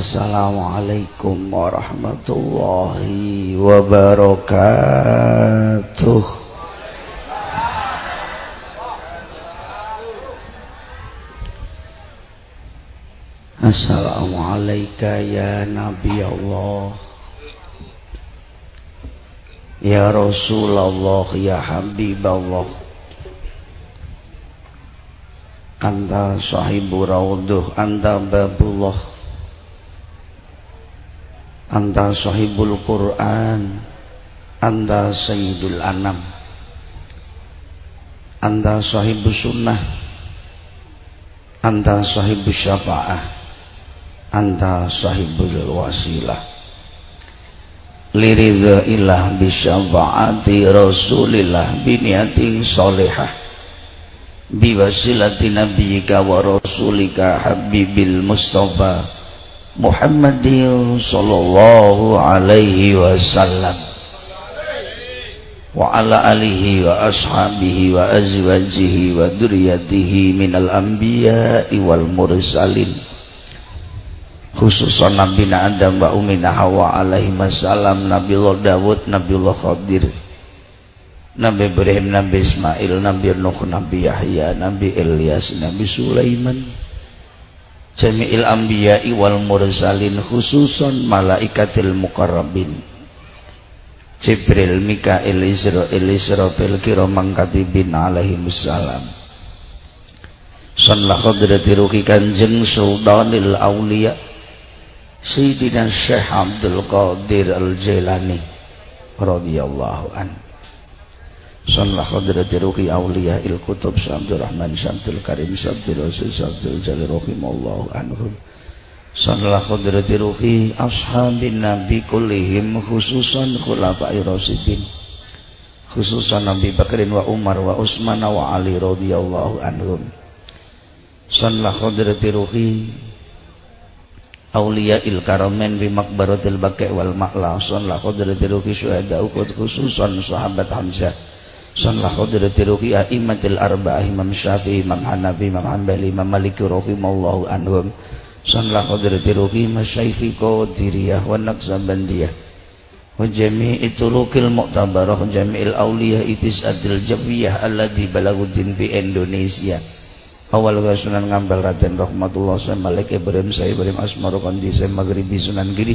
Assalamualaikum warahmatullahi wabarakatuh. Assalamualaikum ya Nabi Allah. Ya Rasulullah ya Habib Allah Anta sahibu raudhuh Anta babullah Anta sahibul Quran Anta sayyidul anam Anta sahibu sunnah Anta sahibu syafa'ah Anta sahibul wasilah. Liridha ilah bisyafa'ati rasulillah Biniatin solehah Biwasilati nabiyika wa rasulika habibil mustafa Muhammad sallallahu alaihi wasallam. Wa ala alihi wa ashabihi wa azwajihi wa duriyatihi minal anbiya'i wal mursalin. Khususan Nabi Adam wa Umina Hawa alaihi wasallam Nabi Allah Dawud Nabi Allah Khadir Nabi Ibrahim Nabi Ismail Nabi Nuh Nabi Yahya Nabi Ilyas Nabi Sulaiman jami'il anbiya'i wal mursalin khususon malaikatil mukarrabin. Jibril, Mikail, Israel, Israfil, Kiramang Katibin alaihimussalam Sanlah khadrati ruhi kanjeng sultanil awliya Sayyidina Syekh Abdul Qadir Al-Jailani radhiyallahu anhu Sallallahu hadrati ruhi awliya il kutub Syabdul Rahman Syabdul Karim Syabdul Rasul Syabdul Jalil Rahimallahu anhum Sallallahu hadrati ruhi ashabin nabi kullihim khususan khulafai rasidin. Khususan Nabi Bakrin wa Umar wa Utsman wa Ali radhiyallahu anhum Sallallahu hadrati ruhi awliya il karamen bi makbaratil baqi wal ma'la. Sallallahu hadrati ruhi syuhada khususan sahabat Hamzah Sanlah khudrati ruhi a'immatil arba'ah Imam Syafi'i, Imam Hanafi, Imam Hanbali, Imam Maliki rahimallahu anhum. Sanlah khudrati ruhi masyayikhi qadiriyah wa naqsabandiyah. Wa jami'i turukil mu'tabarah jami'il awliyah itis adil jawiyah alladhi balaguddin fi Indonesia. Awal wa sunan ngambal Raden Rahmatullah Saya Malik Ibrahim Saya Ibrahim Asmaru Kondi Saya Maghribi Sunan Giri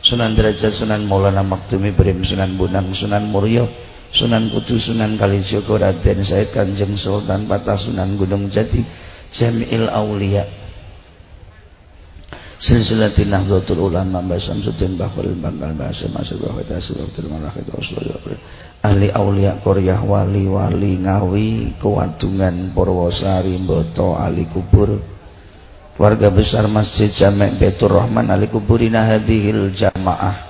Sunan Derajat Sunan Maulana Maktumi Ibrahim Sunan Bunang Sunan Muryo Sunan Kudus Sunan Kalijogo Raden Said Kanjeng Sultan Patah Sunan Gunung Jati Jami'il Aulia. Silsilatin Nahdlatul Ulama Mbak Samsudin Bakhul Bangkal Bahasa Masuk Bahwa Tasir Abdul Malakit Ahli Aulia Koryah Wali Wali Ngawi Kewadungan Purwosari Mboto Ali Kubur. Warga besar Masjid Jamek Betur Rahman Ali Kuburina Hadihil Jamaah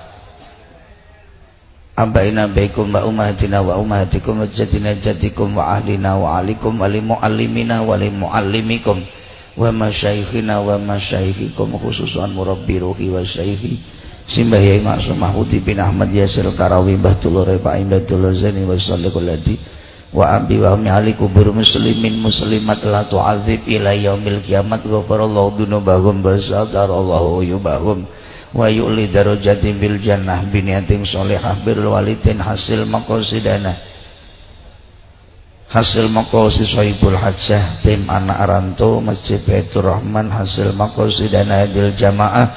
abaina baikum wa ummahatina wa ummahatikum wa jadina jadikum wa ahlina wa alikum wa limuallimina wa limuallimikum wa masyaikhina wa masyaikhikum khususan murabbi ruhi wa syaikhi simbah yai maksum mahmudi bin ahmad yasir karawi bahtul repa imdatul zani wa sallikul ladi wa abi wa umi ali kubur muslimin muslimat la tu'adzib ila yaumil kiamat. Ghafarallahu dunubahum basadarallahu yubahum wa yu'li darajati bil jannah biniatin sholihah bil walidin hasil maqasidana. Hasil maqasid sahibul hajjah tim anak aranto masjid Baitur Rahman hasil maqasidana dil jamaah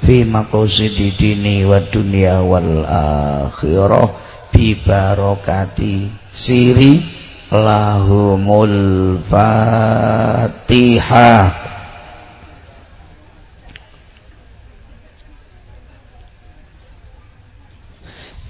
fi maqasidi dini wa dunia wal akhirah bi barakati. Siri lahumul fatihah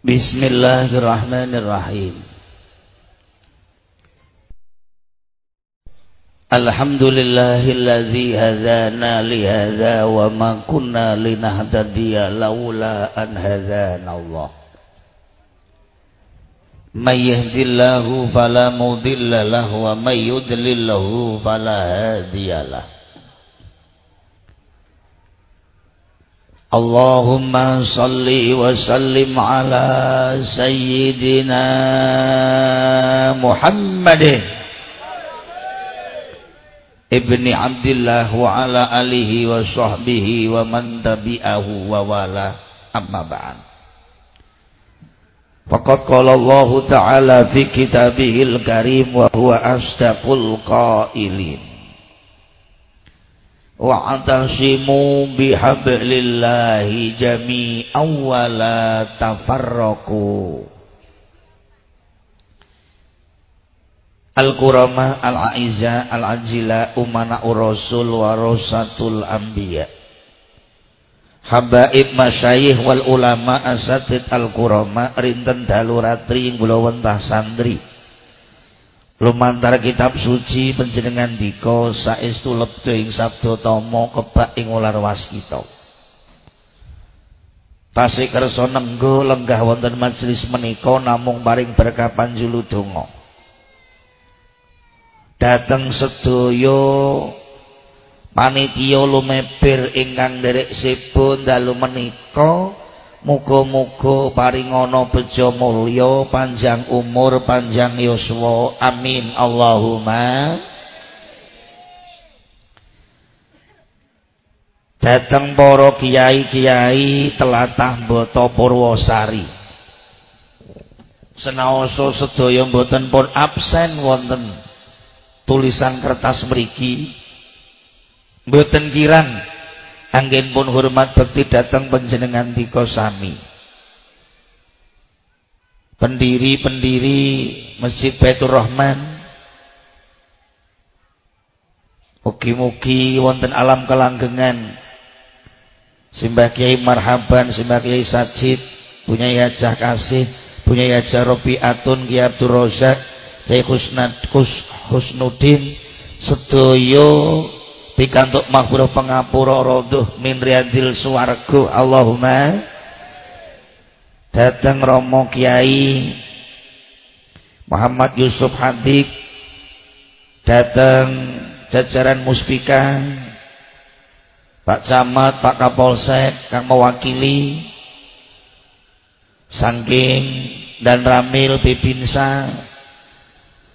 بسم الله الرحمن الرحيم. الحمد لله الذي هدانا لهذا وما كنا لنهتدي لولا أن هدانا الله. من يهد الله فلا مضل له ومن يضلل فلا هادي له. اللهم صل وسلم على سيدنا محمد ibni Abdullah wa ala alihi wa sahbihi wa man tabi'ahu wa wala amma ba'd Faqad qala Allah Ta'ala fi kitabihil karim wa huwa asdaqul qailin wa atasimu bihablillahi jami'an wa la tafarraqu. Al-Qurama Al-Aiza Al-Ajila Umana Rasul Warasatul Anbiya. Habaib Masyayih wal ulama asatid Al-Qurama rinten dalu ratri kula wentah santri lumantar kitab suci panjenengan dika saestu lebda ing sabda tama kebak ing ular waskita tasih kersa nenggo lenggah wonten majelis menika namung paring berkah panjulu donga. Dateng sedaya panitia lumeber ingkang nderek sipun dalu menika muga-muga paringana bejo mulya panjang umur panjang yuswa. Amin. Allahumma. Dateng para kiai-kiai telatah boto Purwosari. Senaosa sedaya mboten pun absen wonten tulisan kertas meriki mboten kirang angin pun hormat bekti datang penjenengan dika sami. Pendiri-pendiri Masjid Baitur Rahman. Mugi-mugi wonten alam kelanggengan. Simbah Kiai Marhaban, Simbah Kiai Sajid, punya Yajah Kasih, punya Yajah Atun Kiai Abdul Rozak, Kiai Husnudin sedaya pikantuk maghfirah pangapura roduh min riyadil swarga Allahumma datang Romo Kiai Muhammad Yusuf Hadik datang jajaran Muspika Pak Camat, Pak Kapolsek kang mewakili Sangking dan Ramil Bibinsa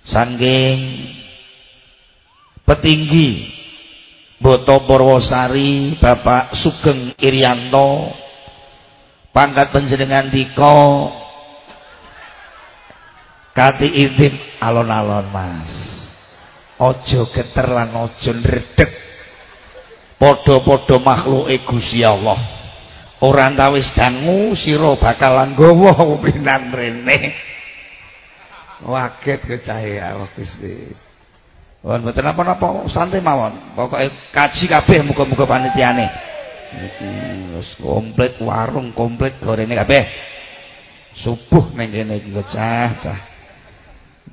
Sangking petinggi Boto Purwosari Bapak Sugeng Irianto pangkat penjenengan diko kati intip alon-alon mas. Ojo geter lan ojo nredeg podo-podo makhluk Gusti Allah. Orang tawis dangu siro bakalan gowo pinan rene. Waget ke cahaya Gusti. Won mboten napa-napa santai mawon. Pokoke kaji kabeh muga-muga panitiane. Wis komplit warung, komplit gorene kabeh. Subuh ning kene iki cah-cah.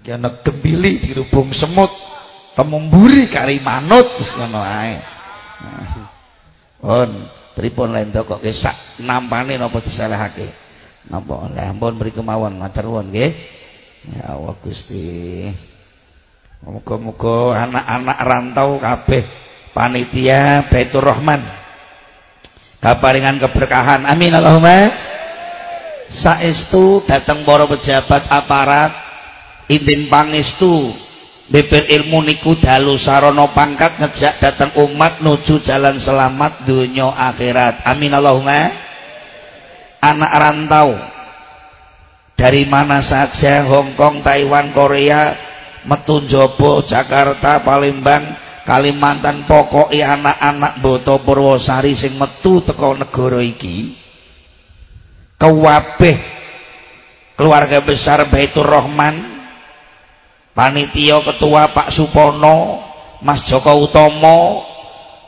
Iki ana gembili dirubung semut, temumburi kali manut wis ngono ae. Won, pripun lendo kok sak nampane napa disalahake? Napa? Lah ampun mriki kemawon matur nuwun nggih. Ya Allah Gusti. Muga-muga anak-anak rantau kabeh panitia Baitur Rahman kaparingan keberkahan. Amin Allahumma. Saestu datang para pejabat aparat intin pangestu beber ilmu niku dalu sarana pangkat ngejak datang umat nuju jalan selamat dunia akhirat. Amin Allahumma. Anak rantau dari mana saja Hong Kong, Taiwan, Korea metu Jobo, Jakarta, Palembang, Kalimantan pokoke anak-anak Boto Purwosari sing metu teko negara iki. Kewabeh keluarga besar Baitur Rahman panitia ketua Pak Supono Mas Joko Utomo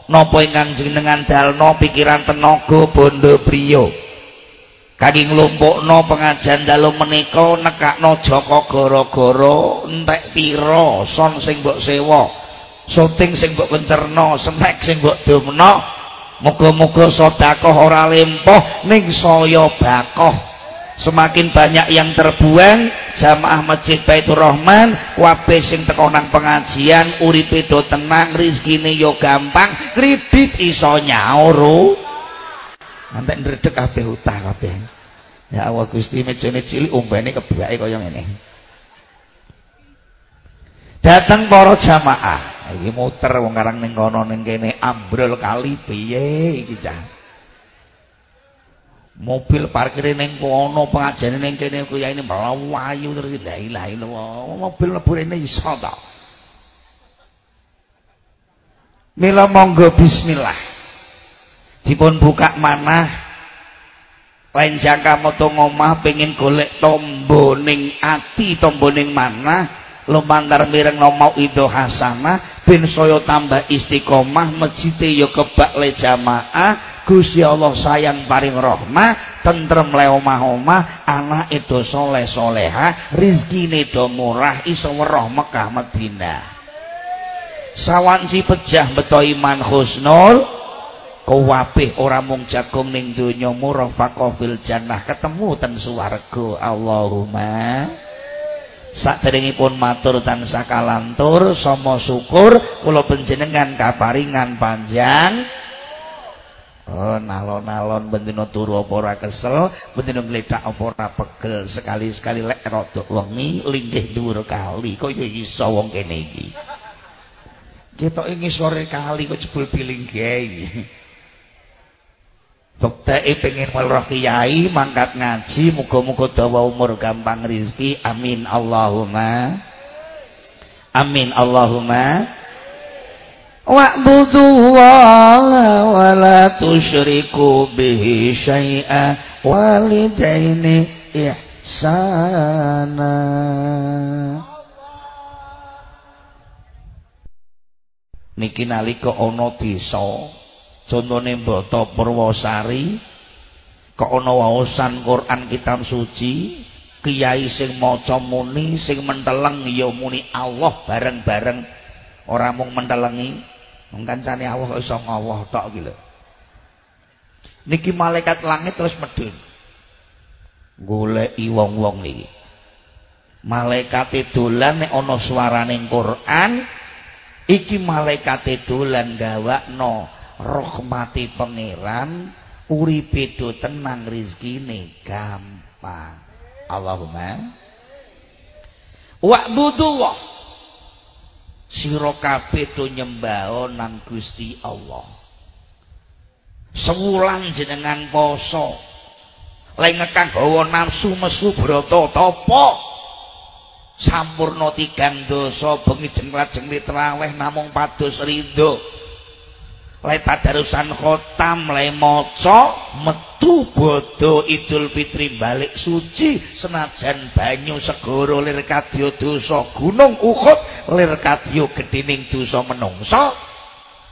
nopo ingkang jenengan dalno pikiran tenaga bondo priyo Kaging nglumpukno pengajian dalu menika nekakno Joko gara-gara entek pira son sing mbok sewa. syuting sing mbok kencerno snack sing mbok domno muga-muga sedekah ora lempoh ning saya bakoh semakin banyak yang terbuang jamaah masjid Baitur Rahman kabeh sing teko nang pengajian uripe do tenang rezekine yo gampang kredit iso nyaur nanti ndredeg kabeh utah kabeh. Ya Allah Gusti mejane cilik umbane kebake kaya ngene. Datang para jamaah. Iki muter wong karang ning kono ning kene ambrol kali piye iki cah mobil parkir ning kono pengajane ning kene kuwi ini mlawayu terus la ilaha illallah mobil mlebu rene iso ta Mila monggo bismillah dipun buka manah. Lain jangka moto ngomah pengen golek tombo ning ati tombo ning manah. Lumantar mireng nomau ido hasanah. Bin soyo tambah istiqomah masjid yo kebak le jamaah. Gusti Allah sayang paring rahmah tentrem le omah-omah anak itu soleh soleha rizkine do murah iso weruh Mekah Madinah. Sawanci pejah beto iman husnul kuwapih ora mung jagung ning donya murah faqafil jannah ketemu ten swarga Allahumma saderengipun matur tansah kalantur sama syukur kula panjenengan kaparingan panjang Oh, nalon-nalon bendino turu apa ora kesel, bendino ngledak apa ora pegel, sekali-sekali lek rada wengi linggih dhuwur kali. Kok ya iso wong kene iki. Kita ini sore kali kok jebul bilinggai. Dokteke pengen melroh kiai, mangkat ngaji, muga-muga dawa umur gampang rizki. Amin Allahumma. Amin Allahumma. wa'budullaha wa la tusyriku bihi syai'a walidaini ihsana niki nalika ana desa contone mbata Purwosari kok ana waosan Quran kitab suci kiai sing maca muni sing menteleng ya muni Allah bareng-bareng ora mung mentelengi Wong kancane Allah kok iso ngowoh tok iki. Niki malaikat langit terus medun. Goleki wong-wong niki. Malaikate dolan nek ana suarane Quran, iki malaikate dolan gawakno rahmati pangeran, uripe do tenang rezekine. Gampang. Allahumma. Wa'budullah. Sira kabeh do nyembah nang Gusti Allah. Sewulan jenengan poso. Lek ngekang gawa nafsu mesu brata tapa. Sampurna tigang dosa bengi jenglat-jenglit traweh namung pados ridho le tadarusan khotam le maca metu bodho Idul Fitri balik suci. Senajan banyu segoro lir kadya dosa gunung Uhud lir kadya gedhining dosa menungsa.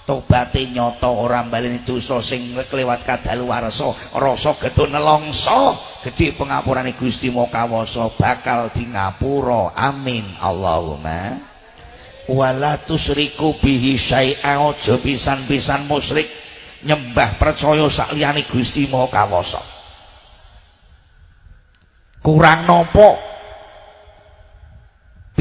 Tobate nyata ora dosa sing kelewat kadaluwarsa rasa getun nelongso gedhe pengapurane Gusti Mokawasa bakal di ngapura amin. Allahumma wala tusriku bihi syai'a aja pisan-pisan musyrik nyembah percaya sak liyane Gusti Maha Kawasa. Kurang nopo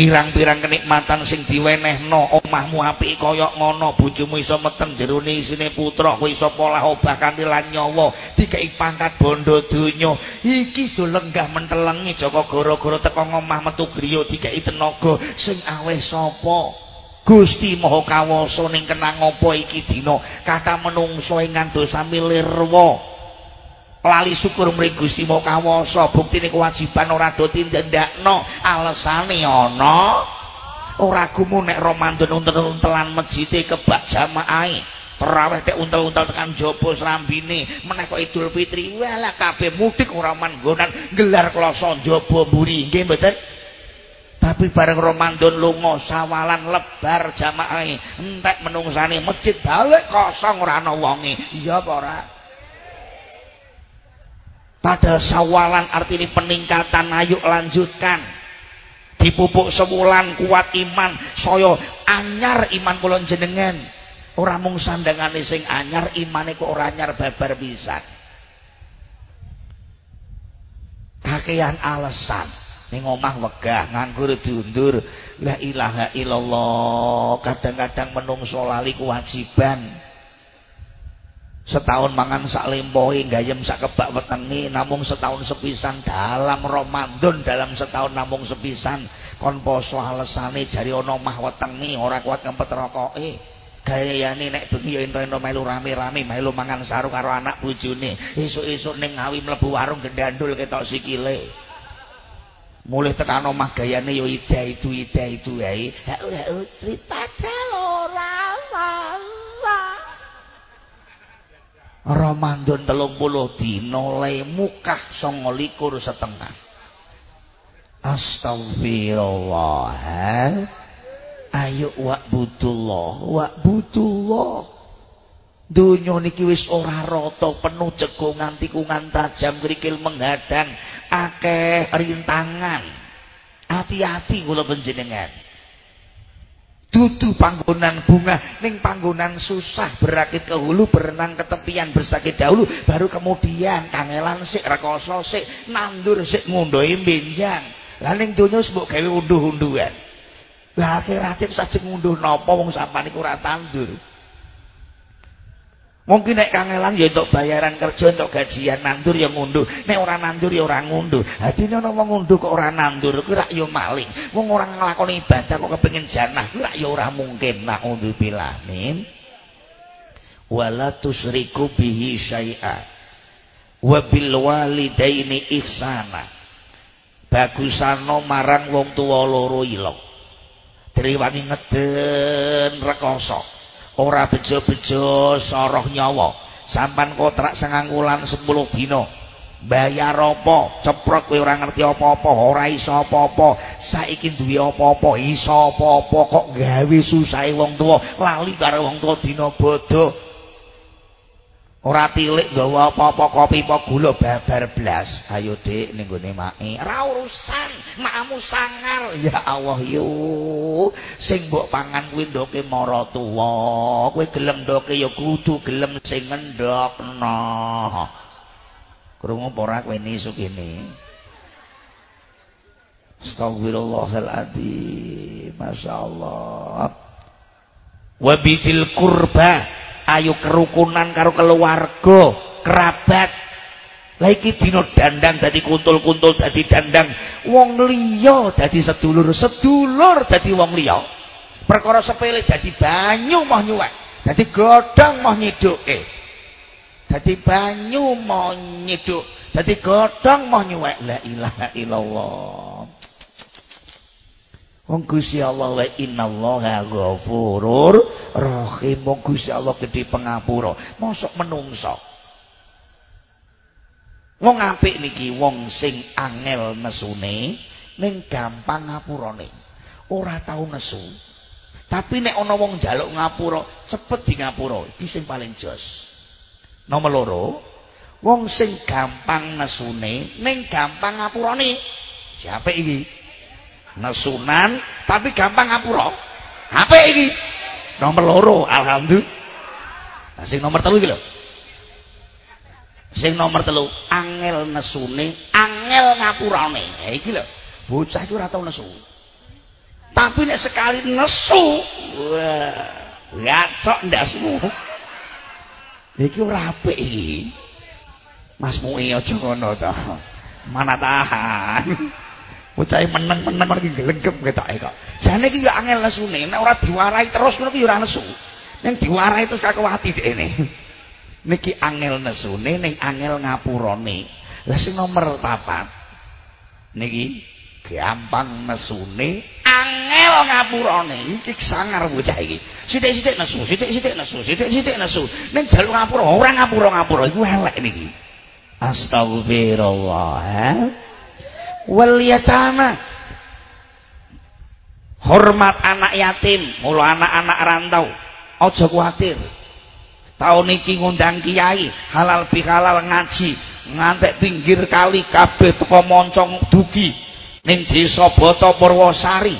pirang-pirang kenikmatan sing diwenehno omahmu apik kaya ngono bojomu iso meteng jerone isine putra kowe iso polah obah kanthi lan nyawa dikeki pangkat bondo donya. Iki do lenggah mentelengi Joko gara-gara teko omah metu griya dikeki tenaga sing aweh sapa? Gusti Maha Kawasa ning kenang apa iki dina? Kata menungso ing dosa milirwa lali syukur mring Gusti Maha Kawasa buktine kewajiban ora do tindakno alesane ana. Ora gumu nek Ramadan untel-untelan masjid kebak jamaahe terawih tek untel-untel tekan jaba srambine. Meneh kok Idul Fitri. Wala kabeh mudik ora manggonan. Gelar kloso jaba mburi. Nggih mboten? Tapi bareng Ramadan lunga sawalan lebar jamaahe entek menungsane masjid balik kosong ora ana wonge. Iya apa ora Padahal sawalan artinya peningkatan ayo lanjutkan. Dipupuk sebulan kuat iman saya anyar iman kula jenengan ora mung sandangane sing anyar imane kok ora anyar babar pisan. Kakean alasan. Ning omah wegah nganggur diundur. La ilaha illallah kadang-kadang menungso lali kewajiban setahun mangan sak lempoi gayem sak kebak wetengi namung setahun sepisan. Dalam Ramadan dalam setahun namung sepisan. Kon poso alesane jari ana mah wetengi ora kuat ngempet rokoke. Gayane nek bengi ya ento melu rame-rame melu mangan saru karo anak bojone. Esuk-esuk ning ngawi mlebu warung gendandul ketok sikile. Mulih tekan omah gayane ya ida itu ida itu ae cerita ora Ramadan telung puluh dino le mukah songo likur setengah. Astagfirullah ayo wak butullah dunya niki wis ora rata penuh cekungan tikungan tajam krikil menghadang akeh rintangan. Hati-hati kula panjenengan dudu panggonan bunga. Ning panggonan susah berakit ke hulu berenang ke tepian bersakit dahulu baru kemudian kangelan sik rekoso sik nandur sik ngunduhi benjang lah ning donya mbok gawe unduh-unduhan. Lah akhir-akhir sajeng ngunduh napa wong sampeyan iku ora tandur Mungkin nek kangelan ya untuk bayaran kerja untuk gajian nandur ya ngunduh. Nek ora nandur ya ora ngunduh. Hadine ana wong ngunduh kok ora nandur, kuwi rak ya maling. Wong ora nglakoni ibadah kok kepengin janah, kuwi rak ya ora mungkin. Nauzubillah min. Wala tusriku bihi syai'a. Wa bil walidaini ihsana. Bagusano marang wong tuwa loro ilo. Driwangi ngeden rekoso. Ora bejo-bejo soroh nyawa. Sampan kontrak sengangkulan 10 dino bayar apa? Ceprok kowe ora ngerti apa-apa. Ora iso apa-apa. Saiki duwe apa-apa iso apa-apa. Kok gawe susahe wong tuwa? Lali karo wong tuwa dina bodoh ora tilik nggawa apa-apa kopi apa gula babar blas. Ayo dik ning gone mae ora urusan makmu sangar. Ya Allah yo. Sing mbok pangan kuwi ndoke mara tuwa. Kowe gelem ndoke ya kudu gelem sing ngendokno. Krungu ora kowe nisu kene? Astagfirullahaladzim. Masya Allah. Wabitil kurba ayo kerukunan karo keluarga kerabat. Lagi dino dandang dadi kuntul-kuntul dadi dandang wong liya dadi sedulur sedulur dadi wong liya. Perkara sepele dadi banyu mau nyuwek dadi godhong mau nyiduke. Dadi banyu mau nyiduk dadi godhong mau nyuwek. La ilaha illallah Wong Gusti Allah wa innallaha ghafurur rahim. Wong Gusti Allah gedhe pengapura. Mosok menungso. Wong apik niki wong sing angel nesune ning gampang ngapurane. Ora tau nesu. Tapi nek ana wong njaluk ngapura, cepet di ngapura. Iki sing paling jos. Nomor loro, wong sing gampang nesune ning gampang ngapurane. Siapa iki? Nesunan tapi gampang ngapura. HP ini? Nomor loro alhamdulillah. Sing nomor telu iki lho. Sing nomor telu angel nesune angel ngapurane. Ha iki lho. Bocah itu ora tau nesu. Tapi nek sekali nesu wah ngacok ndasmu. Iki ora apik iki. Mas Mui aja ngono to. Mana tahan Bocah meneng-meneng lagi gelegep ketoke kok. Jane iki ya angel nesune, nek ora diwarai terus ngono ki ya ora nesu. Ning diwarai terus kakewati dekne. Niki angel nesune ning angel ngapurane. Lah sing nomor papat niki gampang nesune, angel ngapurane. Iki sangar bocah iki. Sithik-sithik nesu, sithik-sithik nesu, sithik-sithik nesu. Ning jaluk ngapura, ora ngapura-ngapura iku elek niki. Astagfirullah. Wal yatama. Hormat anak yatim mulo anak-anak rantau aja kuatir. Tahun iki ngundang kiai halal bihalal ngaji ngantek pinggir kali kabeh teko moncong dugi ning desa Bata Purwosari.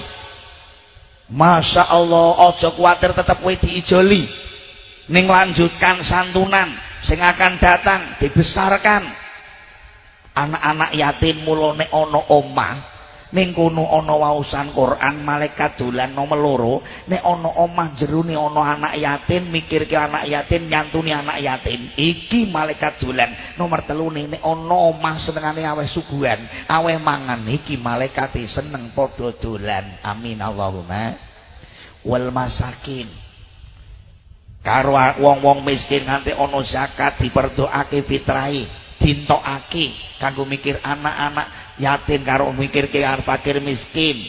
Masya Allah aja kuatir tetep kowe diijoli ning lanjutkan santunan sing akan datang dibesarkan anak-anak yatim mulane ana omah. Ning kono ana wausan Quran malaikat dolan nomor loro. Nek ana omah jerone ana anak yatim mikirke anak yatim nyantuni anak yatim. Iki malaikat dolan. Nomor telu nek ana omah senengane aweh suguhan aweh mangan iki malaikat seneng padha dolan. Amin Allahumma. Wal masakin. Karo wong-wong miskin nganti ana zakat diperdoake fitrahi dintokake kanggo mikir anak-anak yatim karo mikir ke fakir miskin.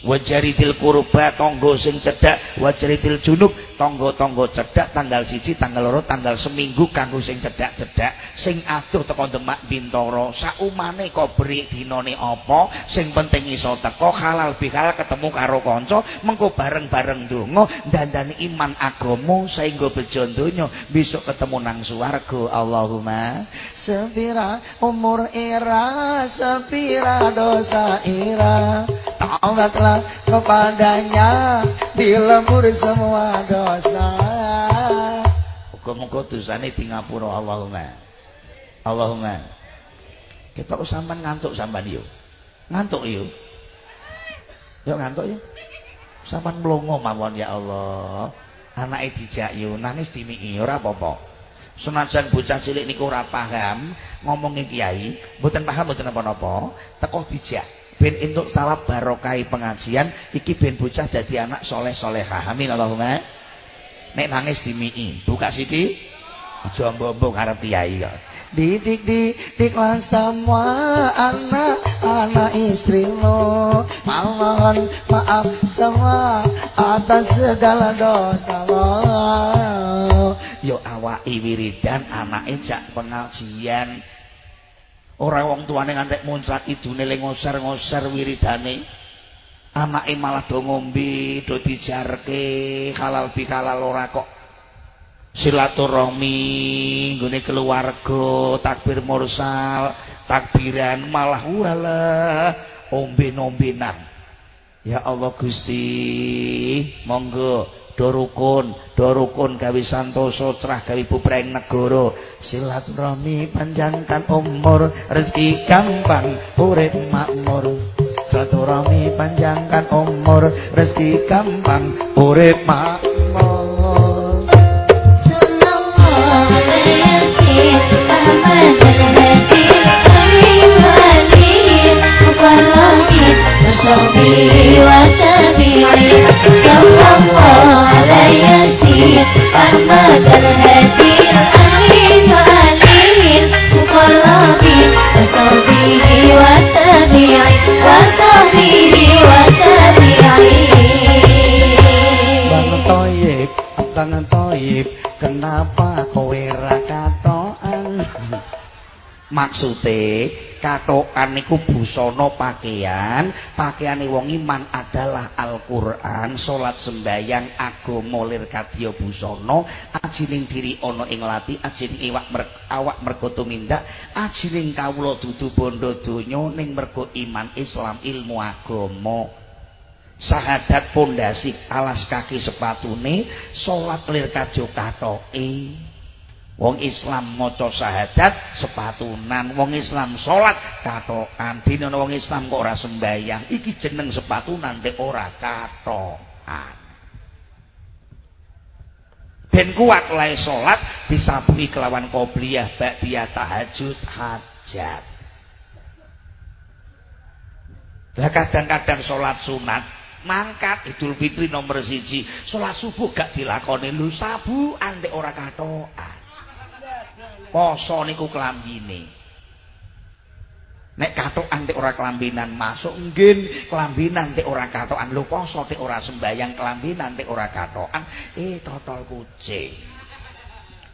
Wajaritil kurba tonggo sing cedhak wajaritil junub tonggo-tonggo cedhak tanggal siji tanggal loro tanggal seminggu kanggo sing cedhak-cedhak sing adoh teko Demak Bintoro. Saumane beri dinane apa sing penting iso teko halal bihalal ketemu karo kanca mengko bareng-bareng donga dandani iman agama sehingga bejo donya besok ketemu nang swarga. Allahumma sepira umur ira sepira dosa ira taubatlah kepadanya dilebur semua dosa muka-muka dosane di ngapura Allahumma. Allahumma. Kita kok sampan ngantuk sampan yuk ngantuk yuk yuk ngantuk yuk sampan melongo mawon ya Allah. Anaknya dijak yuk nangis dimi'i ora apa-apa. Senajan bocah cilik niku ora paham ngomongin kiai mboten paham mboten apa-apa teko dijak. Ben entuk sawab barokai pengajian iki ben bocah dadi anak soleh solehah amin Allahumma nek nangis dimii buka siki aja mbok ngarep kiai kok. Didik didik semua anak anak istrimu. Mohon maaf semua atas segala dosa yo awaki wiridan anak jak pengajian. Ora wong tuane ngantek muncrat idune le ngoser-ngoser wiridane anake malah do ngombe do dijarke halal bihalal ora kok. Silaturahmi nggone keluarga takbir mursal takbiran malah wala ombe-ombenan. Ya Allah Gusti monggo dorukun dorukun gawe santoso cerah gawe bubreng negara. Silaturahmi panjangkan umur rezeki gampang urip makmur silaturahmi panjangkan umur rezeki gampang urip makmur sallallahu alaihi wasallam Bang Toyib, Bang Toyib, kenapa ra katoan? Maksude katokan niku busana pakaian. Pakaiane wong iman adalah Al-Qur'an salat sembayang agama lir kadya busana. Ajining diri ana ing lati ajining iwak awak mergo tumindak ajining kawula dudu bondo donya ning mergo iman Islam ilmu agama. Sahadat pondasi alas kaki sepatune salat lir kadya katoke Wong Islam maca syahadat sepatunan, wong Islam salat katokan. Dene wong Islam kok ora sembayang, iki jeneng sepatunan nek ora katokan. Ben kuat lae salat disabuhi kelawan qobliyah, ba'diyah, tahajud, hajat. Lah kadang-kadang salat sunat mangkat Idul Fitri nomor siji salat subuh gak dilakoni lu sabu ante ora katokan poso niku klambine nek katokan tek ora kelambinan masuk nggih kelambinan tek ora katokan. Lho poso tek ora sembayang kelambinan tek ora katokan? Eh totol kucing.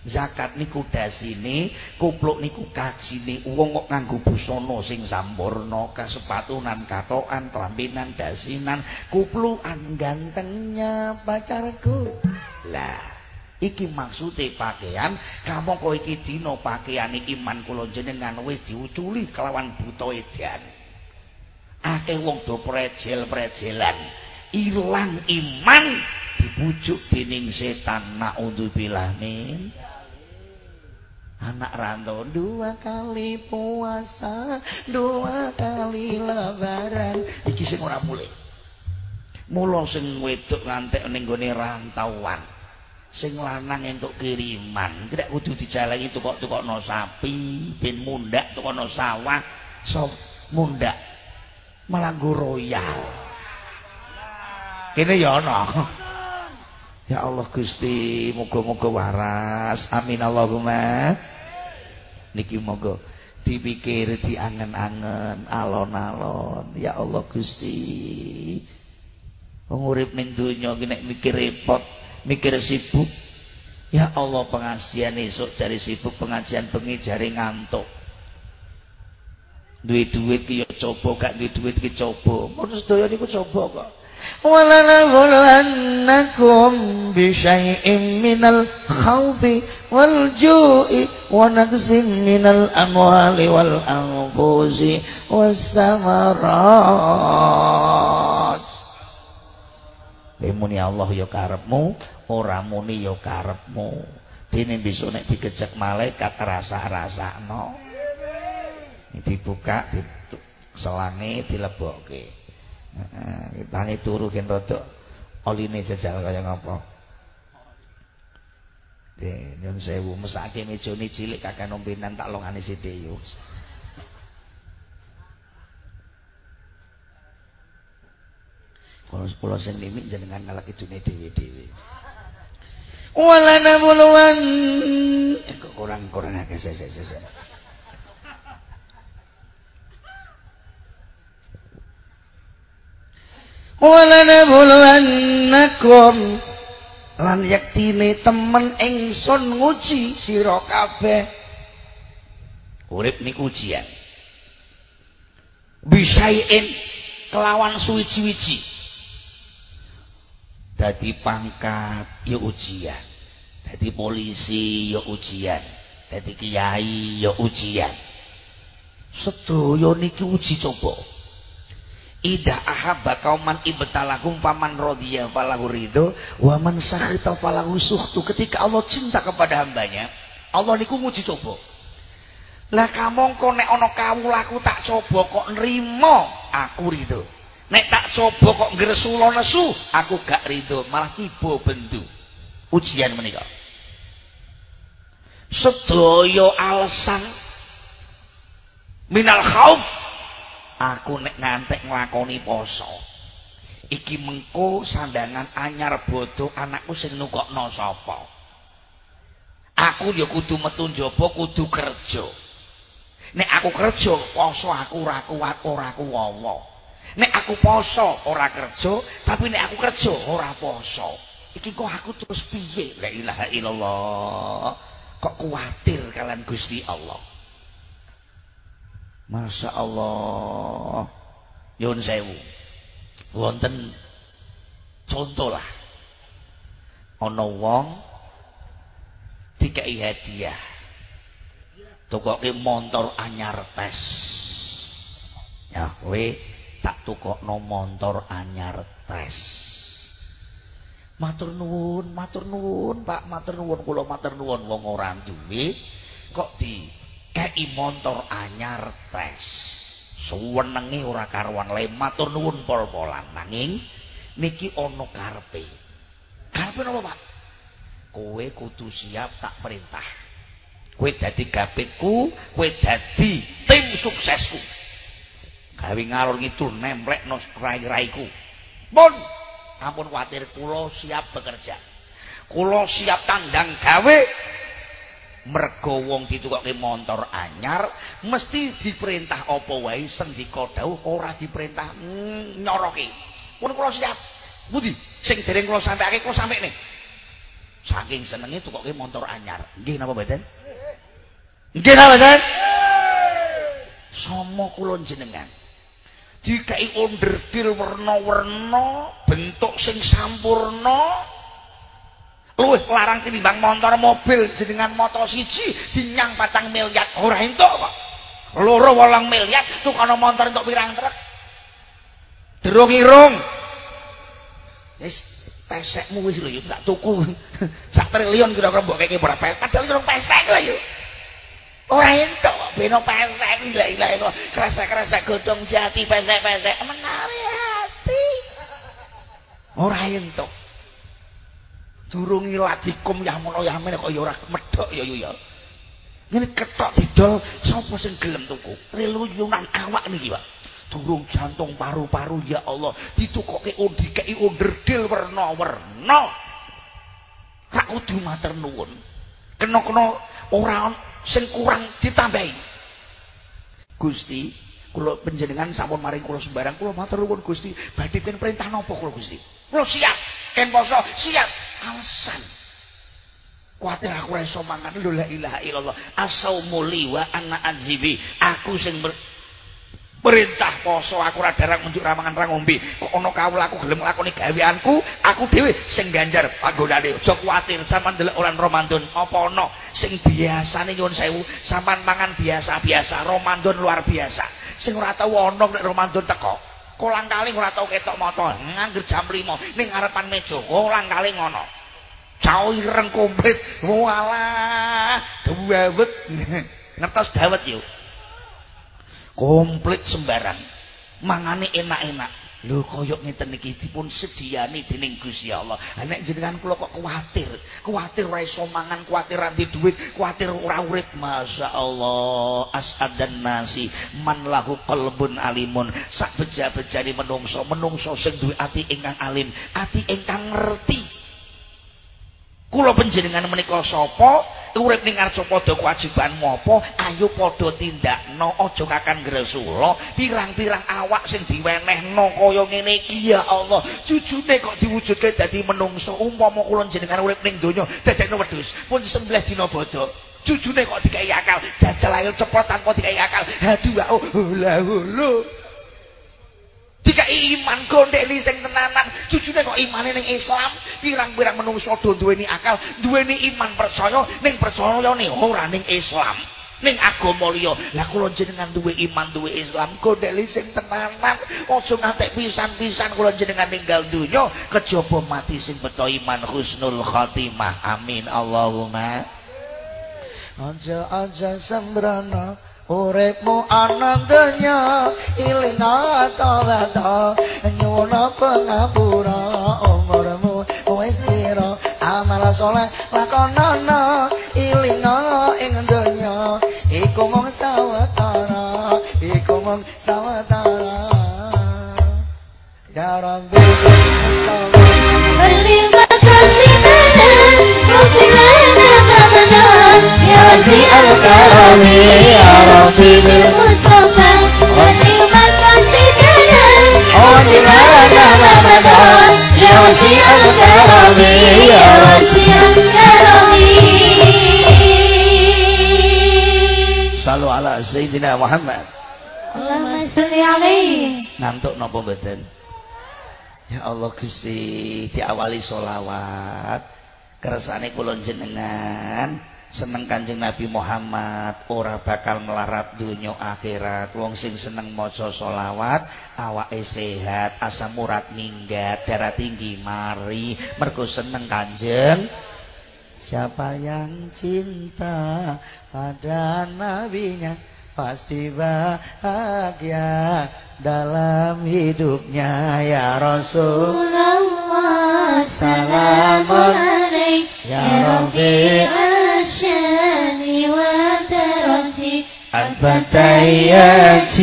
Zakat niku dasine kupluk niku kajine. Wong kok nganggo busana sing sampurna kasepatunan katokan kelambinan dasinan kuplukan gantengnya pacarku. Lah iki maksude pakaian kamu kok iki dina pakaiane iman kula jenengan wis diuculi kelawan buta edan. Akeh wong do prejel-prejelan ilang iman dibujuk dening setan. Naudzubillah min anak rantau dua kali puasa dua kali lebaran. Iki sing ora mulih mula sing wedok ngantek ning gone rantauan sing lanang entuk kiriman tidak kudu dijalangi tukok-tukokno sapi ben mundak tukokno sawah so mundak malah royal kene ya ana Ya Allah Gusti, muga-muga waras. Amin Allahumma. Niki moga dipikir diangen-angen, alon-alon. Ya Allah Gusti. Wong urip ning mikir repot, mikir sibuk. Ya Allah pengasihan esuk cari sibuk pengajian bengi jari ngantuk. Duit duit ki ya coba gak duit duit ki coba. Mun sedaya niku coba kok. ولنبلونكم بشيء من الخوف والجوع ونقص من الأموال والأنفس والثمرات Muni Allah ya karepmu, ora muni ya karepmu. Dene besok nek dikejek malaikat rasa-rasakno. Dibuka, selange dilebokke. Heeh, tangi turu gen rodok oline jajal kaya ngapa. De, nyun sewu mesake mejone cilik kakek nompinan tak longane sithik yo. Kalau sepuluh sen mimik jenengan ngalak idune dewi-dewi. Walana buluan. Eh, kurang kurang agak saya saya saya. walanabuluwannakum lan yektine temen ingsun nguji sira kabeh. Urip niku ujian. Bisain kelawan suwi-wiji dadi pangkat ya ujian dadi polisi ya ujian dadi kiai ya ujian sedaya niki uji coba Ida ahabba kauman ibtalahum paman rodiya falahu ridho wa man sakhita falahu suhtu. Ketika Allah cinta kepada hambanya, Allah niku nguji coba. Lah kamangka nek ana kawulaku tak coba kok nrimo, aku ridho. Nek tak coba kok ngresula nesu, aku gak ridho, malah tiba bendu. Ujian menika. Sedaya alasan. Minal khauf. Aku nek ngantek nglakoni poso. Iki mengko sandangan anyar bodoh anakku sing nukokno sapa? Aku ya kudu metu njaba kudu kerja. Nek aku kerja poso aku ora kuat ora kuwowo nek aku poso ora kerja tapi nek aku kerja ora poso. Iki kok aku terus piye? La ilaha illallah kok kuatir kalian Gusti Allah? Masya Allah. Yun sewu. Wonten Contoh lah. Ono wong Dikai hadiah. Tukoki motor anyar tes Ya we Tak tukokno motor anyar tes Matur nuwun, matur nuwun, Pak, matur nuwun kula matur nuwun. Wong ora duwe kok di kei motor anyar tes. Suwenenge ora karuan. Le matur nuwun pol-polan. Nanging niki ana karepe. Karepe napa Pak? Kowe kudu siap tak perintah. Kowe dadi gapitku kowe dadi tim suksesku. Gawe ngalor ngidul nemplekno rai-raiku. Pun ampun kuwatir kula siap bekerja. Kula siap tandang gawe. Mergo wong ditukokke montor anyar mesti diperintah apa wae sendika dawuh ora diperintah mm, nyoroke pun kula siap. Pundi? Sing dereng kula sampekake kula sampekne saking senenge tukokke montor anyar. Nggih napa mboten? Nggih napa mboten somo kula jenengan dikai onderdil werna-werna bentuk sing sampurna luwih larang tinimbang motor mobil jenengan motor siji dinyang patang miliar ora entuk kok loro wolong miliar tukono motor untuk pirang truk Durung irung. Wis pesekmu wis lho tak tuku. Sak triliun kira-kira mbok keke ora pesek. Padahal durung pesek lho. Ora entuk beno pesek la ilaha illallah. Kerasa-kerasa godhong jati pesek-pesek menawi hati. Ora entuk. Durung ilat dikum ya mono ya men kok ya ora medhok ya ya. Ngene ketok didol sapa sing gelem tuku? Triliunan awak niki, Pak. Durung jantung paru-paru ya Allah ditukoke dikeki onderdil werna-werna. Rak kudu matur nuwun. Kena-kena ora sing kurang ditambahi. Gusti, kula panjenengan sampun maring kula sembarang kula matur nuwun Gusti, badhe perintah napa kula Gusti? Kula siap, ken poso siap. Alasan Kuatir aku iso mangan la ilaha illallah. Asaumuli wa ana azibi. Aku sing perintah poso aku ora darang munjuk ramangan ra ngombe. Kok ana kawul aku gelem lakoni gaweanku, aku dhewe sing ganjar panggonane. Aja kuatir sampean delok orang Ramadan apa ana sing biasane nyuwun sewu, sampean mangan biasa-biasa, Ramadan luar biasa. Sing ora tau ana nek Ramadan teko. Kolang kali ora tau ketok motor, nganggur jam 5 ning ngarepan meja. Kolang kali ngono. Cao ireng komplit. Walah, dawet. Ngertos dawet yuk. Komplit sembarang. Mangane enak-enak. Lho koyok ngeten iki dipun sediani dening Gusti Allah. Nek jenengan kula kok kuwatir, kuwatir ora iso mangan, kuwatir ra duit, kuwatir ora urip. Masyaallah, asadan nasi man lahu qalbun alimun. Sak beja-bejane menungso, menungso sing duwe ati ingkang alim, ati ingkang ngerti. Kula panjenengan menika sapa? Urip ning arca padha kewajiban apa ayo padha tindakno aja kakan gresula pirang-pirang awak sing diwenehno kaya ngene iki ya Allah. Jujune kok diwujudke dadi menungso. Umpama kula jenengan urip ning donya dadekno wedhus pun 19 dina bodho. Jujune kok dikai akal jajal ayo cepet tanpa dikai akal. Aduh oh la dikai iman gondeli sing tenanan jujune kok imane ning Islam? Pirang-pirang menungso do duweni akal duweni iman percaya ning percayane ora ning Islam ning agama liya. Lah kula jenengan duwe iman duwe Islam gondeli sing tenanan. Aja ngantek pisan-pisan kula jenengan ninggal donya kejaba mati sing beto iman husnul khotimah amin. Allahumma. Aja aja sembrana uripmu ana donya iling ata-ata nyuwun pangapura umurmu wis sira. Amal saleh lakonana iling ing donya. Iku mung sawetara iku mung sawetara. Ya rabbi يا وسيع الكرم يا ربي بالمصطفى ونعم قصدنا عودنا رمضان يا وسيع الكرم يا وسيع الكرم صلوا على سيدنا محمد اللهم صل عليه ngantuk napa mboten Ya Allah Gusti diawali solawat kersane kula jenengan seneng Kanjeng Nabi Muhammad ora bakal melarat dunia akhirat. Wong sing seneng maca selawat awake sehat asam urat minggat darah tinggi mari. Mergo seneng Kanjeng. Siapa yang cinta pada nabinya pasti bahagia dalam hidupnya. Ya Rasulullah salamun alaik ya Rabbi الشان والدرج الفتيات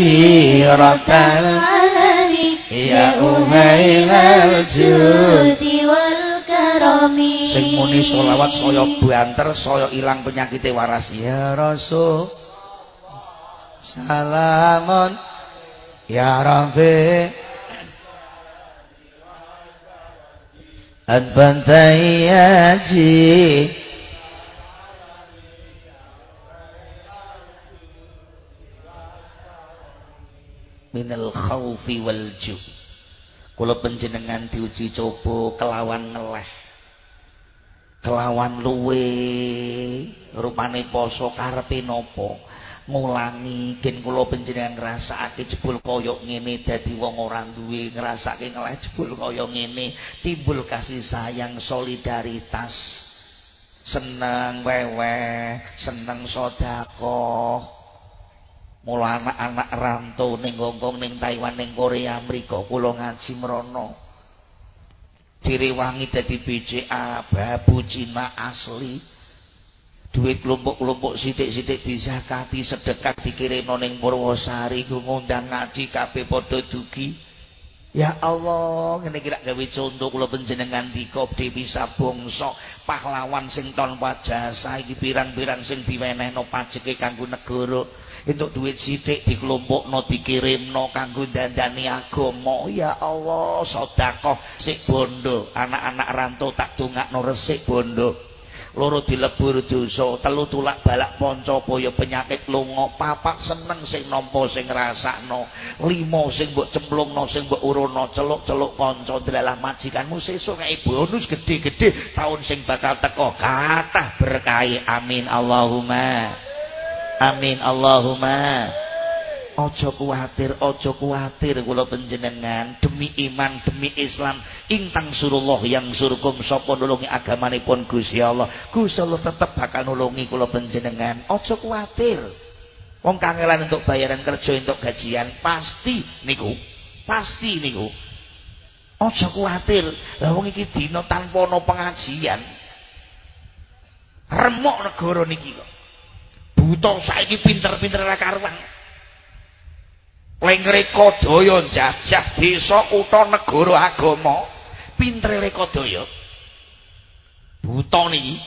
رب العالم يا أميل الجود والكرم sing muni selawat saya banter saya ilang penyakit waras ya rasul salamun ya rabbi Adbantayaji minal khaufi wal ju. Kula panjenengan diuji coba kelawan ngeleh. Kelawan luwe. Rupane poso karepe napa ngulangi gen kula panjenengan ngrasakake jebul kaya ngene dadi wong ora duwe ngrasake ngeleh jebul kaya ngene timbul kasih sayang solidaritas seneng wewe seneng sedekah mula anak-anak rantau ning Hongkong ning Taiwan ning Korea Amerika kula ngaji mrono. Direwangi dadi BCA babu Cina asli. Duit kelompok-kelompok sithik-sithik disakati sedekah dikirim ning Purwosari ku ngundang ngaji kabeh padha dugi. Ya Allah, ngene kira gawe contoh kula panjenengan dika bisa bangsa pahlawan sing tanpa jasa iki pirang-pirang sing diwenehno pajeke kanggo negara. Entuk duit sithik dikelompokno dikirimno kanggo dandani agama. Ya Allah, sedekah sik bondo, anak-anak rantau tak dongakno resik bondo. loro dilebur dosa telu tulak balak panca boyo penyakit lunga. Papat seneng sing nampa sing ngrasakno. Lima sing mbok cemplungno sing mbok urono celuk-celuk kanca delalah majikanmu sesuk ngeki bonus gede-gede taun sing bakal teko. Kathah berkah amin. Allahumma amin Allahumma Ojo kuatir, ojo kuatir kula panjenengan demi iman, demi Islam intang surullah yang surkum sapa nulungi agamanipun Gusti Allah. Gusti Allah tetep bakal nulungi kula panjenengan. Ojo kuatir. Wong kangelan untuk bayaran kerja untuk gajian pasti niku. Pasti niku. Ojo kuatir. Lah wong iki dina tanpa ana pengajian. Remuk negara niki kok. Buta saiki pinter-pinter ra karuan. lengreka daya jajah desa kutha negara agama pintere reka daya. Buta niki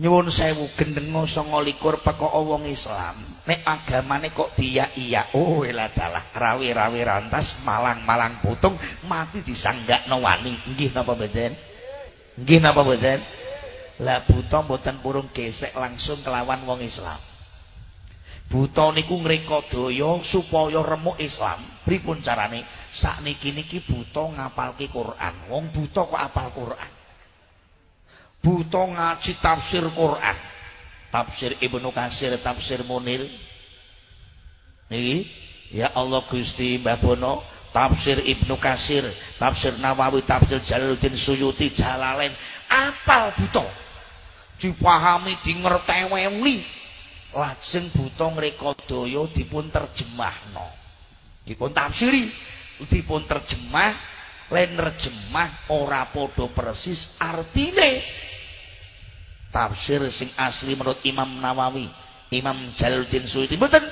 nyuwun sewu gendeng 29 peko wong Islam. Nek agamane kok dia iya oh eladalah rawi-rawi rantas malang-malang putung mati disanggakno wani. Nggih napa mboten? Nggih napa mboten lah buta mboten purung gesek langsung kelawan wong Islam buta niku ngrekodaya supaya remuk Islam. Pripun carane? Sakniki niki buta ngapalke Quran. Wong buta kok apal Quran. Buta ngaji tafsir Quran. Tafsir Ibnu Katsir, tafsir Munir. Niki, ya Allah Gusti Mbah Bono, tafsir Ibnu Katsir, tafsir Nawawi, tafsir Jalaluddin Suyuti, Jalalain, apal buta. Dipahami, di ngerteweni. lajeng buta ngrekodaya dipun terjemahno. Dipun tafsiri dipun terjemah len nerjemah ora padha persis artine. Tafsir sing asli menurut Imam Nawawi Imam Jalaluddin Suyuti mboten?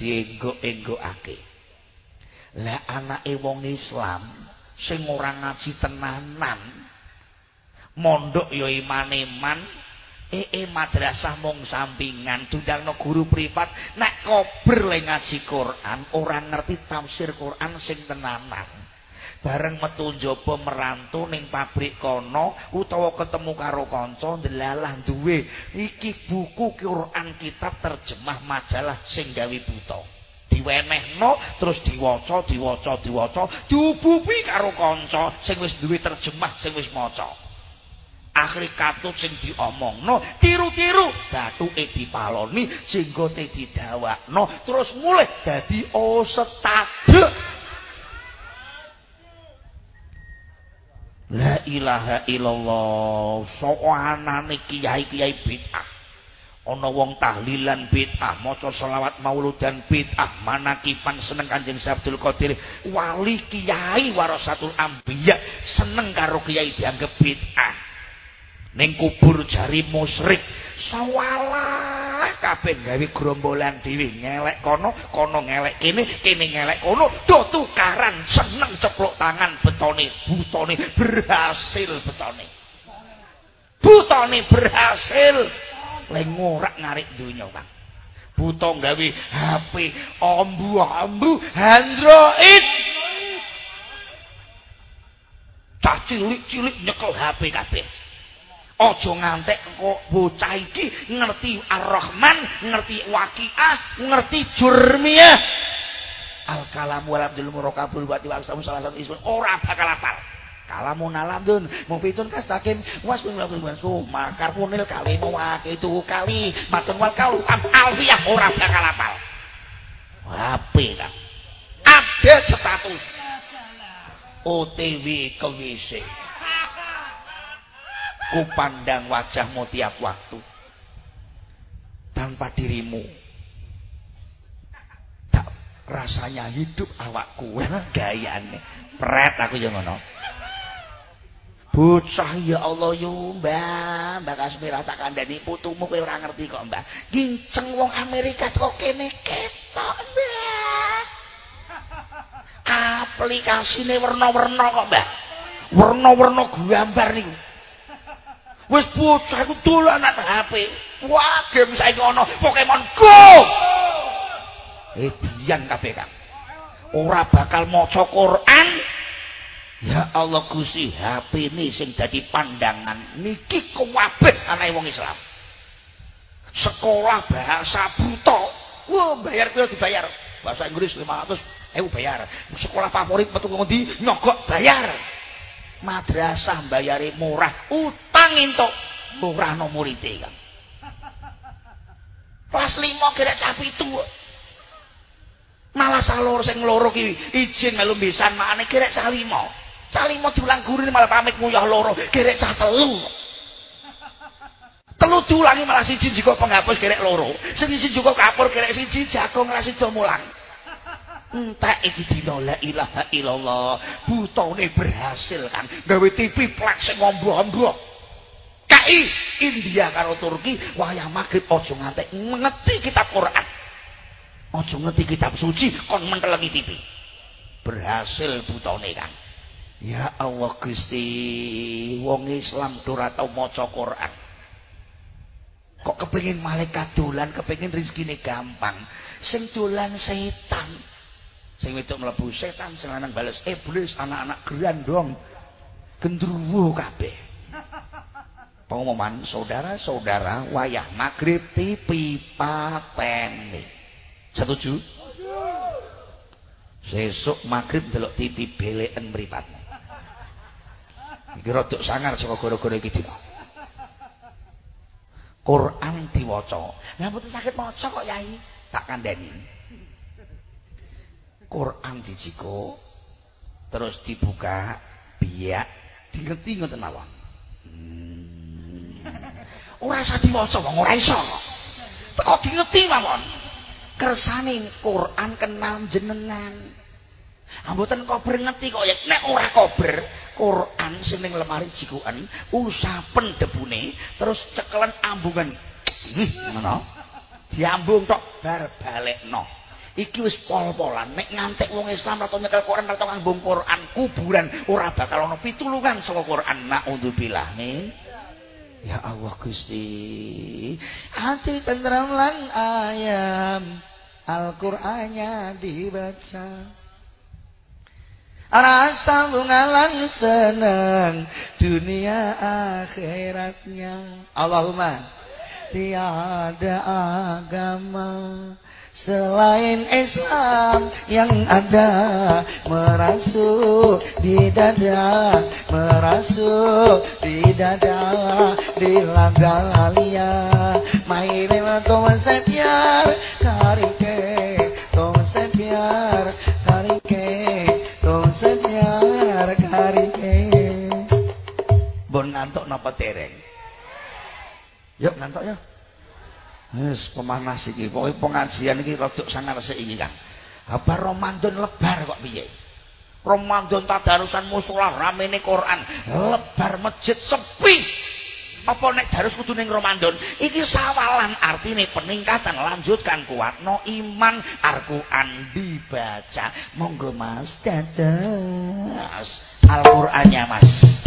Dienggo-enggokake. Lah anake wong Islam sing ora ngaji tenanan mondok ya iman-iman. Ee eh, eh, madrasah mung sampingan dundangno guru privat nek kober le ngaji Quran orang ngerti tafsir Quran sing tenanan. Bareng metu njaba merantu ning pabrik kono utawa ketemu karo kanca ndelalah duwe. Iki buku Quran kitab terjemah majalah sing gawe buta. Diwenehno terus diwaca diwaca diwaca diubupi karo kanca sing wis duwe terjemah sing wis maca akhir katut sing diomongno tiru-tiru bathuke dipaloni jenggote didawakno terus mulih dadi osetadek. La ilaha illallah soanane kiai-kiai bid'ah. Ana wong tahlilan bid'ah maca selawat mauludan bid'ah manakipan seneng Kanjeng Abdul Qadir. Wali kiai warasatul anbiya seneng karo kiai dianggap bid'ah ning kubur jari musyrik sawalah kabeh gawe grombolan dhewe ngelek kono kono ngelek kene kene ngelek kono do tukaran seneng ceplok tangan betone butone berhasil betone. Butone berhasil. Lek ngorak ngarik donya Kang buta gawe HP ambu-ambu Android. Cah cilik-cilik nyekel HP kabeh Ojo ngantek kok bocah iki ngerti Ar-Rahman, ngerti Waqiah, ngerti Jurmiyah. Al-kalam wal abdul murakabul wa samu salah satu ismun. Ora bakal apal. kalamun alamdun mupitun kastakim was pun mlakukan su makar punil kali mawak itu kali. Matun wal kalu am alfiah ora bakal apal. Ape ta. Update status. OTW ke WC ku pandang wajahmu tiap waktu. Tanpa dirimu. Tak rasanya hidup awakku. Gayane. Pret aku yo ngono. Ya Allah yo mbah mbah kasmira tak kandhani putumu kowe ngerti kok mbah ginceng wong Amerika kok kene ketok mbah aplikasine werna-werna kok mbah werna-werna gambar niku wis bocah iku dolanan HP wah game saiki ana Pokemon Go edian kabeh Kang ora bakal maca Quran Ya Allah Gusti, HP ini sing dadi pandangan niki kabeh anake wong Islam. Sekolah bahasa buta. Wah, bayar piro dibayar? Bahasa Inggris 500 ewu bayar. Sekolah favorit metu ngendi nyogok bayar. Madrasah bayare murah, utang entuk murah no murite kan. Kelas 5 gerek capi itu. Malah salur sing loro ki izin melu mbisan makane gerek salimo. Cali mau diulang guru malah pamit muyah loro, gerek cah telu. Telu diulangi malah siji juga penghapus gerek loro. Siji juga kapur gerek siji jagung ngrasi do mulang. Entek iki dina la ilaha illallah. Butone berhasil kan. Gawe TV plek sing ngombo-ombo. KI India karo Turki wayah magrib aja ngantek ngeti kitab Quran. Aja ngeti kitab suci kon mentelengi TV. Berhasil butone kan. Ya Allah Gusti, wong Islam ora tau maca Quran. Kok kepengin malaikat dolan, kepengin rezekine gampang. Sing dolan setan. Sing wedok mlebu setan, sing lanang bales iblis, anak-anak gerandong. Gendruwo kabeh. Pengumuman saudara-saudara wayah maghrib TV pateni. Setuju? Sesuk maghrib delok TV beleken mripatmu. Iki rada sangar saka gara-gara iki dina. Quran diwaca. Lah mboten saged maca kok Yai, tak kandhani. Quran dijiko terus dibuka biak dingerti ngoten mawon. Hmm. Ora usah diwaca wong ora iso. Teko dingerti mawon. Kersane Quran kenal jenengan. Amboten kober ngerti kok ya nek ora kober Quran sing ning lemari jikukan usapen debune terus cekelen ambungan hmm, ngono diambung tok bar balekno iki wis pol-polan. Nek ngantek wong Islam atau nyekel Quran atau ngambung Quran kuburan ora bakal ana pitulungan saka Quran. Naudzubillah min. Ya Allah Gusti. Hati tenteram lan ayam. Al-Qur'annya dibaca. Rasa bungalan senang dunia akhiratnya. Allahumma tiada agama selain Islam yang ada merasuk di dada merasuk di dada di lagalia mainin to sepiar karike to sepiar karike senyar karike bon ngantuk napa tereng? Yuk ngantuk ya wis pemanas iki. Pokoke pengajian iki rada sangar sik iki Kang. Apa Ramadan lebar kok piye? Ramadan tadarusan musala ramene Quran. Lebar masjid sepi. Apa nek harus kudu ning Ramadan? Iki sawalan artine peningkatan lanjutkan kuatno iman. Al-Qur'an dibaca. Monggo Mas. Dadas Al-Qur'annya Mas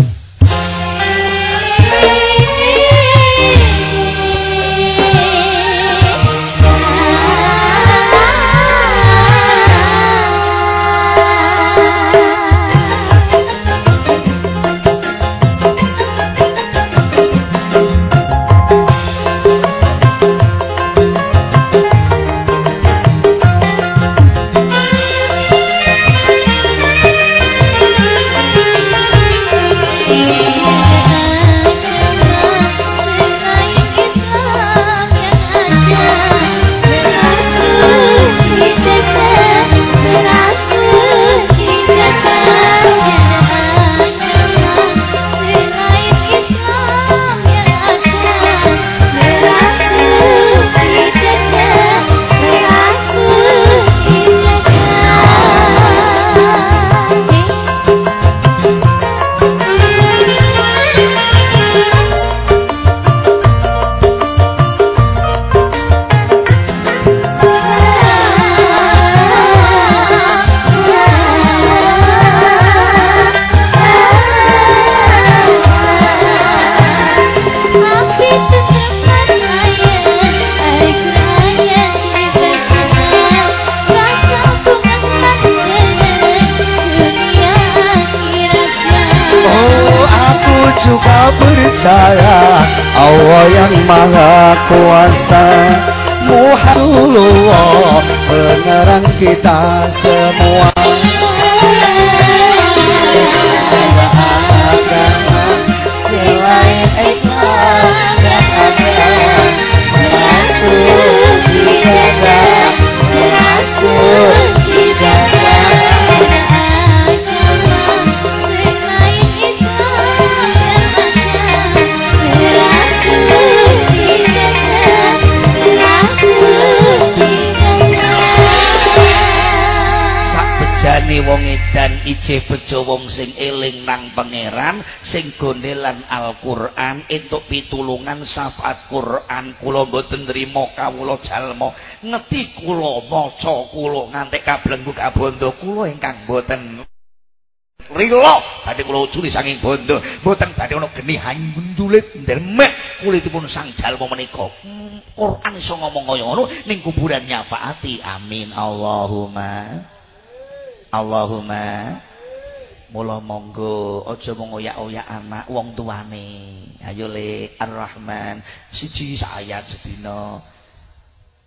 maha kuasa Muhammadullah penerang kita semua wong sing eling nang pangeran sing gondelan Al-Qur'an entuk pitulungan syafaat Qur'an kula mboten nrimo kawula jalma. Ngeti kula maca kula ngantek kablengku kabondo kula ingkang mboten Rilo. Badhe kula ujuli saking bondo. Mboten badhe ana geni handulit ndemek kulitipun sang jalma menika. Hmm, Quran iso ngomong kaya ngono ning kuburan nyafaati amin. Allahumma. Allahumma mula monggo aja mung oyak-oyak anak wong tuane. Ayo le Ar-Rahman. Siji ayat sedina.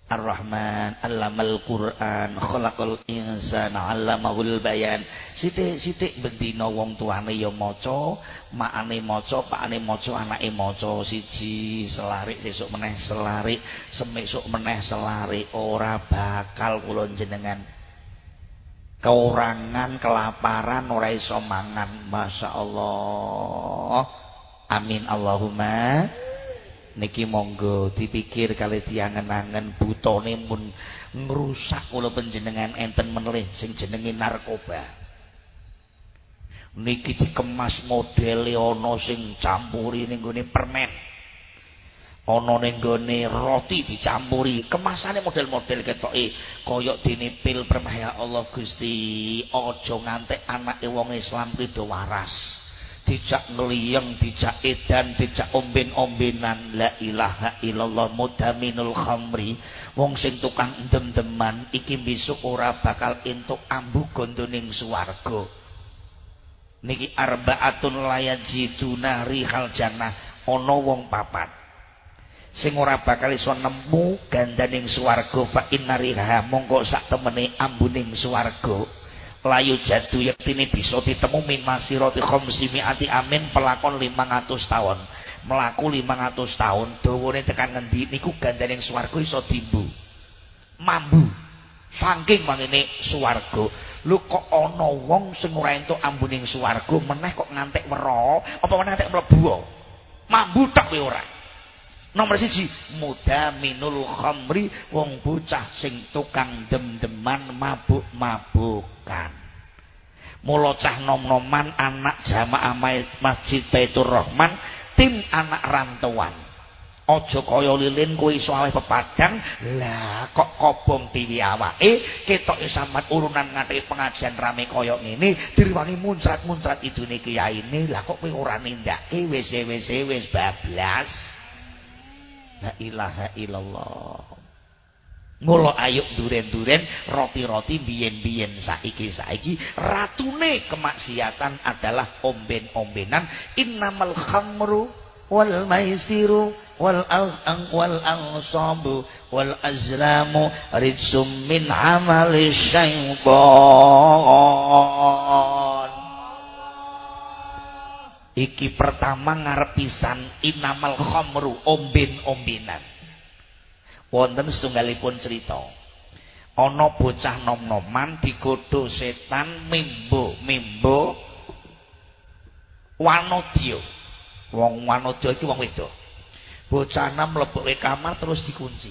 Ar-Rahman allamal Qur'an khalaqal insana 'allamahul bayan. Sithik-sithik bendina wong tuane ya maca makane maca pakane maca anake maca. Siji selarik sesuk meneh selarik semesuk meneh selarik ora bakal kula jenengan keurangan, kelaparan, ora iso mangan. Masya Allah. Amin Allahumma. Niki monggo dipikir kali diangen-angen butone mun ngrusak kula panjenengan enten menelih sing jenenge narkoba. Niki dikemas modele ana sing campuri ning permen. Ana ning gone roti dicampuri. Kemasane model-model ketoke kaya dene pil permaya Allah Gusti. Aja ngantek anake wong Islam kuwi waras. Dijak ngliyeng dijak edan dijak omben-ombenan. La ilaha illallah mudaminul khamri. Wong sing tukang endem-deman iki besok ora bakal entuk ambu gondoning swarga. Niki arbaatun layajiduna rihal jannah. Ana wong papat sing ora bakal iso nemu gandaning swarga fa innariha monggo sak temene ambuning swarga. Layu jadu yektine bisa ditemu min masirati khamsimiati amin pelakon 500 tahun melaku 500 tahun dawane tekan ngendi niku gandaning swarga iso dimbu. Mambu. Saking mangene swarga. Lho kok ana wong sing ora entuk ambuning swarga meneh kok ngantek wero apa meneh ngantek mlebu? Mambu tok ora Nomor siji minul khamri wong bocah sing tukang dem-deman mabuk-mabukan. Mula cah nom-noman anak jamaah Masjid Baitur Rahman tim anak rantauan. Aja kaya lilin kuwi iso aweh pepadang, lah kok kobong tiwi awake, ketoke sampean urunan ngathik pengajian rame kaya ngene, dirwangi muncrat-muncrat idune kiyaine, lah kok kowe ora nindakake wis-wis wis bablas. La ilaha illallah. Mula ayuk duren-duren roti-roti biyen-biyen saiki-saiki ratune kemaksiatan adalah omben-ombenan innamal khamru wal maisiru wal ang wal ansabu wal azlamu rijsum min amali syaitan iki pertama ngarep pisan inamal khamru omben-ombenan wonten setunggalipun cerita. Ana bocah nom-noman digodho setan mimbo-mimbo wanodya. Wong wanodya iki wong wedok. Bocah nam mlebuke kamar terus dikunci.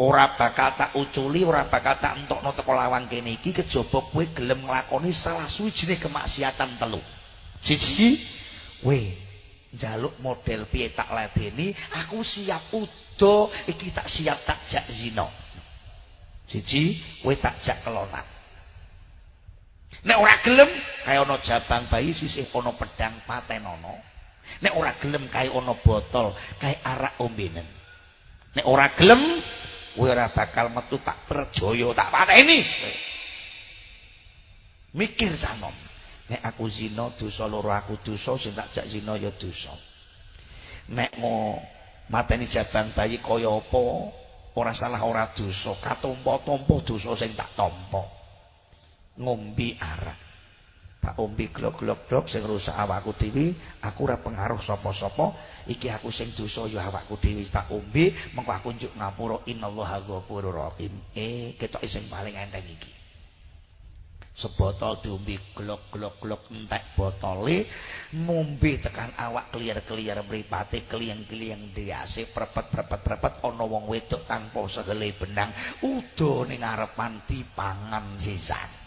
Ora bakal tak uculi ora bakal tak entokno teko lawang kene iki kejaba kowe gelem nglakoni salah suwijine kemaksiatan telu siji we jaluk model piye tak ladeni aku siap udo iki tak siap tak jak zina. Siji we tak jak kelonan nek ora gelem kaya ana jabang bayi sisih ana pedang patenono nek ora gelem kaya ana botol kaya arak ombenen nek ora gelem we ora bakal metu tak perjaya tak pateni. Mikir sanom nek aku zina dosa loro aku dosa sing tak jak zina ya dosa. Nek mau mateni jabang bayi kaya apa? Ora salah ora dosa. Katompo-tompo dosa sing tak tampa ngombe arak tak ombe glok-glok sing rusak awakku dhewe aku ora pengaruh sapa-sapa. Iki aku sing dosa ya awakku dhewe tak ombe. Mengko aku njuk ngapura innallaha ghafurur rahim. Eh ketok sing paling enteng iki sebotol diombe glok-glok-glok entek botole ngombe tekan awak kliyer-kliyer mripate kliyeng-kliyeng diase prepet-prepet-prepet ana wong wedok tanpa segele benang udo ning ngarepan dipangan sisan.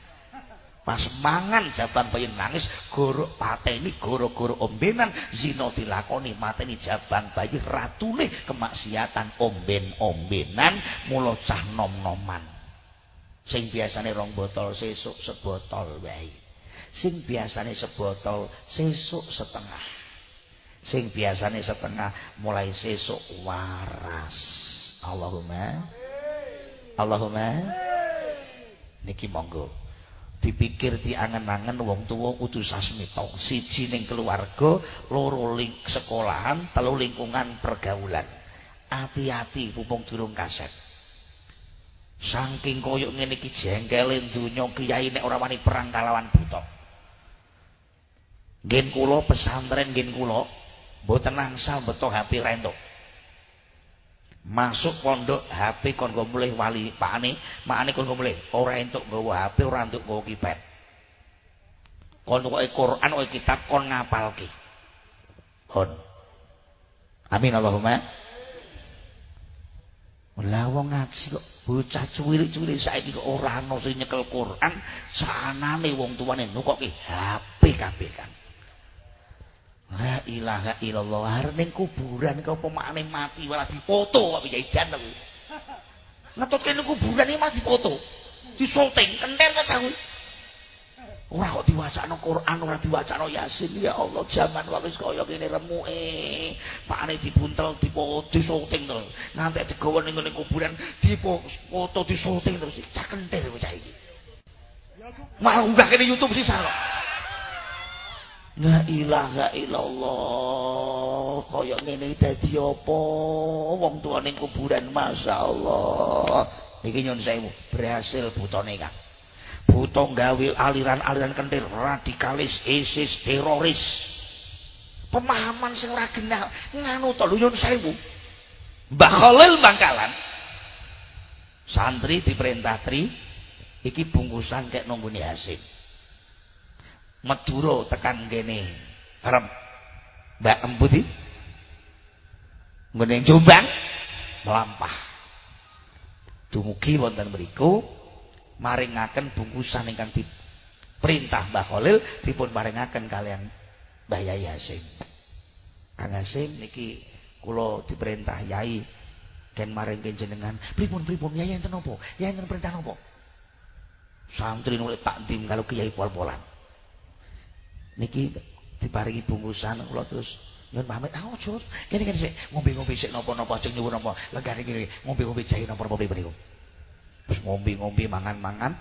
Pas mangan jaban bayi nangis gorok pateni goro-goro ombenan zina dilakoni mateni jaban bayi ratune kemaksiatan omben-ombenan mulo cah nom-noman sing biasane rong botol sesuk sebotol wae. Sing biasane sebotol sesuk setengah. Sing biasane setengah mulai sesuk waras. Allahumma. Allahumma. Niki monggo. Dipikir diangen-angen wong tuwa kudu sasmita siji ning keluarga loro ling sekolahan telu lingkungan pergaulan. Hati-hati pupung durung kaset Saking koyok ngene iki jengkele donya kiai nek ora wani perang kalawan buta. Ngen kula pesantren ngen kula mboten angsal beto HP rentok. Masuk pondok HP kon go mulih wali pakane, makane kon go mulih ora entuk nggawa HP, ora entuk nggawa kipet. Kon kok Quran kok kitab kon ngapalke. Kon. Amin Allahumma. Lah wong ngaji kok bocah cuwilik-cuwilik saiki kok ora ana sing nyekel Quran, sanane wong tuane nukoke HP kabeh kan. La ilaha illallah, arep ning kuburan kok apa makne mati malah dipoto kok piye dan kuwi. Ngetutke ning kuburan iki mati foto. Disoting kentel ta kuwi. Ora kok diwacana Quran, ora diwacana Yasin. Ya Allah, jaman wis kaya ngene remuke. Pakane dibuntel, dipodo, syuting terus. Nganti digawa ning ngene kuburan, difoto, disyuting terus. Cak kentir bocah iki. Malah unggah kene YouTube sisan kok. La ilaha illallah. Kaya ngene dadi apa? Wong tuwa ning kuburan, masyaallah. Iki nyun sewu, berhasil butone Kang. Butuh gawe aliran-aliran kentir. Radikalis ISIS teroris. Pemahaman sing ora genah. Nganu to lho sewu. Mbah Khalil Bangkalan. Santri diperintah tri iki bungkusan kek nunggune Hasim. Madura tekan kene arep Mbak Emputi nggone Jombang. Melampah. Dumugi wonten mriku maringaken bungkusan ingkang diperintah Mbah Khalil dipun maringaken kalian Mbah Yai Hasim. Kang Hasim niki kula diperintah Yai ken maringke jenengan. Pripun-pripun Yai enten napa? Yai enten perintah napa? Santri nulis takdim kalau Kiai pol-polan. Niki diparingi bungkusan kula terus nyuwun pamit. Ah ojo. Kene-kene sik ngombe-ngombe sik napa-napa ajeng nyuwun napa. Lenggane kene ngombe-ngombe jahe napa priye mriku. Ngombe-ngombe mangan-mangan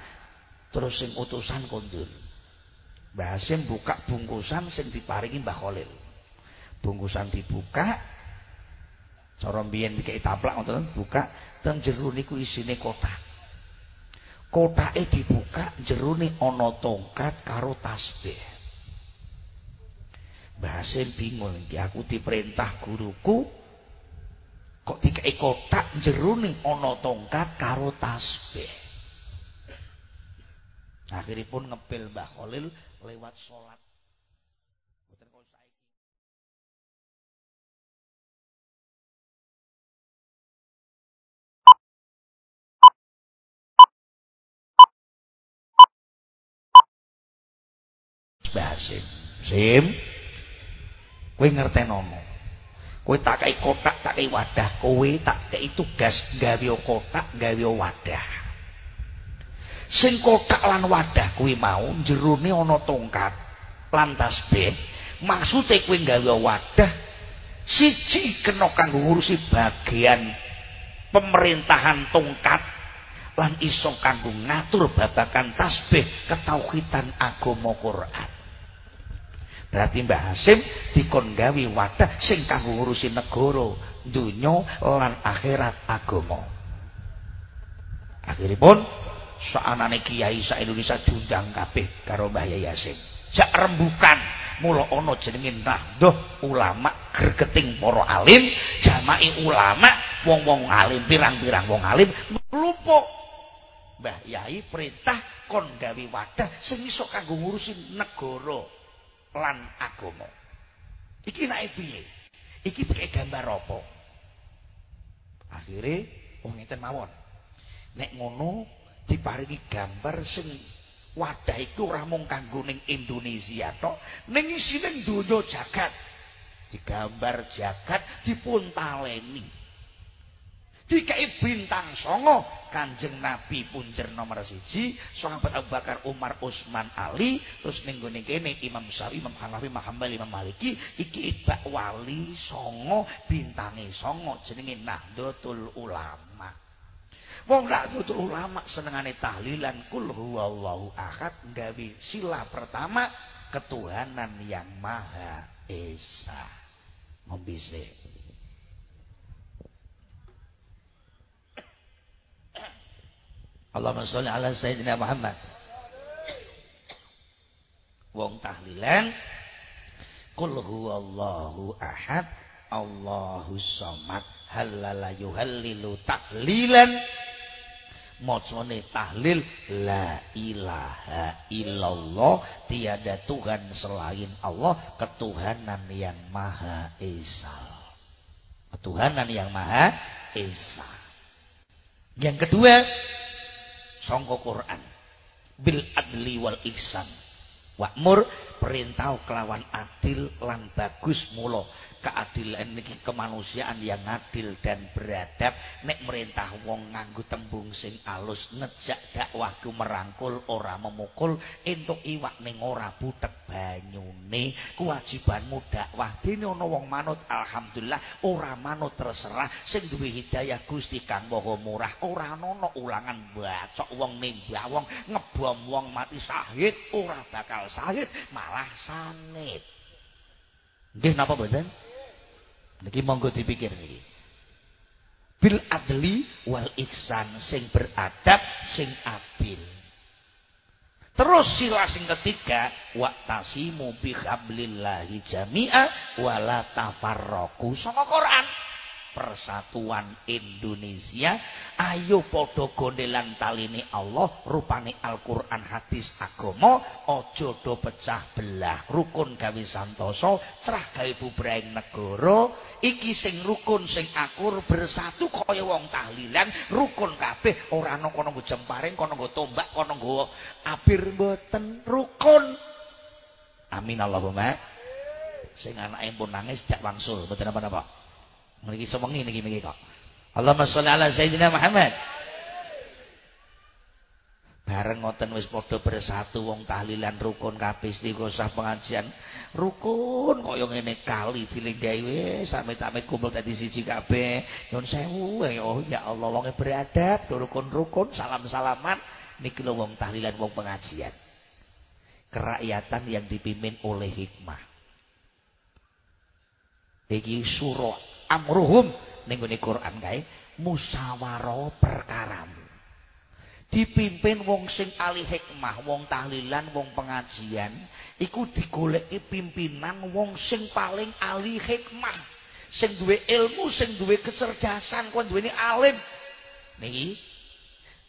terus sing utusan kondur. Mbah Hasim buka bungkusan sing diparingi Mbah Khalil. Bungkusan dibuka cara mbiyen dikek taplak ngoten buka ten jero niku isine kotak. Kotake dibuka jerone ana tongkat karo tasbih. Mbah Hasim bingung iki aku diperintah guruku kok dikei kotak jerone ana tongkat karo tasbih? Akhiripun ngepil Mbah Khalil lewat salat mboten kok saiki. Basim Sim? Kowe ngertenono kowe tak kei kotak tak kei wadah. Kowe tak kei tugas gawe kotak gawe wadah. Sing kotak lan wadah kowe mau jerone ana tongkat lan tasbih maksude kowe gawe wadah siji kena kanggo ngurusi bagian pemerintahan tongkat lan iso kanggo ngatur babakan tasbih ketauhidan agama Quran berarti Mbah Hasim dikon gawe wadah sing kanggo ngurusi negara donya lan akhirat agama. Akhiripun saanane kiai sak Indonesia diundang kabeh karo Mbah Yai Hasim. Sak rembukan mula ana jenenge Nahdhah ulama gregeting para alim jama'i ulama wong-wong alim pirang-pirang wong alim mlumpuk Mbah Yai perintah kon gawe wadah sing iso kanggo ngurusi negara lan agama. Iki nek piye? Iki dikek gambar apa? Akhire wong ngeten mawon. Nek ngono diparingi gambar sing wadah iku ora mung kanggo ning Indonesia tok, ning isine donya jagat. Digambar jagat dipun dikai bintang songo kanjeng nabi punjer nomor siji sahabat Abu Bakar Umar Utsman Ali terus minggu kene Imam Syafi'i Imam Hanafi Hambali Imam Maliki iki ibak wali songo bintange songo jenenge Nahdlatul Ulama. Wong Nahdlatul Ulama senengane tahlilan kul huwallahu ahad gawe sila pertama ketuhanan yang maha esa. Ngombise Allahumma sholli ala sayyidina Muhammad. Wong tahlilan. Qul huwallahu ahad. Allahu samad halala yuhallilu tahlilan. Mocone tahlil. La ilaha illallah. Tiada Tuhan selain Allah. Ketuhanan yang Maha Esa. Ketuhanan yang Maha Esa. Yang kedua sangka Quran. Bil adli wal ihsan. Wa'mur perintah kelawan adil lan bagus mula keadilan niki kemanusiaan yang adil dan beradab. Nek merintah wong nganggo tembung sing alus ngejak dakwah ku merangkul ora memukul entuk iwak ning ora butek banyune. Kewajibanmu dakwah. Dene ana wong manut alhamdulillah ora manut terserah. Sing duwe hidayah Gusti Kang Maha Murah ora ana ulangan bacok wong nimbah wong ngebom wong mati sahid ora bakal sahid malah sanit. Nggih napa mboten Niki monggo dipikir niki. Bil adli wal ihsan sing beradab sing adil. Terus sila sing ketiga wa tasimu bi hablillahi jami'a wala tafarraqu. Sama Quran. Persatuan Indonesia ayo padha gondelan taline Allah rupane Al-Qur'an hadis agama aja do pecah belah rukun gawe santoso cerah gawe bubrahing negara iki sing rukun sing akur bersatu kaya wong tahlilan rukun kabeh ora ana kono nggo jemparing kono nggo tombak kono nggo abir mboten rukun. Amin Allahumma. Sing anake pun nangis jak wangsul mboten apa-apa Mriki sewengi niki niki kok. Allahumma sholli ala sayyidina Muhammad. Bareng ngoten wis padha bersatu wong tahlilan rukun kabeh istighosah pengajian. Rukun kaya ngene kali dilinggahi wis sampe-sampe kumpul dadi siji kabeh. Nyun sewu oh ya Allah wong beradab rukun-rukun salam-salaman niki lho wong tahlilan wong pengajian. Kerakyatan yang dipimpin oleh hikmah. Iki surah amruhum. Ning Quran kae musyawarah perkaramu. Dipimpin wong sing ahli hikmah wong tahlilan wong pengajian iku digoleki pimpinan wong sing paling ahli hikmah. Sing duwe ilmu sing duwe kecerdasan kuwi duweni alim. Niki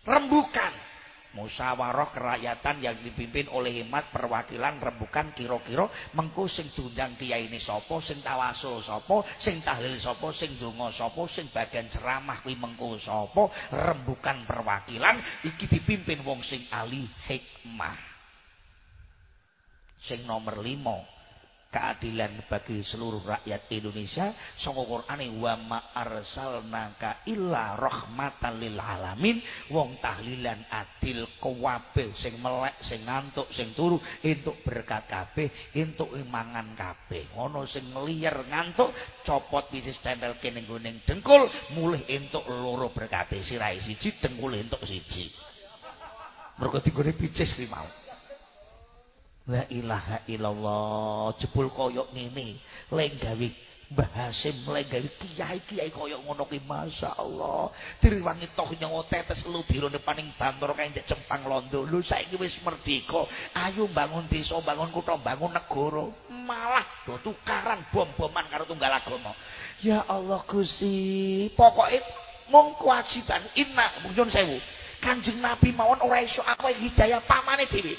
rembukan musyawarah kerakyatan yang dipimpin oleh hemat perwakilan rembukan kira-kira mengko sing diundang kiai ini sapa sing tawasul sapa sing tahlil sapa sing donga sapa sing bagian ceramah kuwi mengko sapa rembukan perwakilan iki dipimpin wong sing ahli hikmah. Sing nomor 5 keadilan bagi seluruh rakyat Indonesia. Saka Qur'ane wa ma arsalnaka illa rahmatan lil alamin. Wong tahlilan adil kuwabe sing melek sing ngantuk sing turu entuk berkat kabeh entuk mangan kabeh. Ana sing ngeliyer ngantuk copot pisis tempel kene nggoning dengkul mulih entuk loro berkate sirahe siji dengkul entuk siji. Mergo digone picis ki mau La ilaha illallah, jebul koyok ngene, lenggawi Mbah Hasim lenggawi kiai-kiai koyok ngono ki masyaallah. Diriwangi toh nyawa tetes lu dirone paning bantor kae ndek Jepang Londo. Lho saiki wis merdeka. Ayo bangun desa, bangun kutha, bangun negara. Malah do tukaran bom-boman karo tunggal agama. Ya Allah Gusti, pokoke mung kewajiban inna nyun sewu. Kanjeng Nabi mawon ora iso apa hidayah pamane dhewe.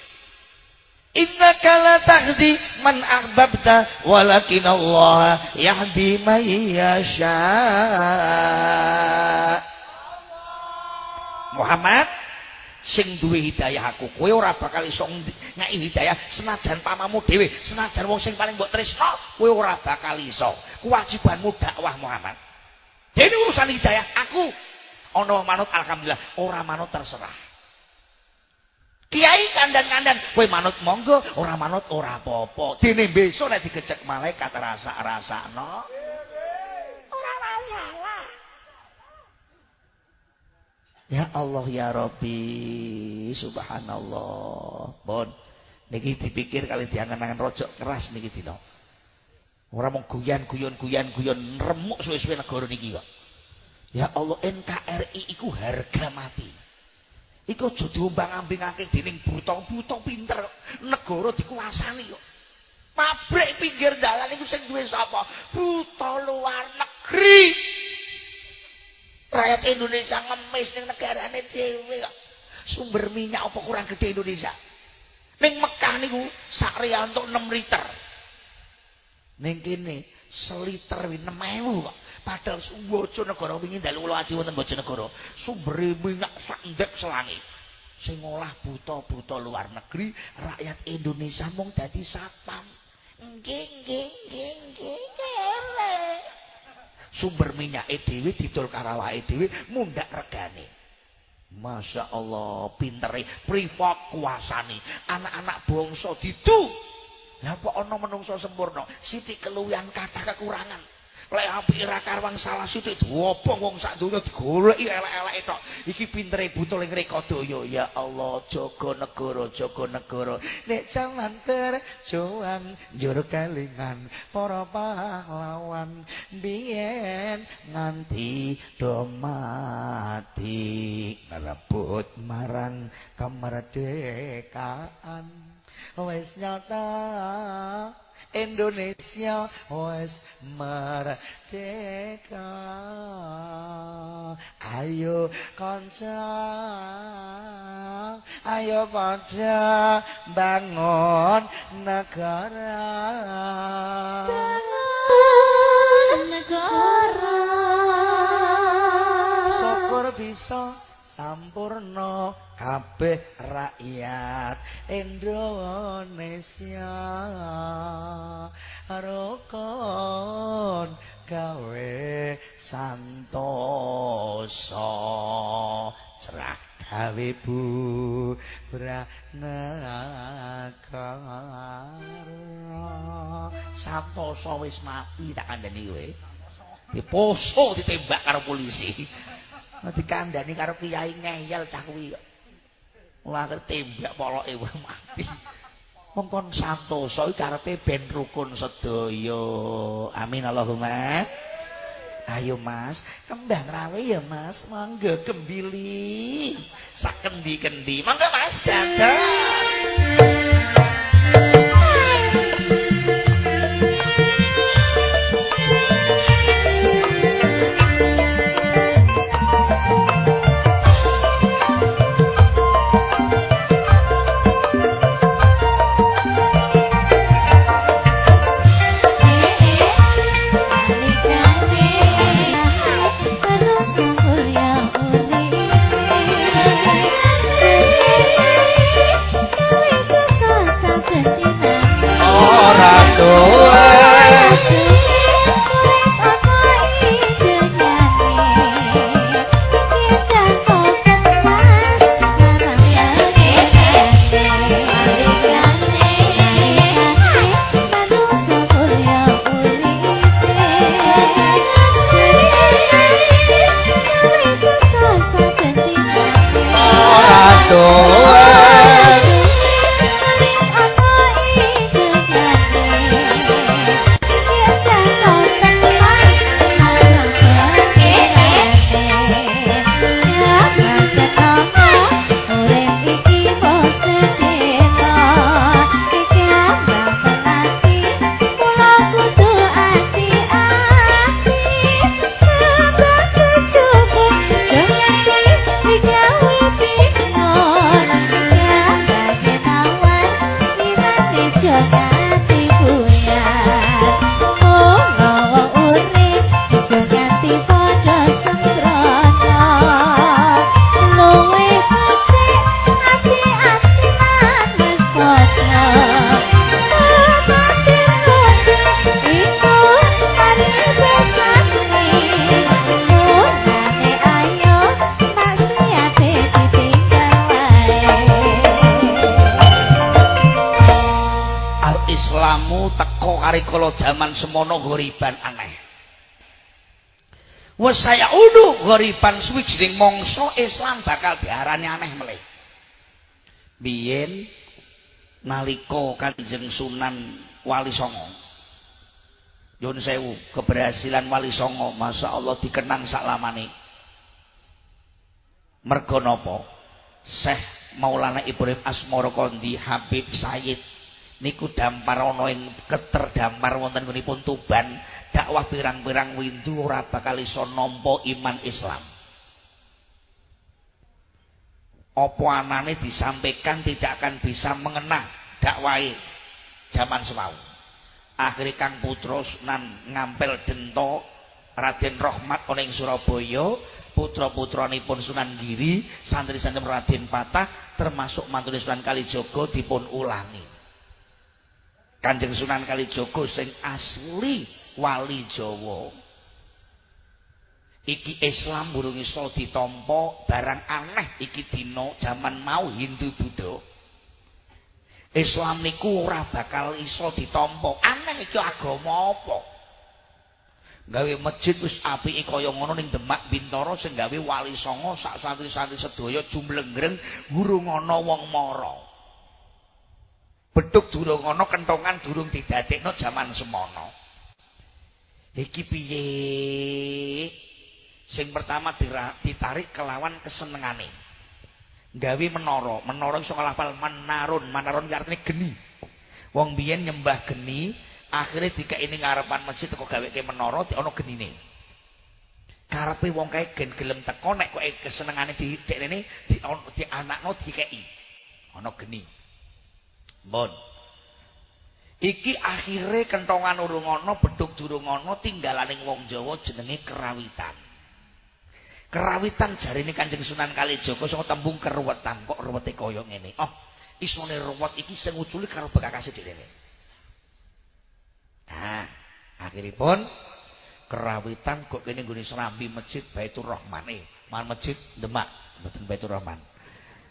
Innaka la tahdi man ahbabta walakin Allah yahdi man yasha. Muhammad sing duwe hidayah aku kowe ora bakal iso ngeki hidayah senajan pamamu dhewe senajan wong sing paling mbok tresno kowe ora bakal iso. Kewajibanmu dakwah Muhammad. Dene urusan hidayah aku. Ana manut alhamdulillah ora manut terserah Kiai kandan-kandan, kowe manut monggo, ora manut ora apa-apa. Dene besok nek digecek malaikat rasa-rasakno. Ora masalah. Ya Allah ya Rabbi, subhanallah. Bon, niki dipikir kali diangen-angen rojok keras niki dina. Ora mung guyan-guyon guyon remuk suwe-suwe negara niki kok. Ya Allah NKRI iku harga mati. Iku aja diombang-ambingake dening buta-buta pinter negara dikuasani kok. Pabrik pinggir dalan iku sing duwe sapa? Buta luar negeri. Rakyat Indonesia ngemis ning negarane dhewe kok. Sumber minyak apa kurang gede Indonesia? Ning Mekah niku sak riyanto 6 liter. Ning kene seliter 6000 kok. Padahal negara wingi dalu kula aji wonten Bojonegoro. Sumbere minyak sandek selangi. Sing ngolah buta-buta luar negeri, rakyat Indonesia mung dadi satpam. Nggih, nggih, nggih, nggih. Sumber minyak dhewe didol karo awake dhewe mundhak regane. Masya Allah, pintere privat kuasani. Anak-anak bangsa didu. Lah kok ana menungso sempurna, sithik keluwihan kata kekurangan. Lek apik ora karwang salah sithik diopong wong sak donya digoleki elek-eleke tok. Iki pintere butuh ning rekodaya. Ya Allah jaga negara jaga negara. Nek jaman terjuang njur kalingan para pahlawan biyen nganti do mati. Rebut marang kemerdekaan. Wis nyata Indonesia wes merdeka. Ayo kanca ayo padha bangun negara. Bangun negara. Syukur bisa sampurno kabeh rakyat Indonesia. Rukun gawe santoso. Cerah gawe bu branagara. Santoso wis mati tak kandhani kowe. Diposo ditembak karo polisi dikandani karo kiai ngeyel cah kuwi. Ora tembak poloke mati. Mongkon santosa iki karepe ben rukun sedaya. Amin Allahumma. Ayo mas. Kembang rawe ya mas. Mangga gembili. Sak kendi-kendi. Mangga mas. Dadah 走 semono ghoriban aneh. Wis saya udu ghoriban suwijining mangsa Islam bakal diarani aneh meleh biyen nalika Kanjeng Sunan Wali Songo. Yun sewu keberhasilan Wali Songo Masya Allah dikenang saklamane mergo napa? Syekh Maulana Ibrahim Asmara Kondi Habib Sayyid niku dampar ana ing keterdampar wonten nipun Tuban dakwah pirang-pirang windu ora bakal iso nampa iman Islam. Apa anane disampaikan tidak akan bisa mengena dakwai zaman semau. Akhirnya Kang Putra nan ngampel dento Raden Rohmat oleh Surabaya putra-putranipun Sunan Giri santri-santri Raden Patah termasuk mantu Sunan Kalijogo dipun ulangi Kanjeng Sunan Kalijogo sing asli wali Jawa. Iki Islam burung iso ditampa barang aneh iki dina jaman mau Hindu Buddha. Islam niku ora bakal iso ditampa. Aneh iki agama apa? Gawe masjid wis apike kaya ngono ning Demak Bintoro sing gawe wali songo sak santri-santri sedaya jumlengreng gurung ana wong mara beduk durung ana kentongan durung didadekno jaman semono iki piye sing pertama ditarik kelawan kesenengane gawe menara menara iso nglafal menarun menarun artine geni wong biyen nyembah geni akhirnya dika ini ngarepan masjid kok gawe ke menara di ana genine karepe wong kae gen gelem teko nek kok kesenengane di dekne di anakno dikeki ana geni bon iki akhire kentongan urung ana bedhug durung ana tinggalaning wong Jawa jenenge kerawitan Kerawitan jari ini kanjeng sunan kali joko so tembung keruwetan kok ruwete kaya ngene. Oh, isone ruwet iki sing uculi karo bekakase dhewe. Nah, akhiripun kerawitan kok kene nggone serambi masjid Baitur Rahman eh, man masjid Demak, mboten Baitur Rahman.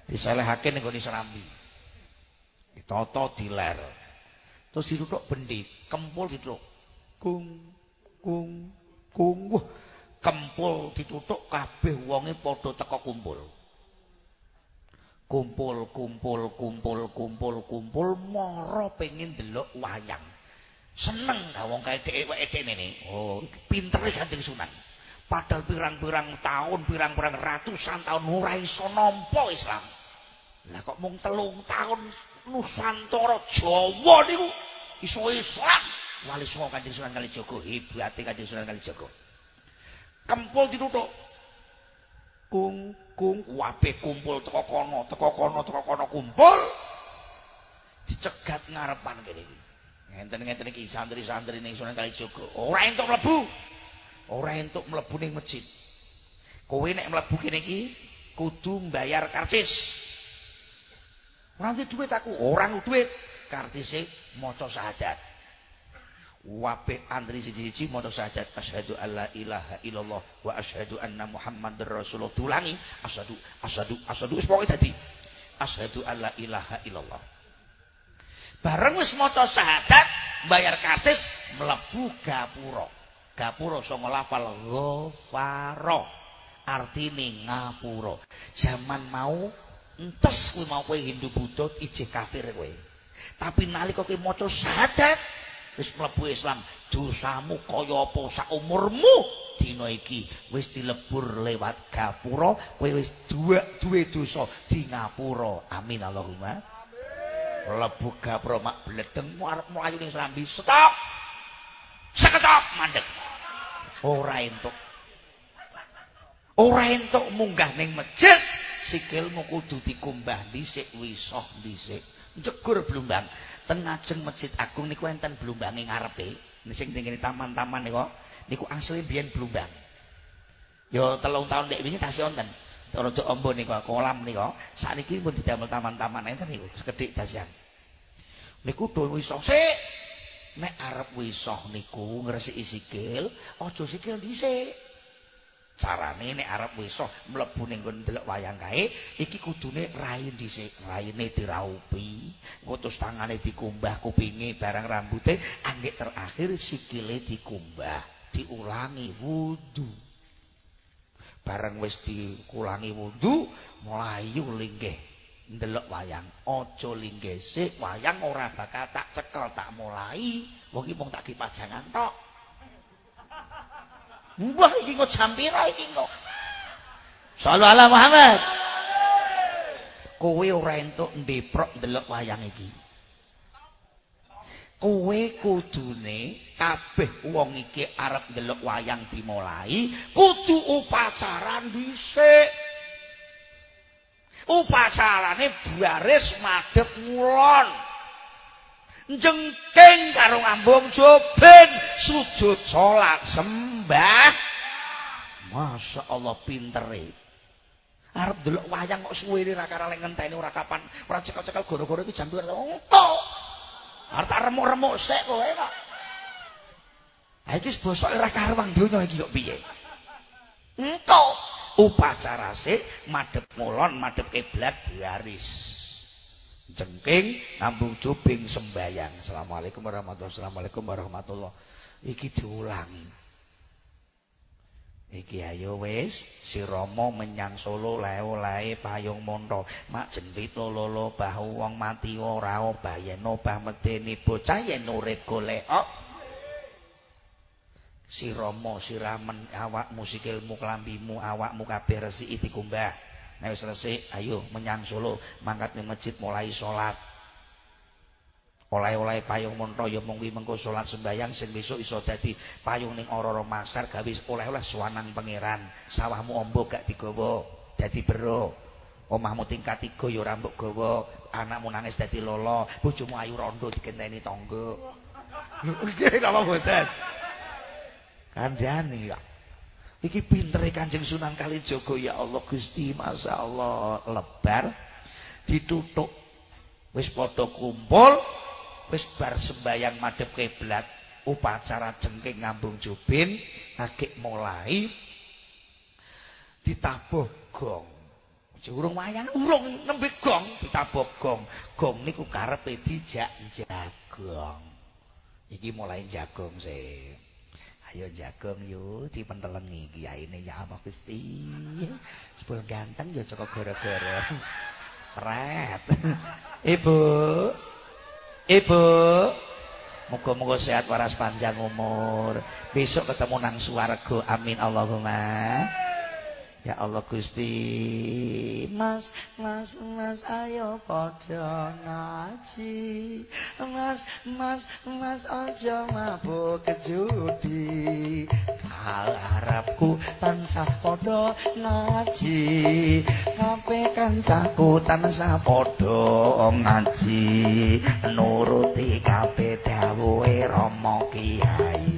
Diselehake ning nggone serambi. Ditoto diler. Terus ditutuk bendi, kempul ditutuk. Kung kung kung. Wah, kempul ditutuk kabeh wonge padha teka kumpul. Kumpul, kumpul, kumpul, kumpul, kumpul mara pengin delok wayang. Seneng ta wong kae dheweke dene. Oh, pintere Kanjeng Sunan. Padahal pirang-pirang tahun, pirang-pirang ratusan tahun ora iso nampa Islam. Lah kok mung telung tahun Nusantara Jawa niku iso Islam. Wali Songo Kanjeng Sunan Kalijaga, hebate Kanjeng Sunan Kalijaga. kempul ditutuk kung kung wabe kumpul teko kono teko kono teko kono kumpul. Dicegat ngarepan kene iki. Ngenten-ngenten iki santri-santri ning Sunan Kalijaga. Ora entuk mlebu. Ora entuk mlebu ning masjid. Kowe nek mlebu kene iki kudu mbayar karcis ora duit aku orang duit. Kartise maca syahadat. Wape antri siji-siji maca syahadat. Asyhadu alla ilaha illallah wa asyhadu anna muhammadar rasulullah. Tulangi asyhadu asyhadu wis pokoke dadi. Asyhadu alla ilaha illallah. Bareng wis maca syahadat bayar karcis mlebu gapura. Gapura sanga lafal ghafara artine ngapura. Zaman mau entes kuwi mau kowe Hindu Buddha ije kafir kowe. Tapi nalika kowe maca syahadat wis mlebu Islam dosamu kaya apa? Sak umurmu dina iki wis dilebur lewat gapura kowe wis duwe duwe dosa di ngapura. Amin Allahumma. Mlebu gapura mak bledeng arep mlayu ning Serambi stop! Seketop mandek. Ora entuk. Ora entuk munggah ning masjid sikilmu kudu dikumbah dhisik wisoh dhisik. Jegur blumbang. Ten ngajeng masjid agung niku enten blumbange ngarepe. Sing tengene taman-taman niku niku asli biyen blumbang. Ya telung tahun dek wingi tasih wonten. Rada amba niku kolam niku sakniki pun didamel taman-taman enten niku sekedhik dasian niku do wisoh sik! Nek arep wisoh niku ngresiki sikil aja sikil dhisik carane nek arep wis mlebu ning nggon ndelok wayang kae iki kudune rai dhisik raine diraupi ngutus tangane dikumbah kupinge barang rambute anggek terakhir sikile dikumbah diulangi wudu. Bareng wis dikulangi wudu mlayu linggih ndelok wayang aja linggih sik wayang ora bakal tak cekel tak mulai. Wong iki mung tak kipajangan tok Mbah iki kok jam pira iki kok? Sallallahu alaihi Muhammad. Kowe ora entuk ndeprok ndelok wayang iki. Kowe kudune kabeh wong iki arep ndelok wayang dimulai, kudu upacara dhisik. Upacarane baris madhep ngulon. Jengking karo ngambung jobin sujud salat sembah. Masya Allah pintere arep delok wayang kok suwe ra karo lek ngenteni ora kapan. Ora cekel-cekel goro-goro iki jam 2 entuk. Arep remuk-remuk sik kowe kok Ha iki bosok ora karuang donya iki kok piye? Entuk. Upacara sik madhep mulon madhep kiblat garis jengking ngambung jubing sembayang Assalamualaikum warahmatullahi Assalamualaikum warahmatullahi iki diulangi. Iki ayo wis si menyang Solo leo lae payung monto. Mak jendit lolo bahu wong mati ora obayen obah medeni bocah yen urip golek si siramen awakmu sikilmu kelambimu awakmu kabeh resiki dikumbah Nek resik, ayo menyang Solo, mangkat ning masjid mulai salat. Oleh-oleh payung monto ya mung kuwi mengko salat sembayang sing besok iso dadi payung ning ora-ora masar gawe oleh-oleh suwanang pangeran. Sawahmu ombo gak digawa dadi bero. Omahmu tingkat 3 ya ora mbok gawa, anakmu nangis dadi lolo, bojomu ayu rondo digenteni tangga. Lho, iki apa mboten? Kandhane ya. Iki pintere Kanjeng Sunan Kalijaga ya Allah Gusti Masya Allah. Lebar ditutuk. Wis padha kumpul wis bar sembayang madhep kiblat. Upacara jengking ngambung jubin agek mulai ditabuh gong. Urung wayang urung nembe gong ditabuh gong. Gong niku karepe dijak jagong iki mulai jagong sih Ayo jagung yo dipentelengi kiyaine ya Allah Gusti. Sepul ganteng yo saka gara-gara. Ibu. Ibu. Muga-muga sehat waras panjang umur. Besok ketemu nang swarga. Amin Allahumma. Ya Allah Gusti Mas, mas, mas ayo padha ngaji. Mas, mas, mas aja mabuk kejudi Hal harapku tansah padha ngaji. Kabeh kancaku tansah padha ngaji? Nuruti kabeh dawuhe Rama Kiai.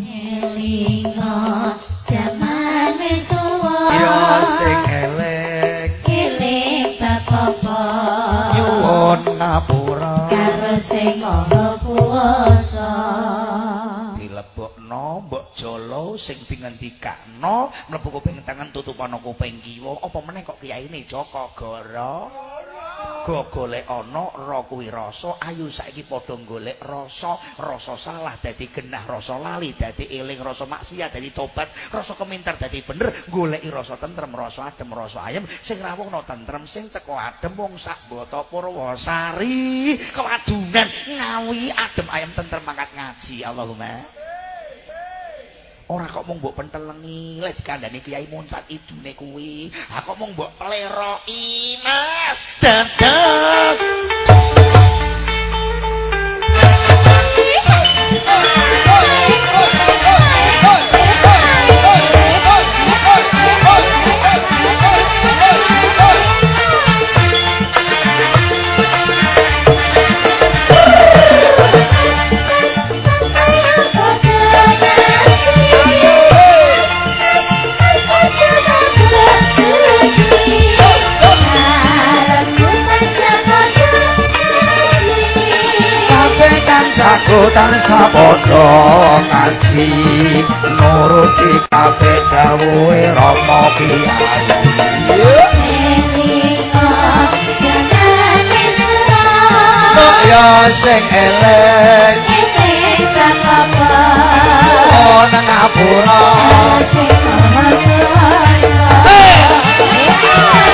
Elingot jaman wis ya sing maha kuwasa dilebokno mbok jolo sing dingendikakno mlebu kuping tangan tutupana kuping kiwa. Apa meneh kok kiyaine Joko? Goro go golek ana ra kuwi rasa. Ayu saiki padha golek rasa. Rasa salah dadi genah rasa lali dadi eling rasa maksiat dadi tobat rasa kemintar dadi bener. Goleki rasa tentrem rasa adem rasa ayem. Sing rawuhna tentrem sing teko adem wong sak bata purwasari. Kewadungan ngawi adem ayem tentrem mangkat ngaji. Allahumma ora kok mung mbok pentelengi lek kandhane kiai muncat idune kuwi. Ha kok mung mbok pleroki mas. Dadah saku tansah padha ngaji nuruti dawuhe Rama Kyai Ya sing elek? Sing sakapa ana ngapura? Sing Hey!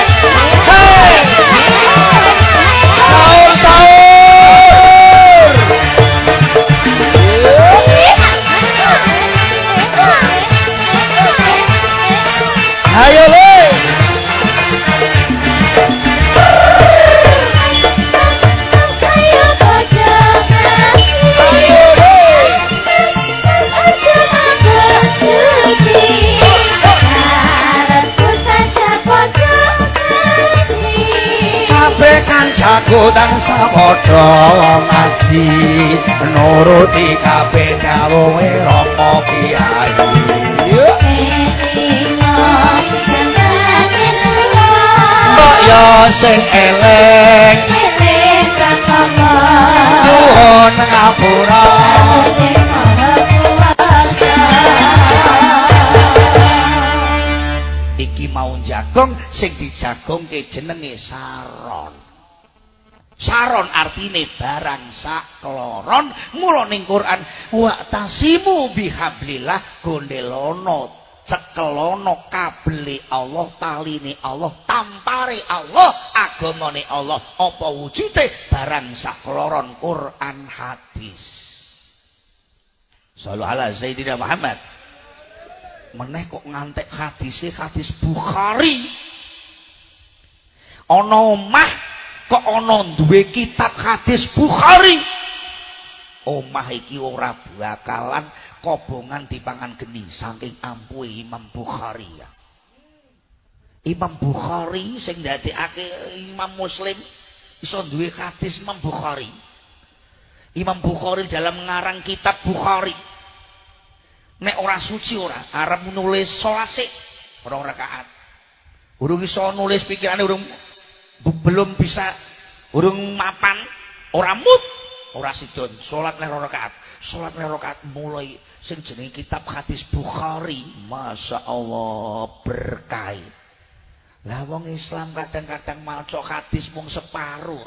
Ayo le. Kancaku tansah padha ngaji nuruti kabeh dawuhe Rama Kyai Yo sing elek. Nuhun ngapura. Iki mau jagong sing dijagongke jenenge saron. Saron artine barang sakloron mula ning Quran wa tasimu bihablillah gondelono cekelono kabeli Allah taline Allah tampare Allah agamane Allah. Apa wujude barang sakloron Quran hadis. Sallallahu ala Sayyidina Muhammad. Meneh kok ngantek hadise hadis Bukhari. Ana omah kok ana duwe kitab hadis Bukhari omah iki ora bakalan kobongan dipangan geni saking ampuhe Imam Bukhari ya. Imam Bukhari sing ndadekake Imam Muslim iso duwe hadis Imam Bukhari. Imam Bukhari dalam ngarang kitab Bukhari. Nek ora suci ora arep nulis solase ora rakaat. Urung iso nulis pikirane urung belum bisa urung mapan ora mut ora sidon salat nek rakaat. Salat nek rakaat mulai sing jenenge kitab hadis Bukhari. Masya Allah berkah. Lah wong Islam kadang-kadang maca hadis mung separuh.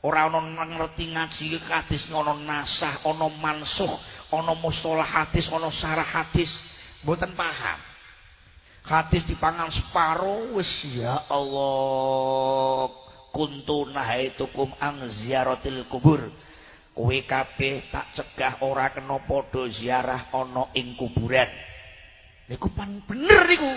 Ora ana ngerti ngaji hadis ana nasah ana mansuh ana mustalah hadis ana sarah hadis. Mboten paham? Hadis dipangan separo wis ya Allah kuntu nahaitukum ang ziaratil kubur. Kowe kabeh tak cegah ora kena padha ziarah ana ing kuburan. Niku pan bener niku.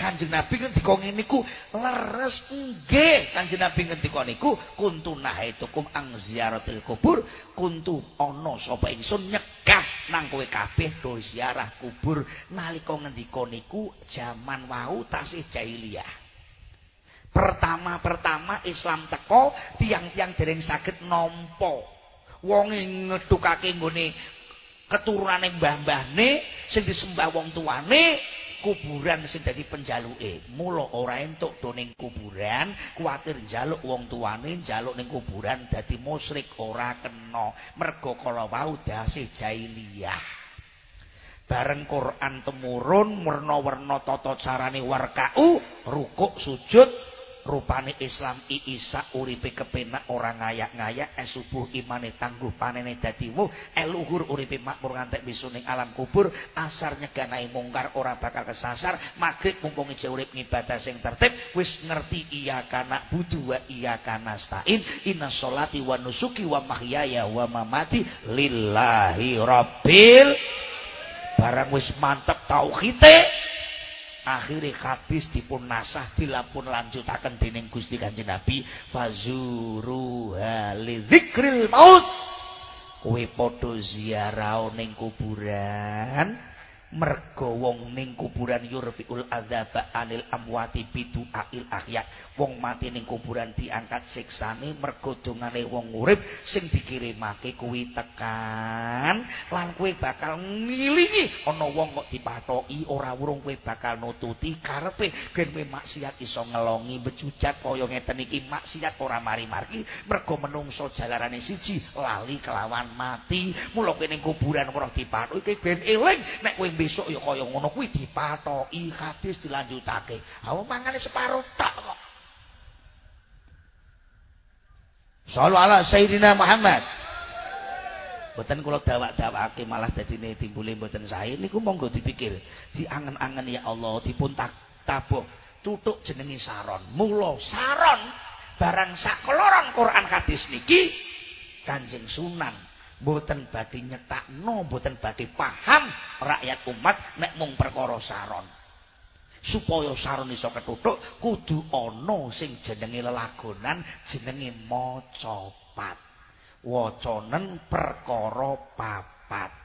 Kanjeng Nabi ngendika ngene niku leres nggih. Kanjeng Nabi ngendika niku kuntu nahaitukum ang ziaratil kubur, kuntu ana sapa ingsun nyegah nang kowe kabeh do ziarah kubur. Nalika ngendika niku jaman wau tasih jahiliyah. Pertama-pertama Islam teko tiang-tiang dereng saged nampa. Wonge ngedukake nggone keturunane mbah-mbahne sing disembah wong tuane kuburan sing dadi penjaluke. Mula ora entuk do ning kuburan, kuwatir njaluk wong tuane njaluk ning kuburan dadi musyrik ora kena. Mergo kala wau dase jahiliyah. Bareng Quran temurun werna-werna tata carane warkau, rukuk, sujud, rupane Islam iisa uripe kepenak ora ngayak-ngayak es subuh imane tangguh panene dadi wuh eluhur uripe makmur ngantek bisuning alam kubur asar nyeganahi mungkar ora bakal kesasar maghrib mumpung ije urip ngibadah sing tertib wis ngerti iya kana budu wa iya kana stain inna sholati wa nusuki wa mahyaya wa mamati lillahi rabbil barang wis mantep tauhite akhirnya hadis dipun nasah dilapun lanjutaken dening Gusti Kanjeng Nabi fazuru halidzikril maut. Kowe padha ziarah ning kuburan. Mergo wong ning kuburan yurfiul adzaba anil amwati bidu ail ahya wong mati ning kuburan diangkat siksane mergo dongane wong urip sing dikirimake kuwi tekan. Lan kowe bakal ngilingi ana wong kok dipatoki ora urung kowe bakal nututi karepe. Ben kowe maksiat iso ngelongi bejujat kaya ngeten iki maksiat ora mari-marki. Mergo menungso jalarane siji lali kelawan mati. Mula kowe ning kuburan ora dipatoki ben eling. Nek kowe besok ya kaya ngono kuwi dipatoki hadis dilanjutake. Aku mangane separo tok kok. Sallu ala Sayyidina Muhammad. Mboten kula dawak-dawake malah dadine timbule mboten sae niku monggo dipikir. Diangen-angen ya Allah dipun tabuh tutuk jenenge saron. Mula saron barang sakloron Quran hadis niki Kanjeng Sunan mboten badhe nyetakno mboten badhe paham rakyat umat nek mung perkara saron supaya saron iso ketutuk kudu ana sing jenenge lelagonan jenenge macapat wacanen perkara papat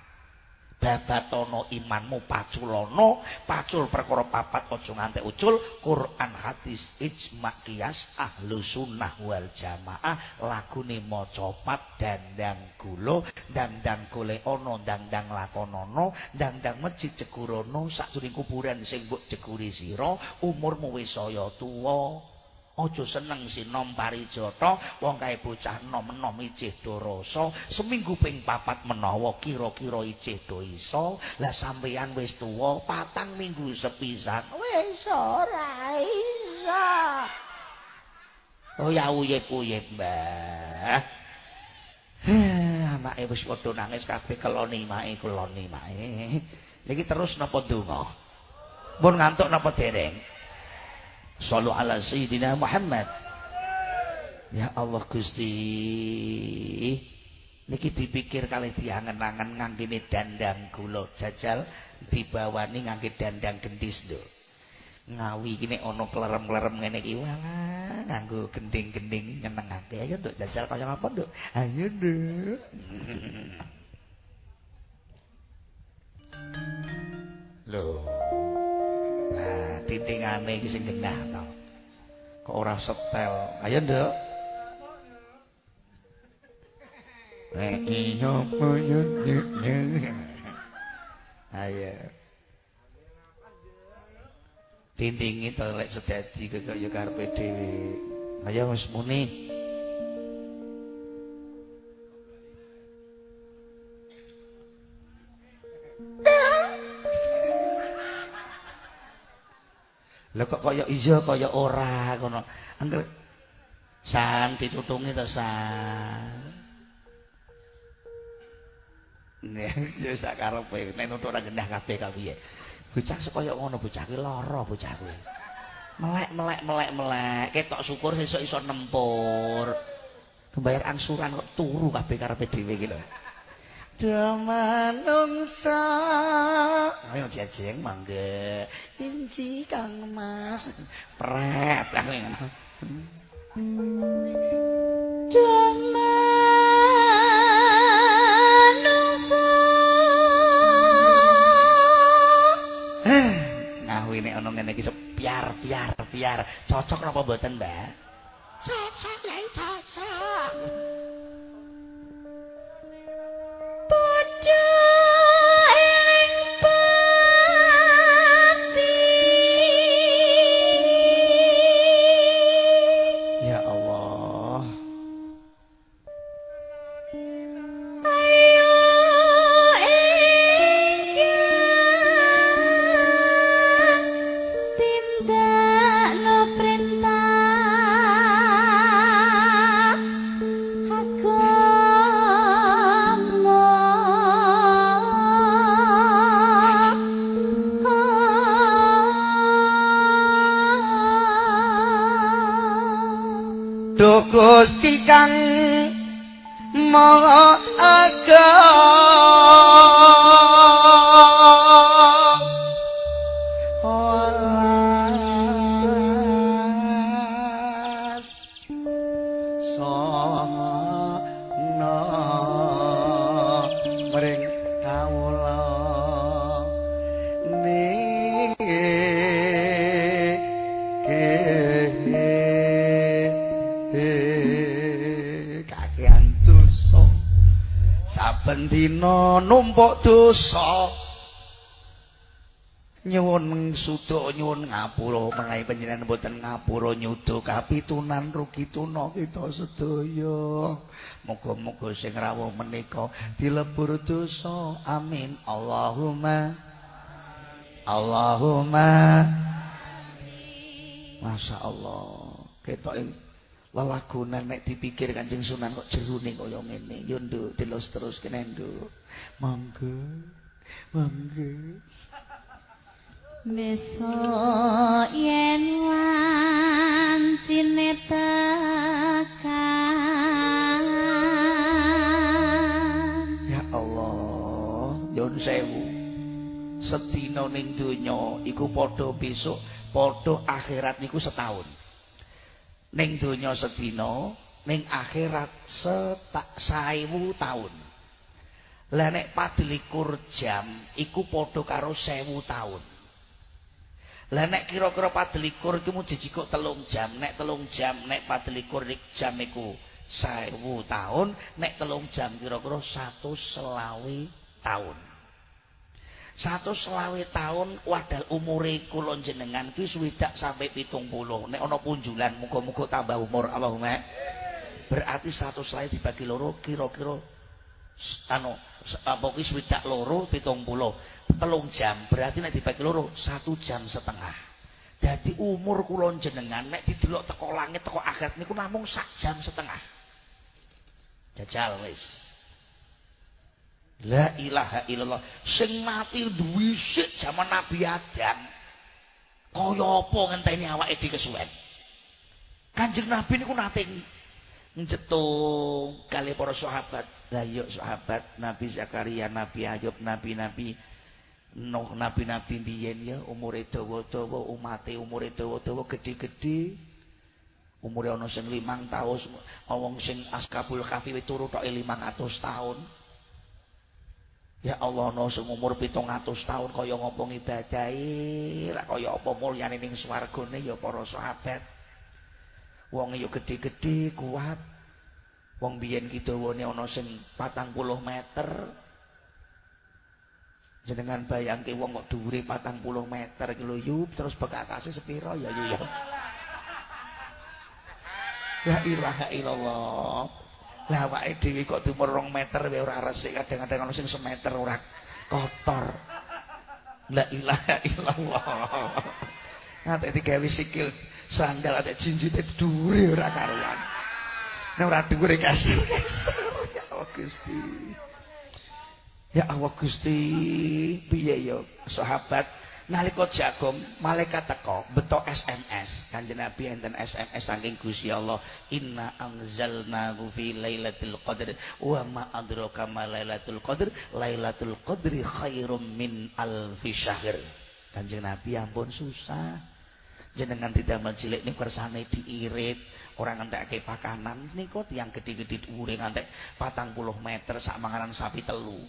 babatono imanmu paculono pacul perkara papat aja nganti ucul Quran hadis ijma kias ahlu sunnah wal jamaah lagune maca pat dandang gula dandang golek ana dandang lakonono dandang masjid cegurono sakjroning kuburan sing mbok jeguri sira umurmu wis saya tuwa Aja seneng sinom parijata, wong kae bocah nom-nom ijih dorasa, seminggu ping papat menawa kira-kira ijih do iso. Lah sampeyan wis tuwa, patang minggu sepisan wis ora iso. Oh ya uyep-uyep, Mbah. Anake wis padha nangis kabeh keloni mae, keloni mae. Niki terus napa donga? Mun ngantuk napa dereng? Sallu ala Sayyidina Muhammad. Ya Allah Gusti. Niki dipikir kali diangen-angen ngangkine dandang gula jajal dibawani ngangge dandang gendis lho. Ngawi kene ana klerem-klerem ngene iki walah nganggo gending-gending nyenengake. Ayo nduk jajal kaya apa nduk? Ayo nduk. Loh. Titingane iki sing genah to. Kok ora setel. Ayo, Nduk. Eh, iya punya Ayo. Tintingi to lek sedadi kaya karepe dhewe. Ayo wis muni. Lah kok kaya iya kaya ora ngono. Angger san ditutungi to san. Ya sak karepe nek nutuk ora gendah kabeh kapiye. Bocah kaya ngono bocah ki lara bocah kuwi. Melek melek melek melek ketok syukur sesuk iso nempur. Kebayar angsuran kok turu kabeh karepe dhewe iki lho. Damanungsa ayo jajeng mangga. Inci kang mas. Pret Damanungsa eh ngawi nek ana ngene iki piar piar piar cocok napa mboten Mbak? Cocok ya cocok kang Maha saben dosa. Nyuwun sudo nyuwun ngapura. Menawi panjenengan mboten ngapura nyuda kapitunan rugi tuna kita sedaya. Muga-muga sing rawuh menika dilebur dosa. Amin. Allahumma Allahumma. Masya Allah. Ketok lelagunan nek dipikir Kanjeng Sunan kok jerune kaya ngene. Yo nduk dilus terus kene nduk. Monggo monggo. Besok yen wancine tekan. Ya Allah Yun sewu. Sedina ning donya iku padha besok padha akhirat niku setahun Ning donya sedina ning akhirat setak saewu tahun Lah nek padlikur jam iku padha karo sewu tahun Lah nek kira-kira 24 iki mung jijikuk telung jam, nek telung jam, nek 24 jam iku 1000 tahun, nek telung jam kira-kira 120 tahun. 120 tahun wadal umure kula jenengan ki swidak sampai 70. Nek ana punjulan muga-muga tambah umur Allahumma. Berarti 120 dibagi loro kira-kira anu ki swidak loro 70. telung jam berarti nek dibagi loro satu jam setengah jadi umur kulon jenengan nek didelok teko langit teko akhirat niku namung sak jam setengah jajal wis la ilaha illallah. Sing mati duwisik zaman nabi adam. Kaya apa ngenteni awake dhewe kesuwen? Kanjeng nabi niku nate njetung kali para sahabat. Yuk sahabat nabi zakaria nabi ayub nabi-nabi Nuh nabi-nabi biyen ya umure dawa-dawa umate umure dawa-dawa gedhe-gedhe. Umure ana sing 5 taun wong sing askabul kafi turu tok 500 taun Ya Allah ana sing umur 700 taun kaya ngopo ngibadahi ra kaya apa mulyane ning swargane ya para sahabat. Wong ya gedhe-gedhe kuat. Wong biyen ki dawane ana sing 40 meter. Jenengan bayangke wong kok dhuwure 40 meter iki lho yup terus bekakase sepira ya yu ya. La ilaha illallah. Lah awake dhewe kok dumur 2 meter wae ora resik kadang-kadang ana sing semeter ora kotor. La ilaha illallah. Ate digawe sikil sandal ate jinjite dhuwure ora karuan. Nek ora dhuwure kasar. Ya Allah Gusti. Ya Allah Gusti, piye ya sahabat nalika jagong malaikat teko betok SMS Kanjeng Nabi enten SMS saking Gusti Allah inna anzalnahu fi lailatul qadr wa ma adraka ma lailatul qadr lailatul qadri khairum min alfi syahr. Kanjeng Nabi ampun susah. Jenengan tidak cilik ning kersane diirit orang ngentekake pakanan. Niku tiyang gedhe-gedhe dhuwure ngantek 40 meter sak manganan sapi telu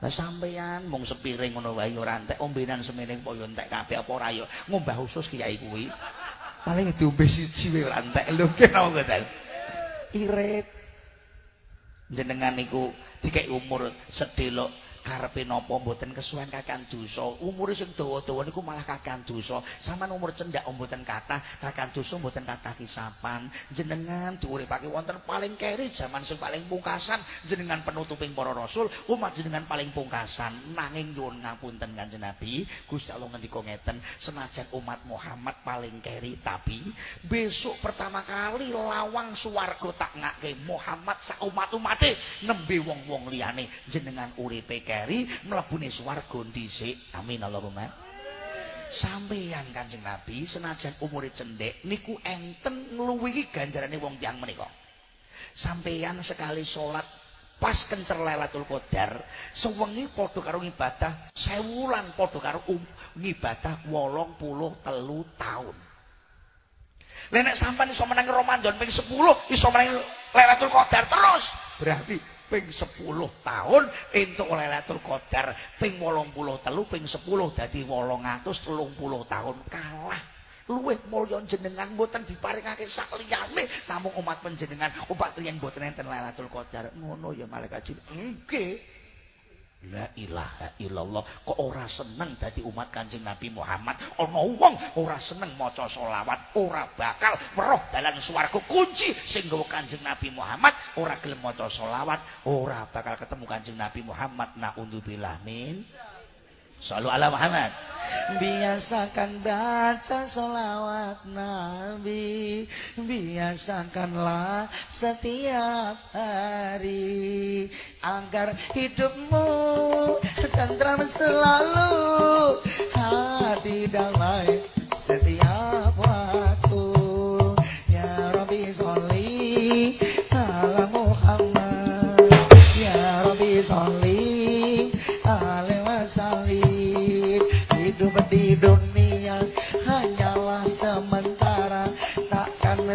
Lah sampeyan mung sepiring ngono wae ora entek ombenan semene kaya entek kabeh apa ora ya ngombah khusus kiai kuwi. Paling diombe siji wae ora entek lho kena ngoten. Irit. Jenengan niku dikek umur sedelok karepe napa mboten kesuwen kakan dosa? Umure sing dawa-dawa niku malah kakan dosa. Sampean umur cendak mboten kathah kakan dosa mboten kathah kisapan jenengan diuripake wonten paling keri jaman sing paling pungkasan jenengan penutuping para rasul umat jenengan paling pungkasan. Nanging nyuwun ngapunten kanjeng Nabi. Gusti Allah ngendika ngeten senajan umat Muhammad paling keri tapi besok pertama kali lawang swarga tak ngake Muhammad sak umat-umate nembe wong-wong liyane. Jenengan uripe keri mlebune swarga dhisik. Amin Allahumma. Sampeyan Kanjeng Nabi senajan umure cendhek niku enten ngluwihi ganjarane wong tiyang menika. Sampeyan sekali salat pas kencer Lailatul Qadar, sewengi padha karo ngibadah sewulan padha karo um, ngibadah 83 taun. Lah nek sampean iso menang Ramadan ping 10, iso menang Lailatul Qadar terus. Berarti ping 10 tahun entuk Lailatul Qadar. Ping 83 ping 10 dadi 830 tahun kalah. Luwih mulya jenengan mboten diparingake sak liyane. Namung umat panjenengan umat liyan mboten enten Lailatul Qadar. Ngono ya malaikat Jibril. Nggih La ilaha illallah. Kok ora seneng dadi umat Kanjeng Nabi Muhammad? Ana wong ora seneng maca selawat ora bakal weruh dalan swarga. Kunci sing Kanjeng Nabi Muhammad ora gelem maca selawat ora bakal ketemu Kanjeng Nabi Muhammad. Naudzubillah min Sallu ala Muhammad. Biasakan baca solawat Nabi. Biasakanlah setiap hari. Agar hidupmu tentram selalu. Hati damai setiap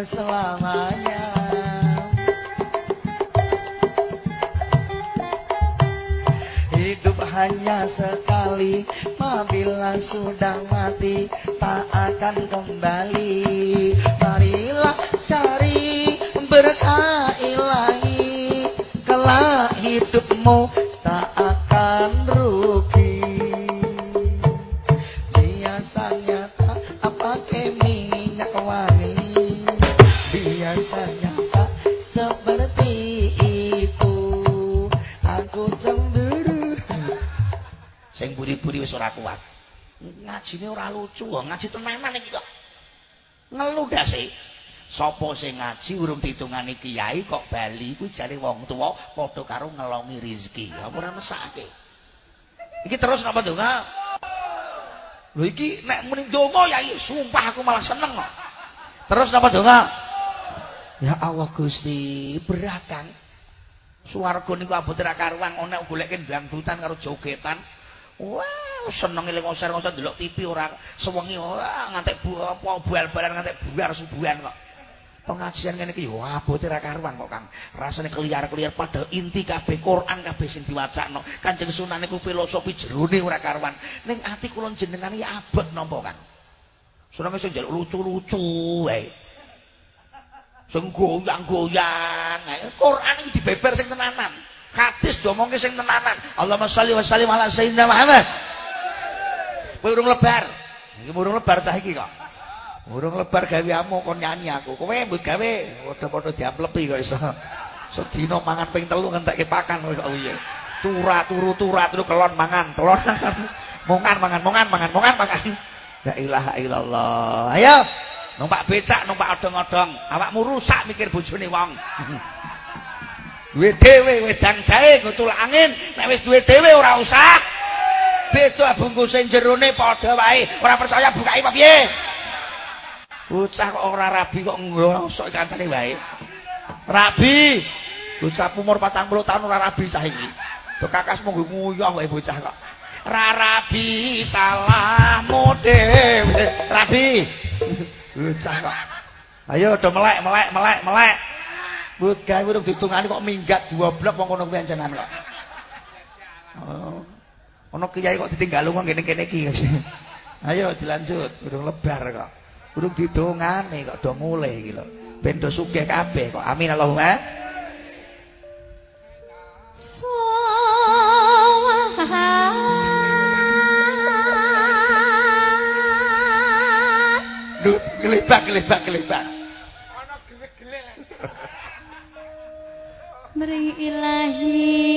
selamanya. Hidup hanya sekali apabila sudah mati tak akan kembali. Marilah cari berkah ilahi kelak hidupmu tak akan rugi buri-buri wis ora kuat. Ngajine ora lucu ngaji tenanan iki kok. Ngelu dase sapa sing ngaji urung ditungani kiai kok bali kuwi jare wong tuwa padha karo ngelongi rezeki? Apa ora mesake? Iki terus napa donga lho iki nek muni donga ya sumpah aku malah seneng kok. Terus napa donga Ya Allah Gusti, berat kan. Swarga niku abote ra karuan ana goleke dangdutan karo jogetan. Wah, seneng eling oser-oser delok TV ora sewengi ora ngantek apa bal-balan ngantek buar subuhan kok. Pengajian ngene iki yo abote ra karuan kok Kang. Rasane keliar-keliar padahal inti kabeh Quran kabeh sing diwacakno. Kanjeng Sunan niku filosofi jerone ora karuan. Ning ati kula jenengan iki abot napa Kang? Sunan sing njaluk lucu-lucu wae. sing goyang-goyang. Quran iki dibeber sing tenanan. Hadis domongke sing tenanan. Allahumma shalli wa sallim ala sayyidina Muhammad. Kowe urung lebar. Iki urung lebar ta iki kok. Urung lebar gawe amu kon nyanyi aku. Kowe mbok gawe padha-padha diamplepi kok iso. Sedina mangan ping telu ngentekke pakan kok piye. Tura turu tura turu kelon mangan, telon. Mongan mangan, mongan mangan, mongan mangan. La ilaha illallah. Ayo. numpak becak numpak odong-odong awakmu rusak mikir bojone wong duwe dhewe wedang jahe ngutul angin. Nek wis duwe dhewe ora usah. Beda bungkus sing jerone padha wae. Ora percaya bukai apa piye? Bocah kok ora rabi kok ngosok kancane wae. Rabi! Bocah umur 40 tahun ora rabi cah iki. To kakasmu nguyuh wae bocah kok. Ra rabi salahmu dhewe. Rabi! Bocah kok. Ayo do melek melek melek melek. But gawe urung ditungani kok minggat goblok wong ngono kuwi anjenan kok. Oh. Ono kiai kok ditinggal wong kene-kene iki. Ayo dilanjut, urung lebar kok. Urung didongane kok do mulai iki lho. Ben do sugih kabeh kok. Amin Allahumma. gelebak gelebak gelebak Meri ilahi.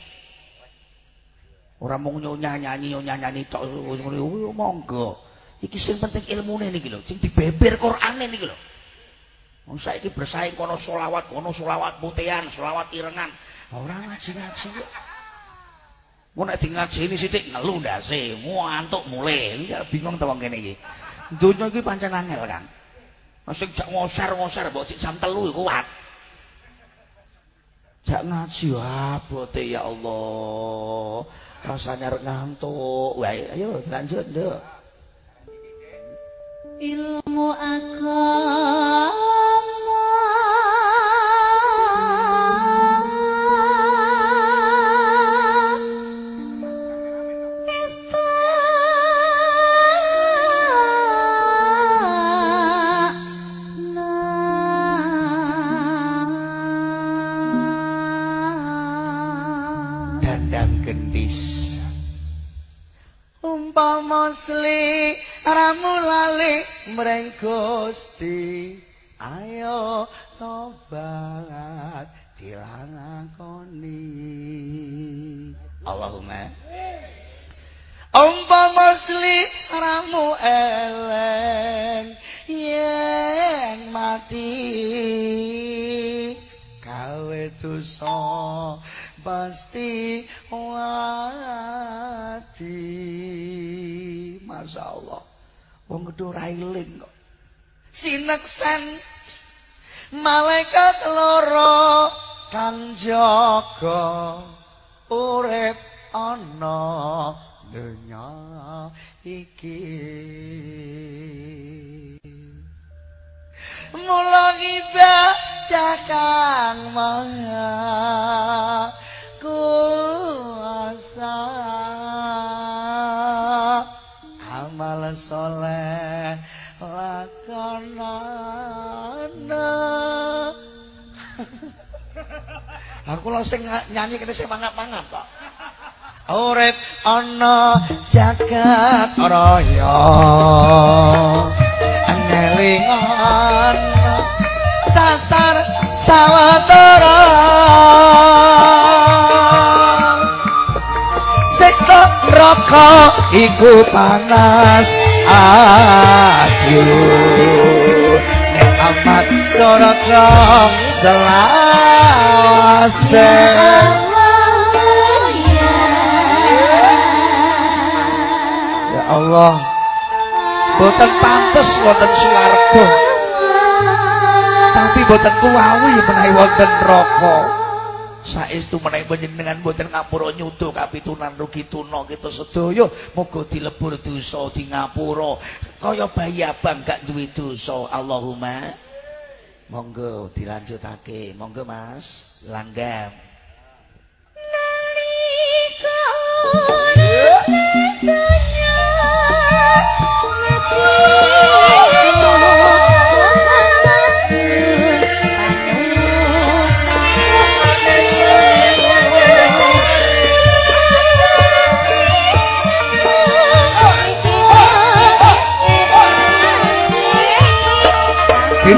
Ora mung nyanyi nyanyi tok ngono monggo. Iki sing penting ilmune niki lho, sing dibeber Qur'ane niki lho. Wong saiki bersaing kono selawat, kono selawat putihan, selawat irengan. Ora ngaji-ngaji kok. Mun nek ngajeni sithik ngelu ndase, ngantuk. Ya bingung to wong kene iki. Donya iki pancen angel, Kang. Sing jak ngosar-ngosar mbok cik jam 3 kuat. Jak ngaji abote ya Allah. Rasanya ngantuk. Wae, ayo lanjut, Nduk. Ilmu agama mreng Gusti. Ayo tobat dilakoni Allahumma. Umpama mosli ramu eleng yen mati. Kawe dosa pasti wati. Masya Wong gedho railing kok. Sineksen malaikat loro kang jaga urip ana dunya iki. Mula ibadah kang maha kuasa amal soleh lakonana aku lho sing nyanyi kene sing mangap-mangap kok urip ana jagat raya. Ngelingan sasar sawetara neraka iku panas aduh. Nek amat surga selase ya Allah boten pantes wonten swarga tapi boten kuwawi menawi wonten neraka saestu menawi panjenengan mboten ngapura nyuda kapitunan rugi tuna kita sedaya muga dilebur dosa di ngapura. Kaya bayi abang gak duwe dosa Allahumma. Monggo dilanjutake. Monggo Mas. Langgam. Nalika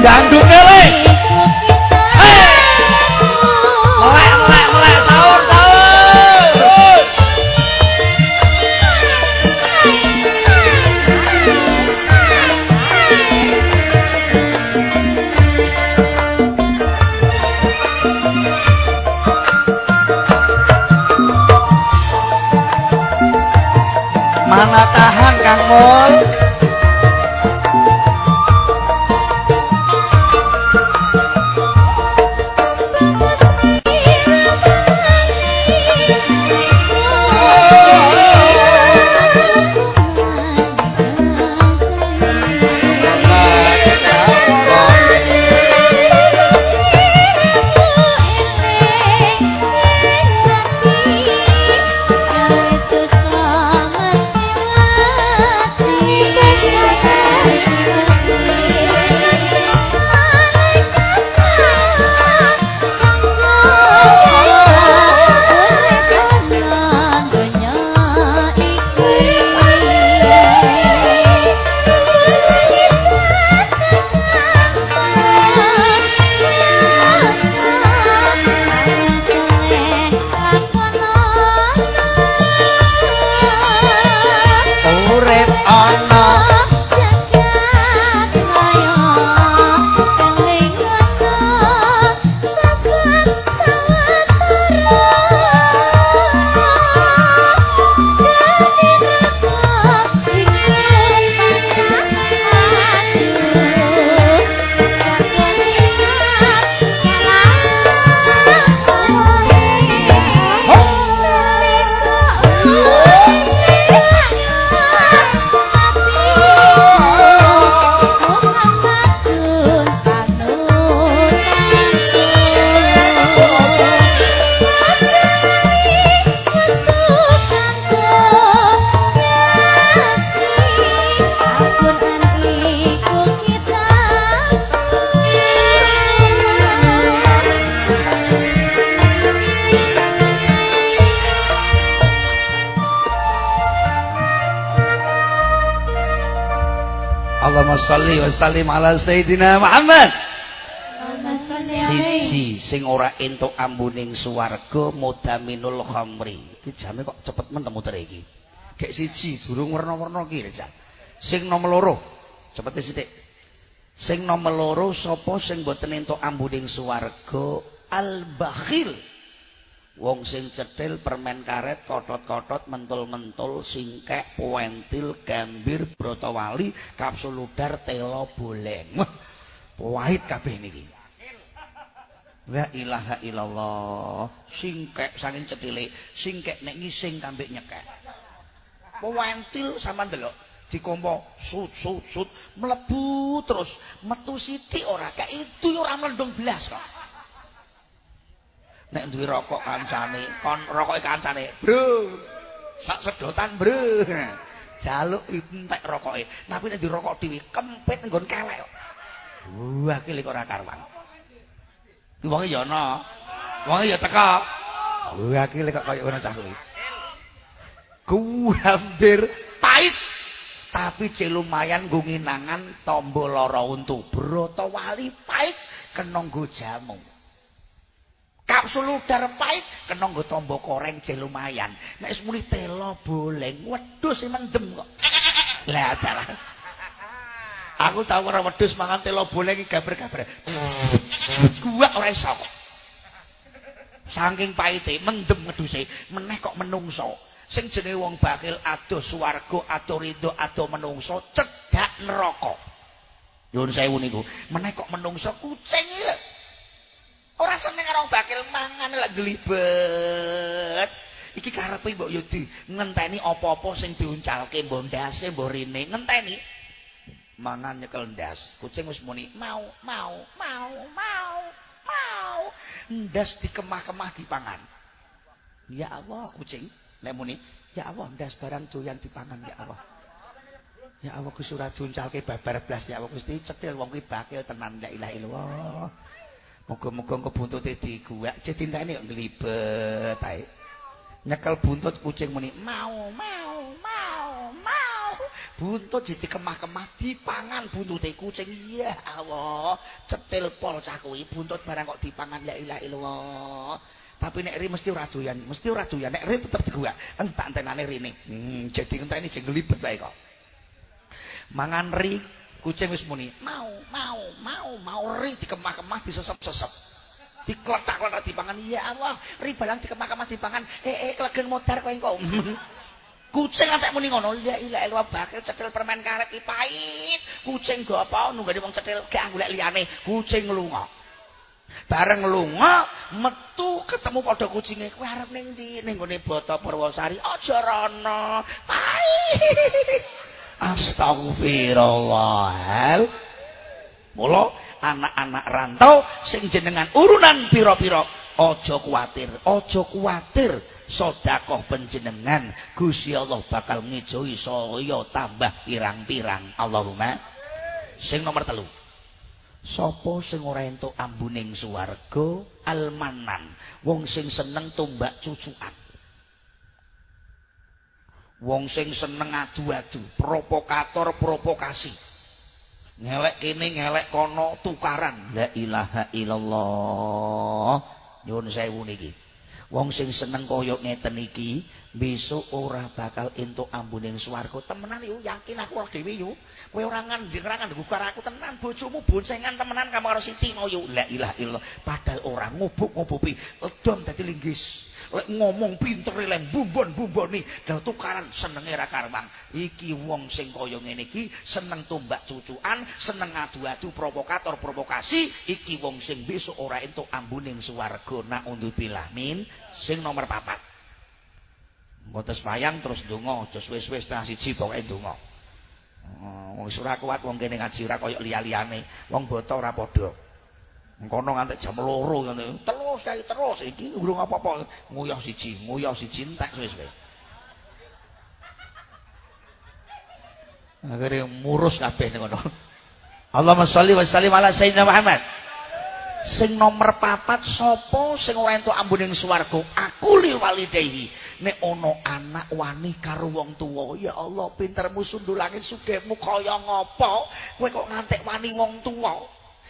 Kele. Mulai mulai mulai sahur sahur. Mana tahan Kang Mul? Sallim ala sayyidina Muhammad. Siji sing ora entuk ambuning swarga mudaminul khamri. Iki jame kok cepet men muter iki? Gek siji durung werna-werna iki Rizal sing nomor loro. Cepet sithik. Sing nomor loro sapa sing boten entuk ambuning swarga al bakhil wong sing cetil permen karet kotot-kotot mentul-mentul singkek puentil gambir brotowali kapsul udar telo boleng pahit kabeh niki La ilaha illallah. Singkek saking cetile, singkek nek ngising kambek nyekek. Pewentil sampean delok, dikompo sut sut sut mlebu terus metu sithik ora kayak itu ora mlendung blas kok. Nek duwe rokok kancane, kon rokoke kancane, Bro. Sak sedotan, Bro. Jaluk entek rokoke. Tapi nek dirokok dhewe kempit nggon kelek. Wah, iki kok ora karuan. Wong ya ana. Wong ya teka. Wah iki kok kaya ngono cah kuwi. Ku hampir pahit. Tapi cek lumayan nggo nginangan tombo lara untu. Broto wali pahit kena nggo jamu. Kapsul udar pahit kena nggo tombo koreng cek lumayan. Nek wis muni telo boleng wedhus mendem kok. Lah dalah. Aku tau ora wedhus mangan telo boleng iki gaber-gaber. Guwak ora iso kok. Saking pahite mendem ngeduse, meneh kok menungso. Sing jenenge wong bakil adoh swarga, adoh ridho, adoh menungso, cedhak neraka. Nyuwun sewu niku. Meneh kok menungso kucing iki. Ora seneng karo bakil mangan lak glibet. Iki karepe mbok yo di ngenteni apa-apa sing diuncalke mbok ndase mbok rene, ngenteni. mangan nyekel ndas. Kucing wis muni mau, mau, mau, mau, mau. Ndas dikemah-kemah dipangan. Ya Allah, kucing nek muni, ya Allah ndas barang doyan dipangan ya Allah. Ya Allah Gusti ora juncalke babar blas ya Allah Gusti cetil wong kuwi bakil tenan la ilaha illallah. Muga-muga engko buntute diguwak cetintane kok nglibet ae. Nyekel buntut kucing muni mau, mau, mau, mau. Buntut jadi kemah-kemah dipangan buntute kucing. Ya Allah, cetil pol cah kuwi buntut barang kok dipangan la ilaha illallah. Tapi nek ri mesti ora doyan, mesti ora doyan. Nek ri tetep diguwak. Entak-entenane rene. Hmm, jadi enteni sing nglibet wae kok. mangan ri kucing wis muni mau mau mau mau ri dikemah-kemah disesep-sesep. Dikletak-kletak dipangan ya Allah ri balang dikemah-kemah dipangan eh eh kelegen modar kowe engko. Kucing antek muni ngono ya ilah ilwa bakil cetil permen karet iki pahit. Kucing go apa nunggane wong cetil gak golek liyane. Kucing lunga. Bareng lunga metu ketemu padha kucinge kowe arep ning ndi? Ning gone Bata Purwosari. Aja rono. Pahit Astagfirullah. Mula anak-anak rantau sing jenengan urunan pira-pira aja kuwatir, aja kuwatir. Sedekah panjenengan Gusti Allah bakal ngijoi saya tambah pirang-pirang. Allahumma sing nomor telu. Sapa sing ora entuk ambuning swarga almanan, wong sing seneng tumbak cucukan. Wong sing seneng adu-adu, provokator provokasi. Ngelek kene, ngelek kono, tukaran. La ilaha illallah. Nyuwun sewu niki. Wong sing seneng kaya ngeten iki, besok ora bakal entuk ambuning swarga. Temenan yo yakin aku dhewe yo. Kowe ora ngandeng ora ngandeng aku tenan bojomu boncengan temenan kamu karo Siti mau yo. La ilaha illallah. Padahal ora ngubuk-ngubupi, edom dadi linggis. Lek ngomong pinter lek bumbon-bumboni dal tukaran senenge ra karwang. Iki wong sing kaya ngene iki seneng tumbak cucuan seneng adu-adu provokator provokasi iki wong sing besok ora entuk ambuning swarga nak undu bilamin sing nomor papat. Ngotes wayang terus ndonga aja wis-wis tengah siji pokoke ndonga. Wong oh, ora kuat wong kene ngaji ora kaya liya-liyane. Wong boto ora padha Kono nganti jam loro ngene. Terus kae terus iki urung apa-apa. Nguyah siji, nguyah siji entek wis kowe. Akhire murus kabeh ning kono. Allahumma sholli wa sallim ala sayyidina Muhammad. Sing nomor papat sapa sing ora entuk ambuning swarga? Aku li walidayhi. nek ana anak wani karo wong tuwa ya Allah pintermu sundul langit sugihmu kaya ngapa kowe kok ngantek wani wong tuwa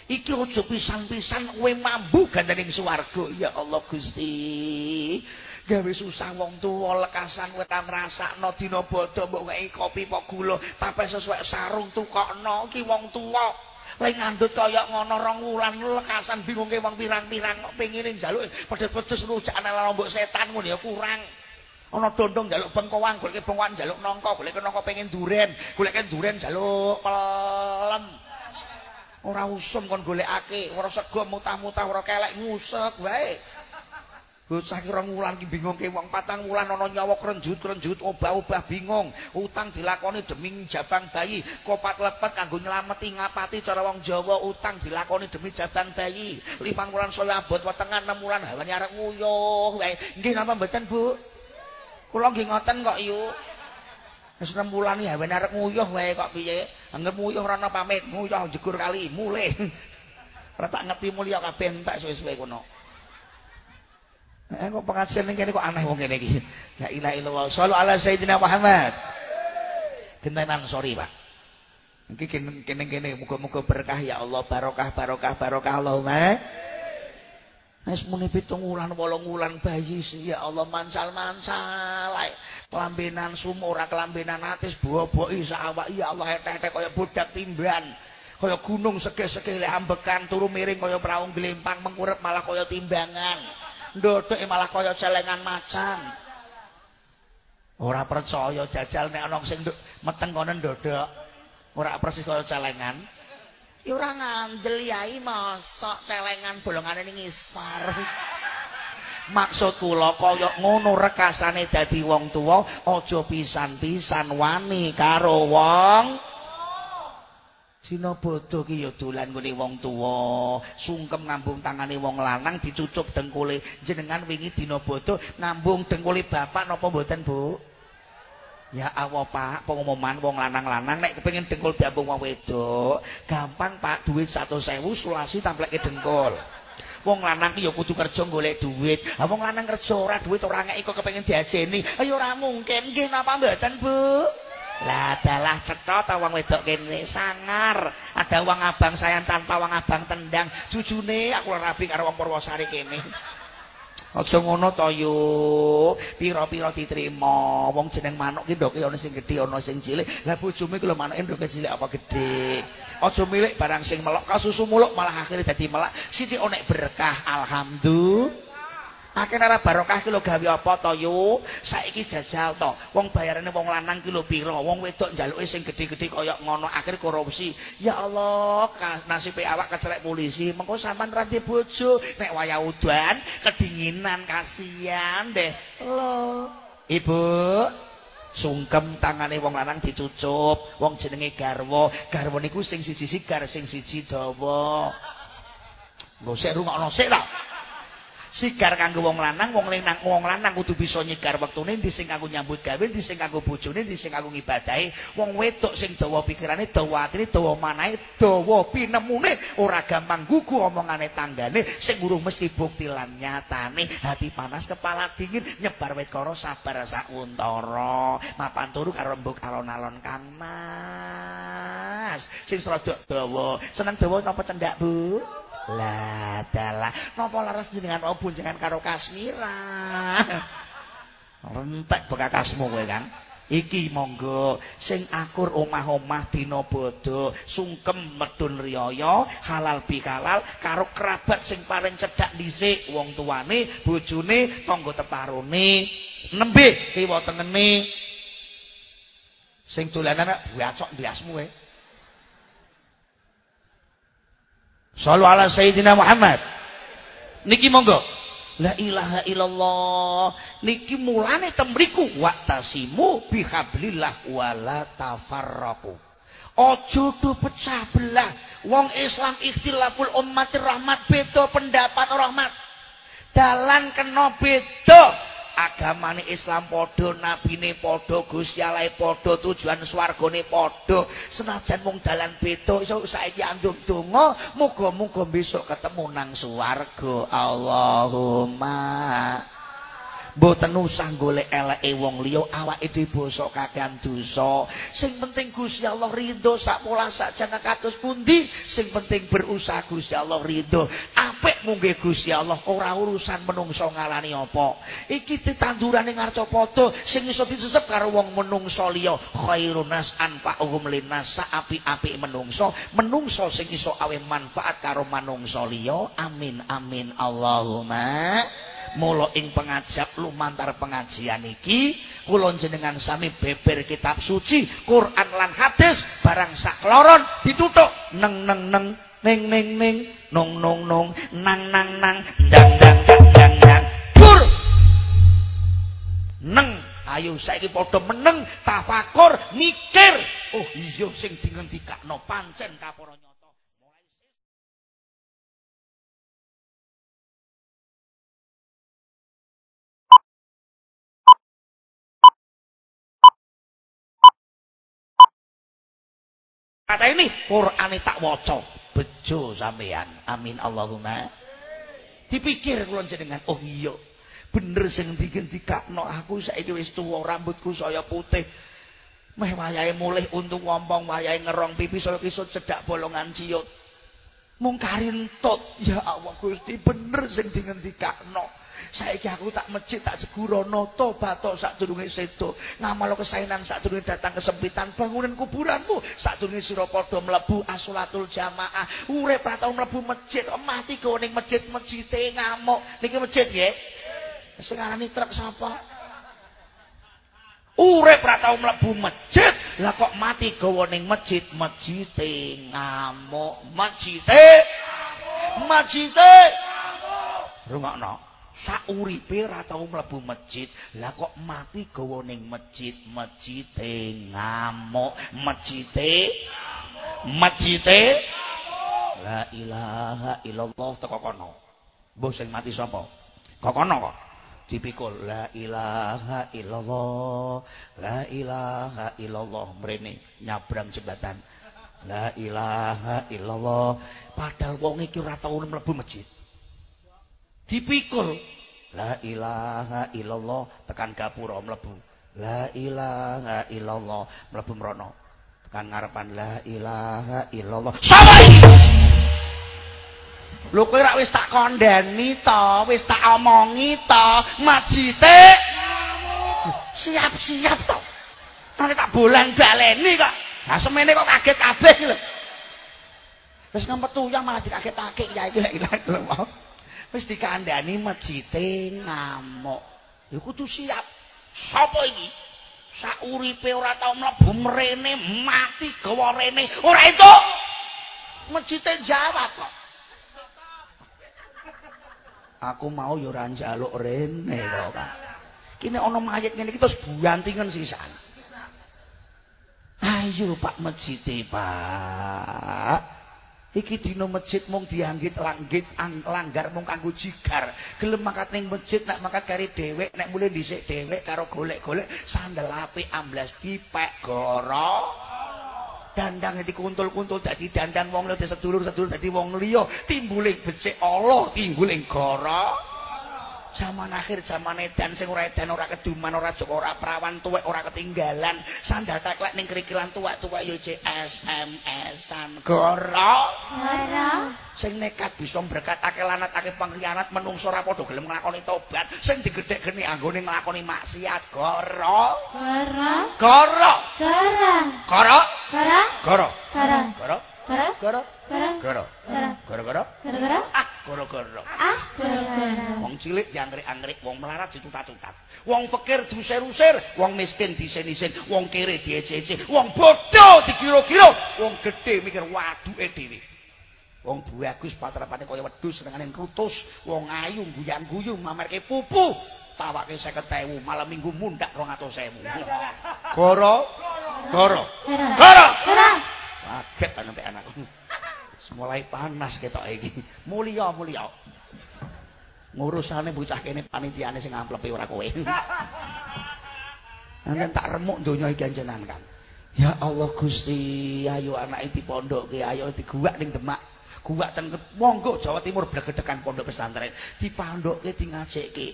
iki aja pisan-pisan kowe mambu gandaning swarga ya Allah Gusti gawe susah wong tuwa lekasan kowe ta ngrasakno dina bodho mbok ngeki kopi apa gula tapi sesuai sarung tukokno iki wong tuwa Lek ngandut kaya ngono rong wulan lekasan bingungke wong pirang-pirang kok pengine njaluk pedes-pedes rujak ana lombok setan ngono ya kurang. Ana dondong njaluk bengkoang, goleke bengkoang njaluk nangka, goleke nangka pengin duren, goleke duren njaluk pelem. Ora usum kon golekake, ora sego mutah-mutah, ora kelek ngusek wae. Bocah rong wulan ki bingung ke wong patang wulan ana nyawa krenjut-krenjut obah-obah bingung. Utang dilakoni demi jabang bayi, kopat lepet kanggo nylameti ngapati cara wong Jawa utang dilakoni demi jabang bayi. Limang wulan saya abot wetengan 6 wulan hawane arek nguyuh wae. Nggih napa mboten, Bu? Kula nggih ngoten kok yu. Wis 6 wulan iki hawane arek nguyuh wae kok piye? Anggep nguyuh ora ana pamit, nguyuh jegur kali, mulih. Ora tak ngerti mulya kabeh entek suwe-suwe kono. Eh kok pengajian ning kene kok aneh wong kene iki. La ilaha illallah. Shallu ala sayyidina Muhammad. Gentenan sorry, Pak. Iki kene-kene muga-muga berkah ya Allah, barokah barokah barokah Allahumma. Wis muni pitung wulan, wolong wulan bayi ya Allah mancal-mancal ae. Kelambenan sumur, ora kelambenan atis, buah-buah sak awak ya Allah etek-etek kaya budak timban. Kaya gunung sege-sege ambekan turu miring kaya praung glempang mengurep malah kaya timbangan. ndodok malah kaya celengan macan. Ora percaya jajal nek ana sing meteng kono ndodok. Ora persis kaya celengan. Ora ngandel yai mosok celengan bolongane ning ngisor. Maksud kula kaya ngono rekasane dadi wong tuwa aja pisan-pisan wani karo wong Dina bodho ki ya dolan ngene wong tuwa, sungkem ngambung tangane wong lanang dicucuk dengkule. Jenengan wingi dina bodho ngambung dengkule bapak napa mboten, Bu? Ya Allah, Pak, pengumuman wong lanang-lanang nek kepengin dengkul diambung wong wedok, gampang, Pak, duit 100.000 sulasi tampilke dengkul. Wong lanang ki ya kudu kerja golek duit. Wong lanang kerja ora duit ora ngeki kok kepengin diajeni. Ayo ora mungkin. Nggih napa mboten, Bu? Lah adalah cetha ta wong wedok kene sangar. Ada wong abang sayang tanpa wong abang tendang. Jujune aku rabi karo wong Purwosari kene. Aja ngono to yo. Pira-pira diterima. Wong jeneng manuk ki ndoke ana sing gedhe ana sing cilik. Lah bojomu ki lho manuke ndoke cilik apa gedhe. Aja milik barang sing melok kasusu muluk malah akhire dadi melak. Siti onek berkah alhamdulillah. Akeh ora barokah ki lho gawe apa to yu? Saiki jajal to. Wong bayarane wong lanang ki lho pira? Wong wedok njaluke sing gedhe-gedhe kaya ngono akhir korupsi. Ya Allah, nasibe awak kecelek polisi. Mengko sampean ra bojo, nek wayah udan kedinginan kasihan deh. Lho. Ibu, sungkem tangane wong lanang dicucup, wong jenenge garwa. Garwa niku sing siji sigar, sing siji dawa. Nggo sik rungokno sik ta. Sigar kanggo wong lanang wong lanang wong lanang kudu bisa nyigar wektune ndi sing kanggo nyambut gawe ndi sing kanggo bojone ndi sing kanggo ngibadahi. Wong wedok sing dawa pikirane dawa atine dawa manahe dawa pinemune ora gampang gugu omongane tanggane. Sing urung mesti bukti lan nyatane. Hati panas kepala dingin nyebar wit karo sabar sak untara. Mapan turu karo rembug alon-alon kang mas. Sing srada dawa. Seneng dawa napa cendak bu Lah dalah napa laras jenengan mau boncengan karo Kasmira. Rentek bekakasmu kowe kan. Iki monggo sing akur omah-omah dina bodho, sungkem medun riyaya, halal bihalal karo kerabat sing paling cedhak dhisik wong tuane, bojone, tangga teparone, nembe kiwa tengene. Sing dolanan buacok ndiasmu kowe. Sallu ala Sayyidina Muhammad. Niki monggo. La ilaha illallah. Niki mulane temriku waktasimu bihablillah wala tafarraqu. Aja do pecah belah. Wong Islam ikhtilaful ummatir rahmat beda pendapat rahmat. Dalan kena beda. Agamane Islam padha nabine padha Gusti Allah padha tujuan swargane padha. Senajan mung dalan beda iso saiki andung donga muga-muga besok ketemu nang swarga. Allahumma mboten usah golek eleke wong liya awake dhewe basa kakean dosa. Sing penting Gusti Allah ridho sak pola sak jangan kados pundi? Sing penting berusaha Gusti Allah ridho. Apik mungge Gusti Allah ora urusan menungso ngalani apa. Iki ditandurane ngarcapada sing iso disesep karo wong menungso liya. Khairun nas anfa'uhum linnas api-api menungso. Menungso sing iso awe manfaat karo manungso liya. Amin amin. Allahumma Mula ing pengajap lumantar pengajian iki kula jenengan sami beber kitab suci, Quran lan hadis barang sakloron ditutuk. Neng neng neng ning ning ning nong nong nong nang nang nang dang dang dang dang dang. Pur! Neng ayo saiki padha meneng tafakur mikir. Oh iya sing dingendikakno pancen kapara kata ini Quran tak waca. Bejo sampean amin Allahumma. Dipikir kula jenengan oh iya. Bener sing digendikakno aku saiki wis tuwa rambutku saya putih. Meh wayahe mulih untung ngompong wayahe ngerong pipi saya kisut cedak bolongan ciut mung karintut ya Allah Gusti bener sing digendikakno saiki aku tak masjid tak segurono tobat to sadurunge sedo. Ngamal kesainan sadurunge datang kesempitan. Bangunan kuburanmu sadurunge sira padha mlebu asolatul jamaah. Urip ra tau mlebu masjid mati go ning masjid masjide ngamuk. Niki masjid nggih? Sing arani truk sapa? Urip ra tau mlebu masjid. Lah kok mati gawa ning masjid masjide ngamuk. Masjide masjide rungokno sauripe ora tau mlebu masjid. Lah kok mati gawa ning masjid? Masjide ngamuk. Masjide masjide la ilaha illallah teko kono. Mbok sing mati sapa? Kok kono kok? Dipikul la ilaha illallah la ilaha illallah. Mrene nyabrang jembatan. La ilaha illallah. Padahal wong iki ora tau mlebu masjid dipikul La ilaha illallah tekan gapura mlebu. La ilaha illallah mlebu mrono. Tekan ngarepan la ilaha illallah. Sapa iki? Lho kowe rak wis tak kandhani to, wis tak omongi to, majite. Siap-siap to. Nanti tak bolang baleni kok. Lah semene kok kaget kabeh lho. Wis ngempet tuyang malah dikaget-kaget ya iki lek ilmu. Wis dikandani mejite ngamuk. Ya kudu siap. Sapa iki? Sauripe ora tau mlebu mrene mati gawa rene. Ora itu mejite jawab kok. Aku mau ya ora njaluk rene kok Pak. Kene ana mayit ngene iki terus buantingen sisan. Ayo Pak mejite Pak iki dina masjid mung dianggit langgit langgar mung kanggo jigar. Gelem mangkat ning masjid nek mangkat kari dhewek nek mulih dhisik dhewek karo golek-golek sandal apik amblas dipek goro. Dandang dikuntul-kuntul dadi dandang wong liya sedulur-sedulur dadi wong liya timbuling becik Allah timbuling goro zaman akhir zaman edan sing ora edan ora keduman ora joko ora prawan tuwek ora ketinggalan. Sandal teklek ning krikilan tuwek-tuwek yo SMS-an goro! Sing nekat bisa berkat akeh lanat akeh pengkhianat menungso ora padha gelem nglakoni tobat. Sing digedhek-geni anggone nglakoni maksiat. Goro. Goro! Goro. Goro? Goro. Goro? Goro. Goro? Goro. Goro Goro. Goro-goro. Goro-goro. Ah, goro-goro. Ah, goro-goro. Wong cilik dianggrek-anggrek, wong melarat dicutat-cutat. Wong pikir diusir-usir, wong miskin disin-isin, wong kere diece-ece, wong bodoh dikira-kira, wong gedhe mikir waduke dhewe. Wong bagus patrapane kaya wedhus senengane krutus, wong ayu guyang-guyu mamerke pupu. Tawake 50.000, malam minggu mundak 200.000. Goro. Goro. Goro. Goro. Kaget anake anakku. Mulai panas ketok iki. Mulya mulya. Ngurusane bocah kene panitiane sing amplepi ora kowe. Anjen tak remuk donya iki anjenan kan. Ya Allah Gusti, ayo anake dipondokke, ayo diguwak ning Demak. Guwak ten monggo Jawa Timur blegedekan pondok pesantren. Dipandokke di ngajekke.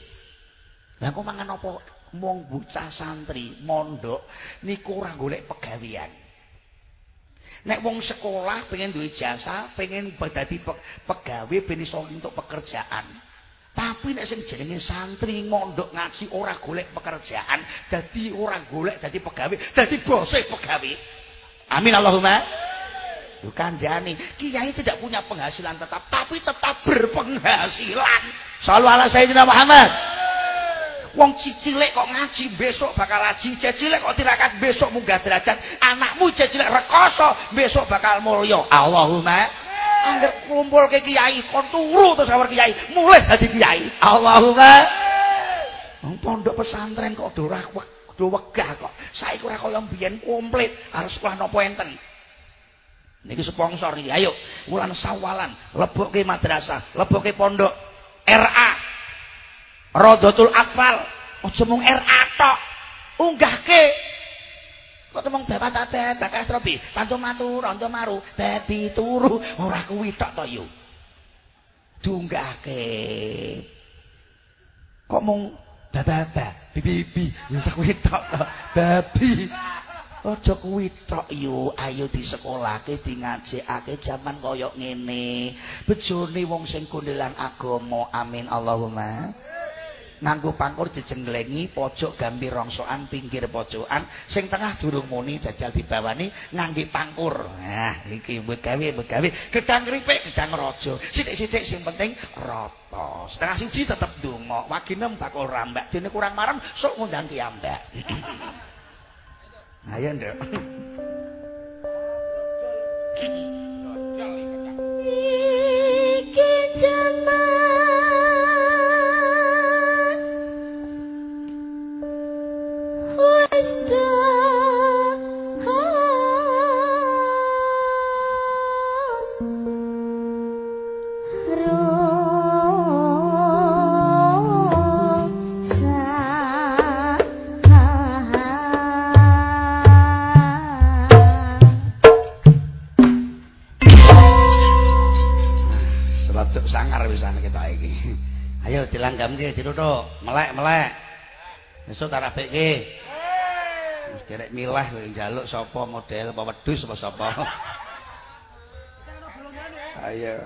Lah kok mangan apa mung bocah santri mondok niku ora golek pegawean. Nek wong sekolah pengen duwe jasa, pengen dadi pegawe ben iso entuk pekerjaan. Tapi nek sing jenenge santri mondok ngaji ora golek pekerjaan, dadi ora golek dadi pegawe, dadi bose pegawe. Amin Allahumma. Bukan jani, kiai tidak punya penghasilan tetap, tapi tetap berpenghasilan. Sallallahu alaihi Muhammad. Wong cicilek kok ngaji besok bakal ngaji, cicilek kok tirakat besok munggah derajat, anakmu cicilek rekoso besok bakal mulya. Allahumma Angger kumpul ke kiai, kon turu terus awar kiai, mulai dadi kiai. Allahumma. Pondok pesantren kok do ora do wegah kok. Saiki ora kaya mbiyen komplit, harus sekolah napa enten. Niki sponsor iki. Ayo, wulan sawalan, lebokke madrasah, lebokke pondok RA. Rodotul Atfal. Aja mung RA tok. Unggahke. Kok temung bapak tak bapak Astrobi, tantu matur, rondo maru, babi turu, ora kuwi tok to yo. Dunggahke. Kok mung bapak bibi bibi, wis kuwi tok to, babi. Aja kuwi tok yo, ayo disekolahke, di ngajekake jaman kaya ngene. Bejone wong sing kundelan agama. Amin Allahumma. Nganggo pangkur jejenglengi pojok gambir rongsokan pinggir pojokan sing tengah durung muni jajal dibawani ngangge pangkur. Nah, iki begawe begawe gedang kripik gedang raja. Sithik-sithik sing penting rata. Setengah siji tetep donga. Wagine bakul rambak dene kurang marem sok ngundang kiambak. Ayo nduk. Iki jaman Ayo dilanggam iki dituthuk, melek-melek. Esuk tak rapikke. Wis derek milah kowe njaluk sapa model apa wedhus apa sapa. Ayo.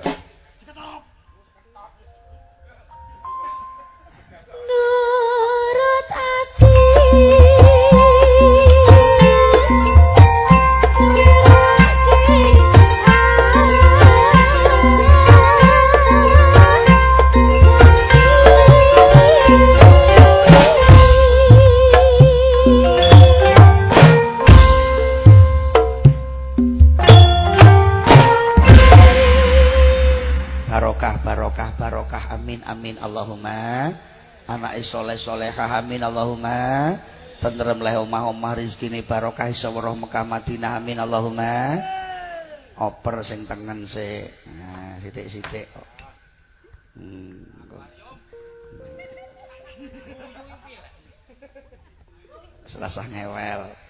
Amin amin Allahumma. Anake soleh solehah amin Allahumma. Tentrem leh omah-omah rezekine barokah iso weruh Mekah Madinah amin Allahumma. Oper sing tengen sik. Nah, sithik-sithik. Hmm. Selasa ngewel.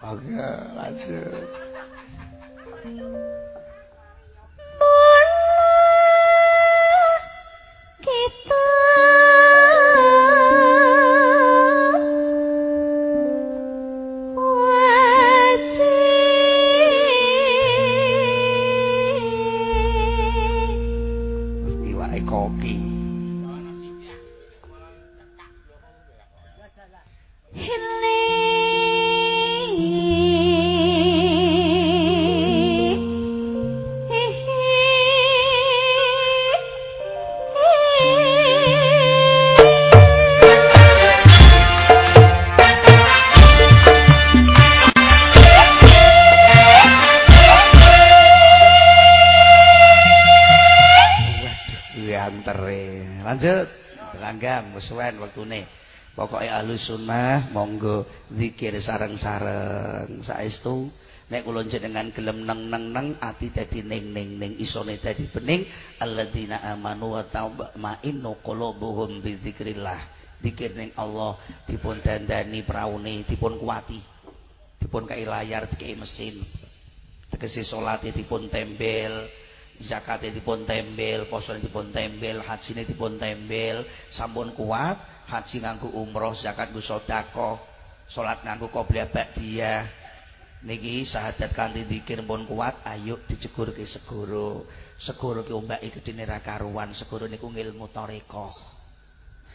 Oke, lanjut. kita kesuwen wektune. Pokoke ahlus sunnah monggo zikir sareng-sareng. Saestu nek kula jenengan gelem neng neng neng ati dadi ning ning ning isone dadi bening. Alladzina amanu wa tatma'innu qulubuhum bi dzikrillah. Zikir ning Allah dipun dandani praune dipun kuati dipun kai layar dikai mesin. Tegese salate dipun tembel zakate dipun tembel posone dipun tembel hajine dipun tembel sampun kuat haji nganggo umroh zakat nganggo sedekah salat nganggo qobliyah ba'diyah. Niki syahadat kanthi zikir pun kuat ayo dicegurke segoro segoro ki ombake gedene ra karuan segoro niku ngilmu tarekah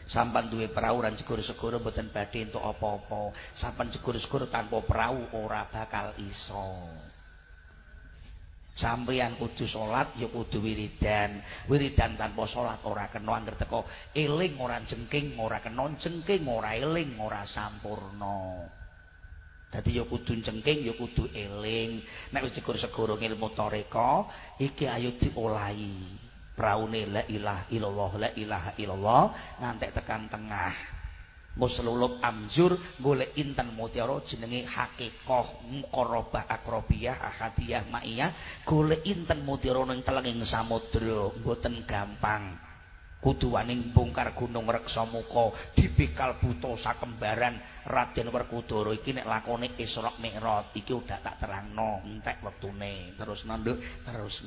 sampan duwe perahu ran jegur segoro mboten badhe entuk apa-apa. Sampan jegur segoro tanpa perahu ora bakal iso sampeyan kudu salat ya kudu wiridan wiridan tanpa salat ora kena anggere teko eling ora jengking ora kena jengking ora eling ora sampurna Dadi ya kudu cengking ya kudu eling. Nek wis dikur-segoro ilmu toreka, iki ayo diolahi. Praune la ilaha illallah la ilaha illallah ngantek tekan tengah. Muslulub amjur golek intan mutiara jenenge hakikah muqarrabah akrobiyah ahadiyah ma'iyah golek intan mutiara ning telenging samudra mboten gampang. kudu waning bongkar gunung reksa muka dibekal buta sakembaran Raden Werkudara iki nek lakone Isra Mi'raj iki udah tak terangno entek wektune terus nanduk terus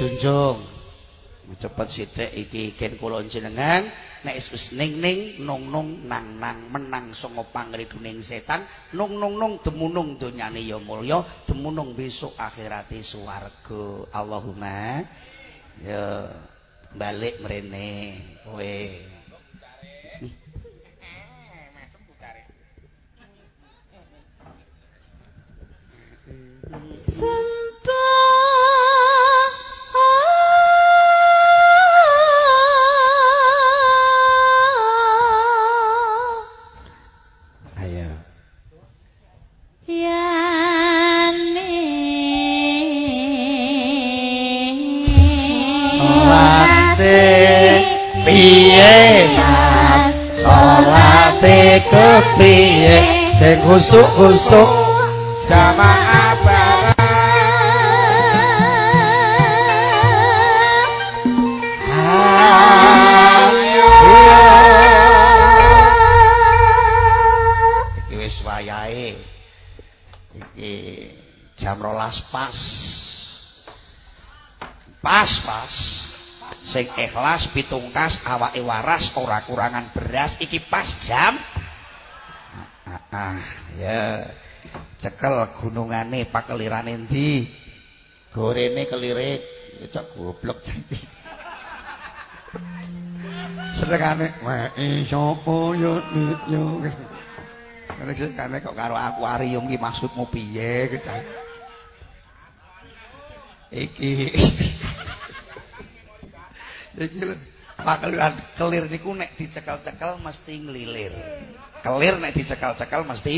na sithik iki ken kula jenengan nek wis ning ning nung nung nang nang menang sanga pangriduning setan nung nung nung demunung donyane ya mulya demunung besok akhirate swarga. Allahumma ya balik mrene kowe. Piye kepiye sing khusuk-khusuk jamaah jam 12 pas. Pas pas. Sing ikhlas pitungkas awake waras ora kurangan beras iki pas jam ah, ah ya cekel gunungane pakelirane endi? Gorene kelirik cok goblok jadi sedekane wae sapa yo yo Nek kene kok karo akuarium iki maksudmu piye iki. Iki pakeliran kelir niku nek dicekel-cekel mesti nglilir kelir nek dicekel-cekel mesti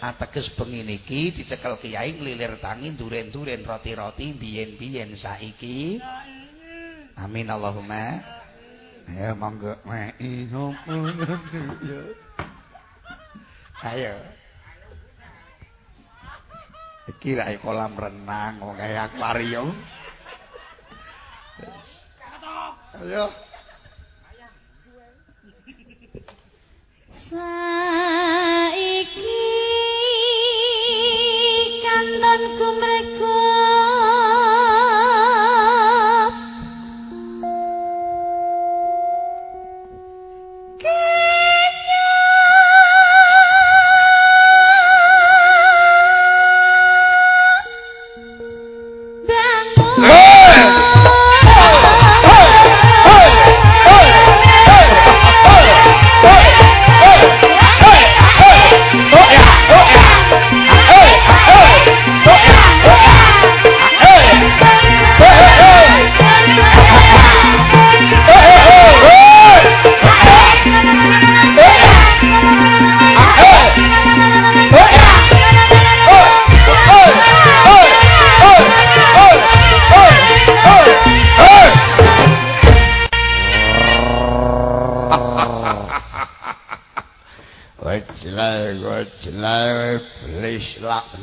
ateges bengi niki dicekel kiai nglilir tangi duren-duren roti-roti biyen-biyen saiki. Amin Allahumma. Ayo monggo. Ayo. Iki ra kolam renang wong kaya akuarium. Ayo. Saiki kandanku mereka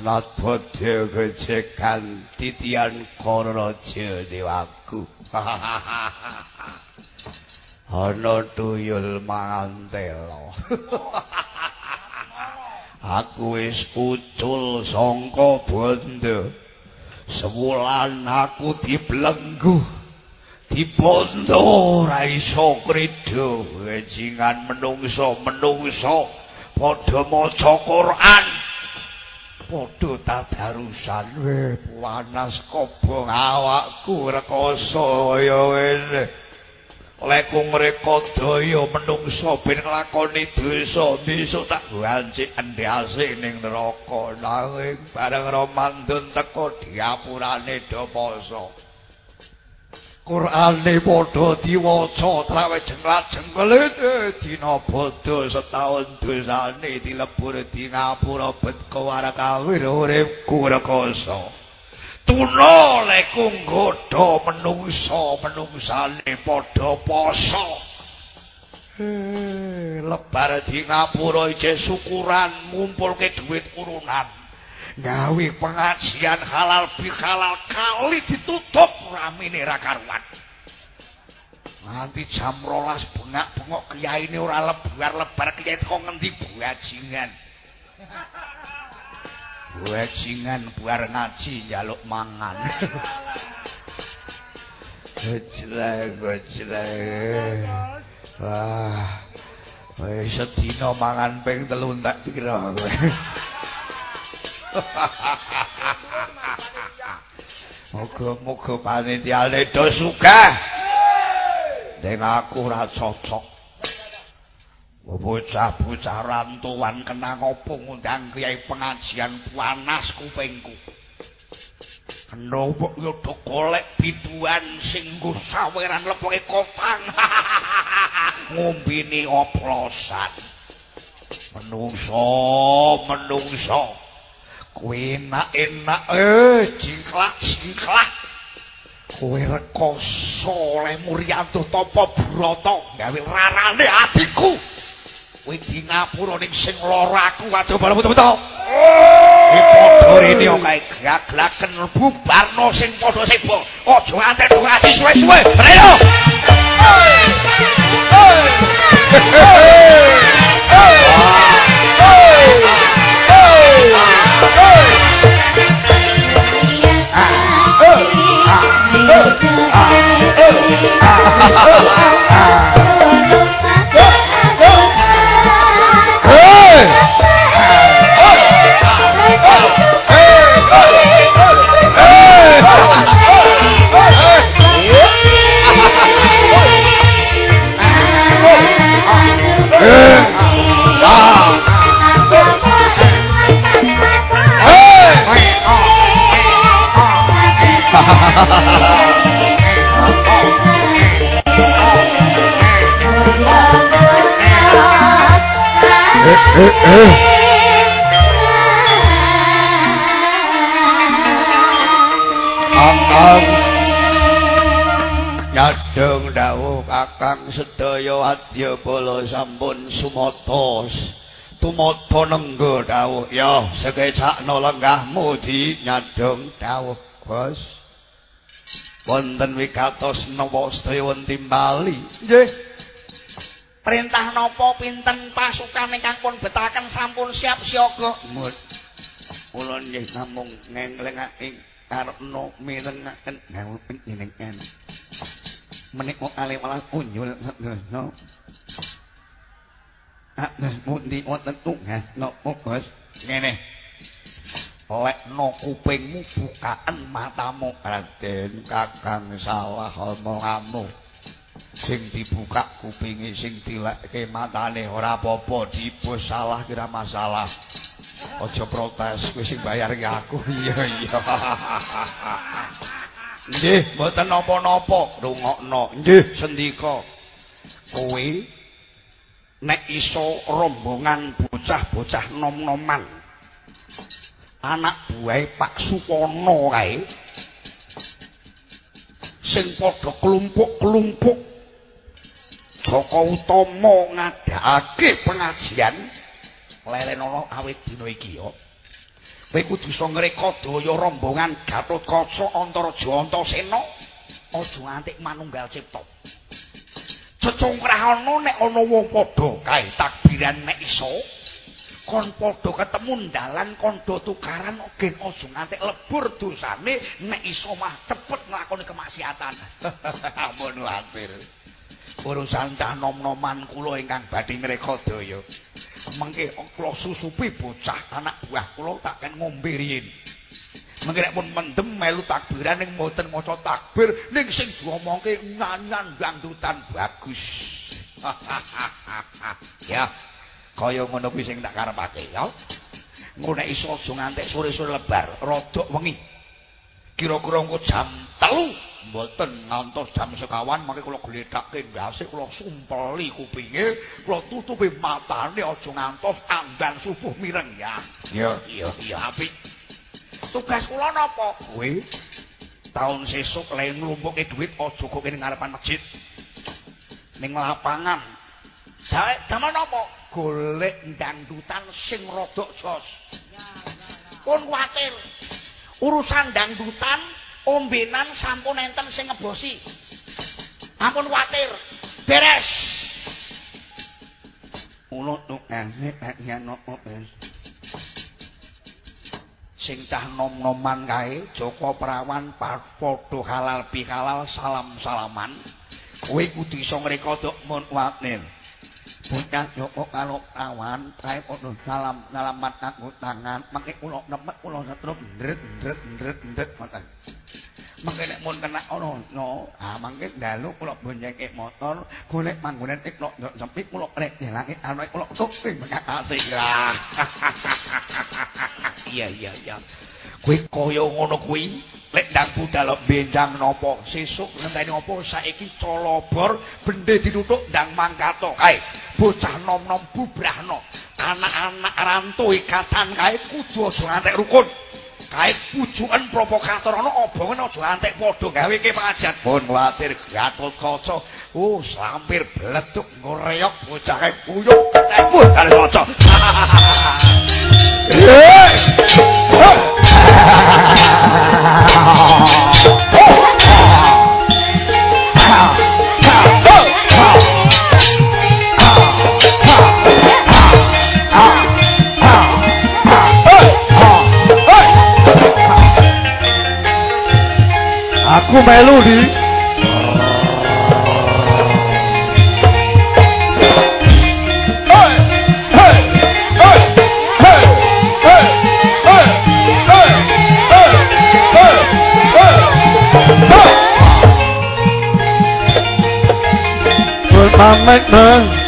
laknat bodho gejekan titian karaja dewaku ana tuyul mantelo aku wis ucul sangka bondo sewulan aku dibelenggu dibondo ora iso kredo jingan menungso menungso padha maca Quran padha tadarusan we panas kobong awakku rekoso kaya ngene leku mreka daya menungso ben nglakoni dosa. Besok tak gancik endhase ning neraka. Nanging bareng romandun teko diapurane do poso Qur'ane padha diwaca trawe jenglat jengkelit dina bodho setahun dosane dilebur di ngapura bet kawara kawir uripku rekoso tuna leku nggodha menungsa menungsane padha poso. Lebar di ngapura ije syukuran ngumpulke dhuwit urunan gawe pengajian halal bihalal kali ditutup ramine ra karuan. Nganti jam rolas bengak bengok kiai ini ora lebar lebar kiai kok ngendi buajingan? Buajingan buar ngaji jaluk mangan. Gojlek gojlek. Wah Wis sedina mangan ping telu tak kira Moga-moga panitiane do sugih. Ning aku ora cocok. Bocah-bocah rantuan kenang apa ngundang kiai pengajian panas kupingku. Kenapa yo do golek biduan sing nggo saweran lepoke kotang. Ngombini oplosan. Menungso, menungso. Kowe enak-enak eh jingklak jingklak kowe rekoso oleh muryanto topo broto gawe rarane atiku kowe di ngapura ning sing lara aku waduh bala betul-betul iki padha rene kae gaglaken bubarno sing padha sebo aja antek ati suwe-suwe. Ayo Ha ha ha ha! Nyadong dawuh kakang sedaya adya bala sampun sumata. Tumata nenggo dawuh. Ya sekecakno lenggahmu di. Nyadong dawuh bos wonten wigatos sedaya timbali nggih Perintah napa pinten pasukan ingkang pun betaken sampun siap siaga. Kula nggih namung ngenglengake karepno mirengaken gawé panjenengan. Menika kali malah unyul no. Ah, mundi wonten tugas napa, Bos? Ngene. Lekno kupingmu bukaan matamu, Raden Kakang salah omonganmu. Sing dibuka kupinge sing dilekke matane ora apa-apa dibus salah kira masalah. Aja protes kowe sing bayar ki aku. Iya iya. Nggih mboten napa-napa rungokno. Nggih sendika. Kowe nek iso rombongan bocah-bocah nom-noman anak buahe Pak Supono kae sing padha klumpuk-klumpuk Joko Utomo ngadakake pengajian leren ana awit dina iki ya. Kowe kudu iso ngrekadaya rombongan Gatotkaca antara Jantasena aja ngantik manunggal cipta. Cecungkrah ana nek ana wong padha kae takbiran nek iso kon padha ketemu dalan kondo tukaran gen aja ngantik lebur dosane nek iso mah cepet nglakoni kemaksiatan. Ampun watir. urusan cah nom-noman kula ingkang badhe ngrekadaya. Mengke kula susupi bocah anak buah kula tak ken ngombe riyin. Mengke nek pun mendem melu takbiran ning mboten maca takbir ning sing diomongke nyanyian dangdutan bagus. ya, kaya ngono kuwi sing tak karepake ya. Engko nek iso aja ngantek sore-sore lebar, rodok wengi. Kira-kira engko jam 3 mboten ngantos jam sekawan mangke kula gledhakke ndase kula sumpeli kupinge kula tutupi matane aja ngantos andan subuh mireng ya. Iya iya iya apik tugas kula napa? Kowe? Taun sesuk le nglumpuke dhuwit aja kok kene ngarepan masjid. Ning lapangan sae damen napa golek dangdutan sing rodok jos pun kuwatir urusan dangdutan ombenan sampun enten sing ngebosi. Ampun kuwatir. Beres. Ulo tuk ene yen Sing cah nom-noman kae Joko Prawan padha halal bihalal salam-salaman. Kowe kudu iso ngrekadok mun watin. Bocah Joko karo Prawan kae padha salam salaman aku tangan. Mangke kula nemek kula setrum ndret ndret ndret ndret ngoten. mangke nek mun kena ana no ah mangke dalu kula bonjengke motor golek manggonan ik nok sempit kula rek nyelangi ana kula tuking makasih lah iya iya iya kuwi kaya ngono kuwi? Lek ndang budal bendang napa? Sesuk ngenteni apa? Saiki colobor bende ditutuk ndang mangkato kae. Bocah nom-nom bubrahno. Anak-anak rantu ikatan kae kudu aja rukun. Kait pujukan provokator ana obongen aja antek padha gawe ke pangajat pun kuwatir gatut kaca. Oh sampir bleduk ngoreok bocah kae puyuk ketemu kali kaca aku melu di Mamek nang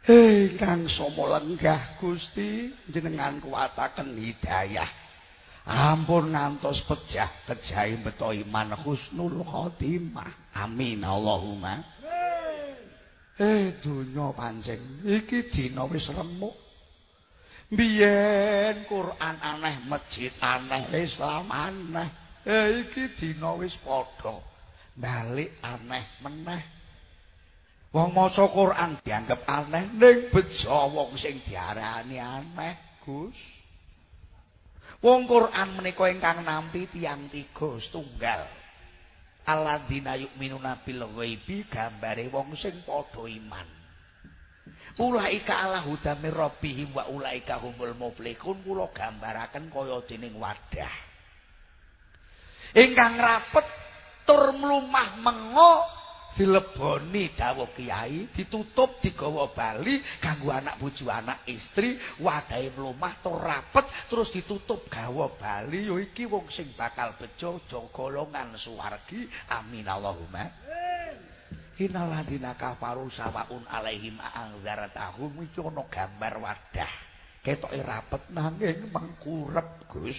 Ingkang sama lenggah Gusti jenengan kuwataken hidayah. Ampun ngantos pejah kejahi beto iman husnul khotimah. Amin Allahumma. Eh donya pancen iki dina wis remuk. Biyen Quran aneh masjid aneh Islam aneh. Eh iki dina wis padha. Balik aneh meneh Wong maca Quran dianggap aneh ning bejo wong sing diarani aneh, Gus. Wong Quran menika ingkang nampi tiang tiga setunggal. Alladzina yu'minuna bil ghaibi gambare wong sing padha iman. Ulaika ala hudamir rabbihim wa ulaika humul muflihun kula gambaraken kaya dening wadah. Ingkang rapet tur mlumah mengo dileboni dawuh kiai ditutup digawa bali kanggo anak bojo anak istri wadahe mlumah tur rapet terus ditutup gawa bali. Yo iki wong sing bakal bejo golongan suwargi. Amin Allahumma. Inaladina kafaru sawaun alaihim angzaratahum iki ana gambar wadah. Ketoke rapet nanging mengkurep Gus.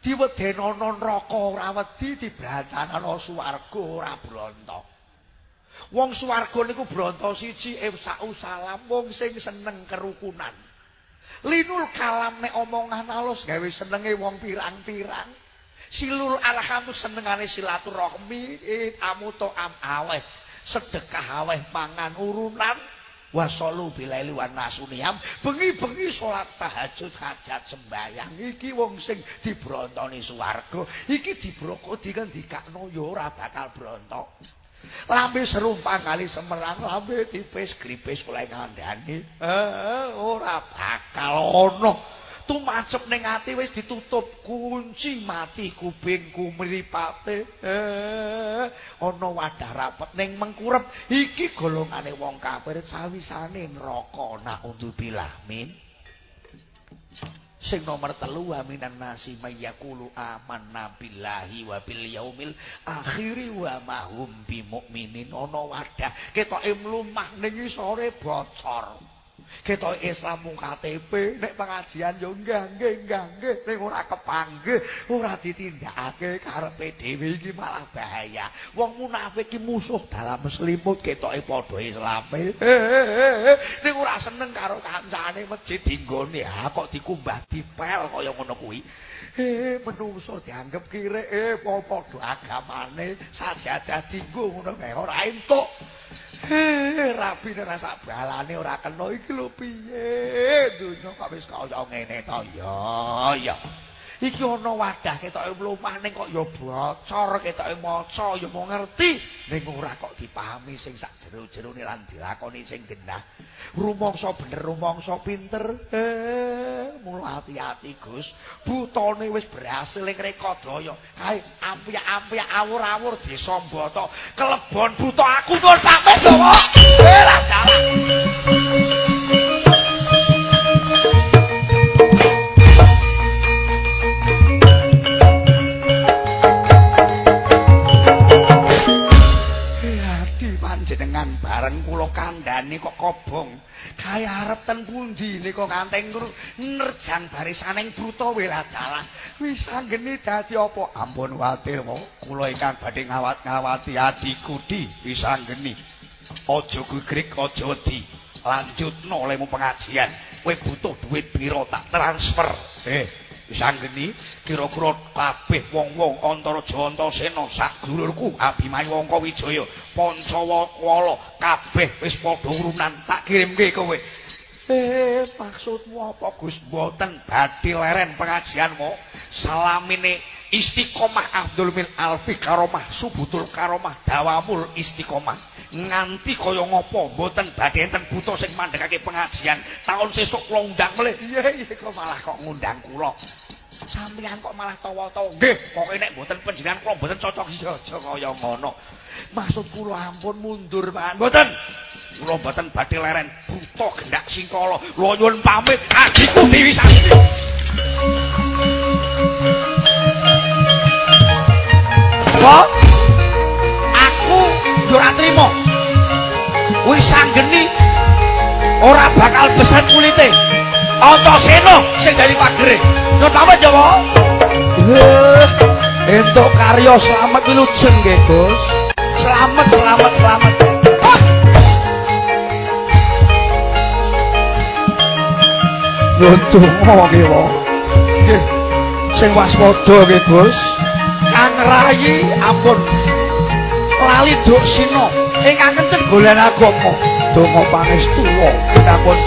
Diwedenono neraka ora wedi dibrantanana swarga ora bronto. Wong swarga niku bronto siji efsau salam wong sing seneng kerukunan. Linul kalam nek omongan alus gawe senenge wong pirang-pirang. Silul alham senengane silaturahmi, eh, tamu to am aweh, sedekah aweh mangan urunan. wasalu bilaili wan nasuniam bengi-bengi salat tahajud hajat sembayang iki wong sing dibrontoni swarga iki dibrokoti kan dikakno ya ora bakal brontok lambe serumpang kali semerang lambe tipis gripis mulai ngandani. Eh ora bakal ono. Tumacep ning ati wis ditutup kunci mati kupingku mripate eh ana wadah rapet ning mengkurep. Iki golongane wong kafir sawisane neraka nak undubillah min sing nomor telu wa minan nasi mayakulu amanna billahi wa bil yaumil akhiri wa mahum bimukminin ana wadah ketoke mlumah ning sore bocor Ketok Islam mung KTP, nek pengajian yo nggih nggih nggih ning ora kepanggih, ora ditindakake karepe dhewe iki malah bahaya. Wong munafik iki musuh dalam selimut ketoke padha Islame. Ning ora seneng karo kancane masjid dinggone, ha kok dikumbah dipel kaya ngono kuwi. Eh menungso dianggep kirek eh padha agamane sajadah dinggo ngono kae ora entuk. Eh, rabi rasa balane ora kena iki lho piye? Dunya kok wis kaya ngene to ya. Ya. Iki ana wadah ketoke mlumah ning kok ya bocor ketoke maca ya mau ngerti. Ning ora kok dipahami sing sak jero-jerone lan dilakoni sing genah rumangsa bener rumangsa pinter. Eh mula ati-ati Gus. Butone wis berhasil ning rekodaya. Kae ampiak-ampiak awur-awur desa mbata kelebon buta aku pun pamit lho eh ra bareng kula kandhani kok kobong. Kaya arep ten pundi nika kanteng nerjang barisaning bruto weladalah wis anggene dadi apa? Ampun watir kula ingkang badhe ngawat-ngawati adikudi wis anggene. Aja gugrik aja wedi. Lanjutno lemu pengajian. Kowe butuh duit pira tak transfer? Eh sanggeni kira-kira kabeh wong-wong antara Jantasena sak gururku Abimanyu Wangka Wijaya Pancawala kabeh wis padha urunan tak kirimke kowe. Eh maksudmu apa Gus? Mboten badhe leren pengajianmu. Salamine istiqomah Abdul Min Alfi karomah subutul karomah dawamul istiqomah. Nganti kaya ngopo badhe enten buta sing mandhekake pengajian. Taun sesuk kula undang melih iya kok malah kok ngundang kula? Sampeyan kok malah tawa-tawa. Nggih pokoke nek mboten panjenengan kula mboten cocok. Aja kaya ngono. Maksud kula ampun mundur Pak. Mboten. Kula mboten badhe leren. Cipta gendak singkala. Lho pamit. Adikku Dewi Sastri Kok aku yo ora trimo. Wis sanggeni ora bakal besen kulite. Antasena sing dari pagere. Pamit ya Pak entuk karya slamet wilujeng nggih Gus. Slamet slamet slamet. Nuntungo nggih wong. Nggih. Sing waspada nggih Gus. Rayi ampun lali duk sina ingkang kenceng golek agama. Donga pangestu wae ampun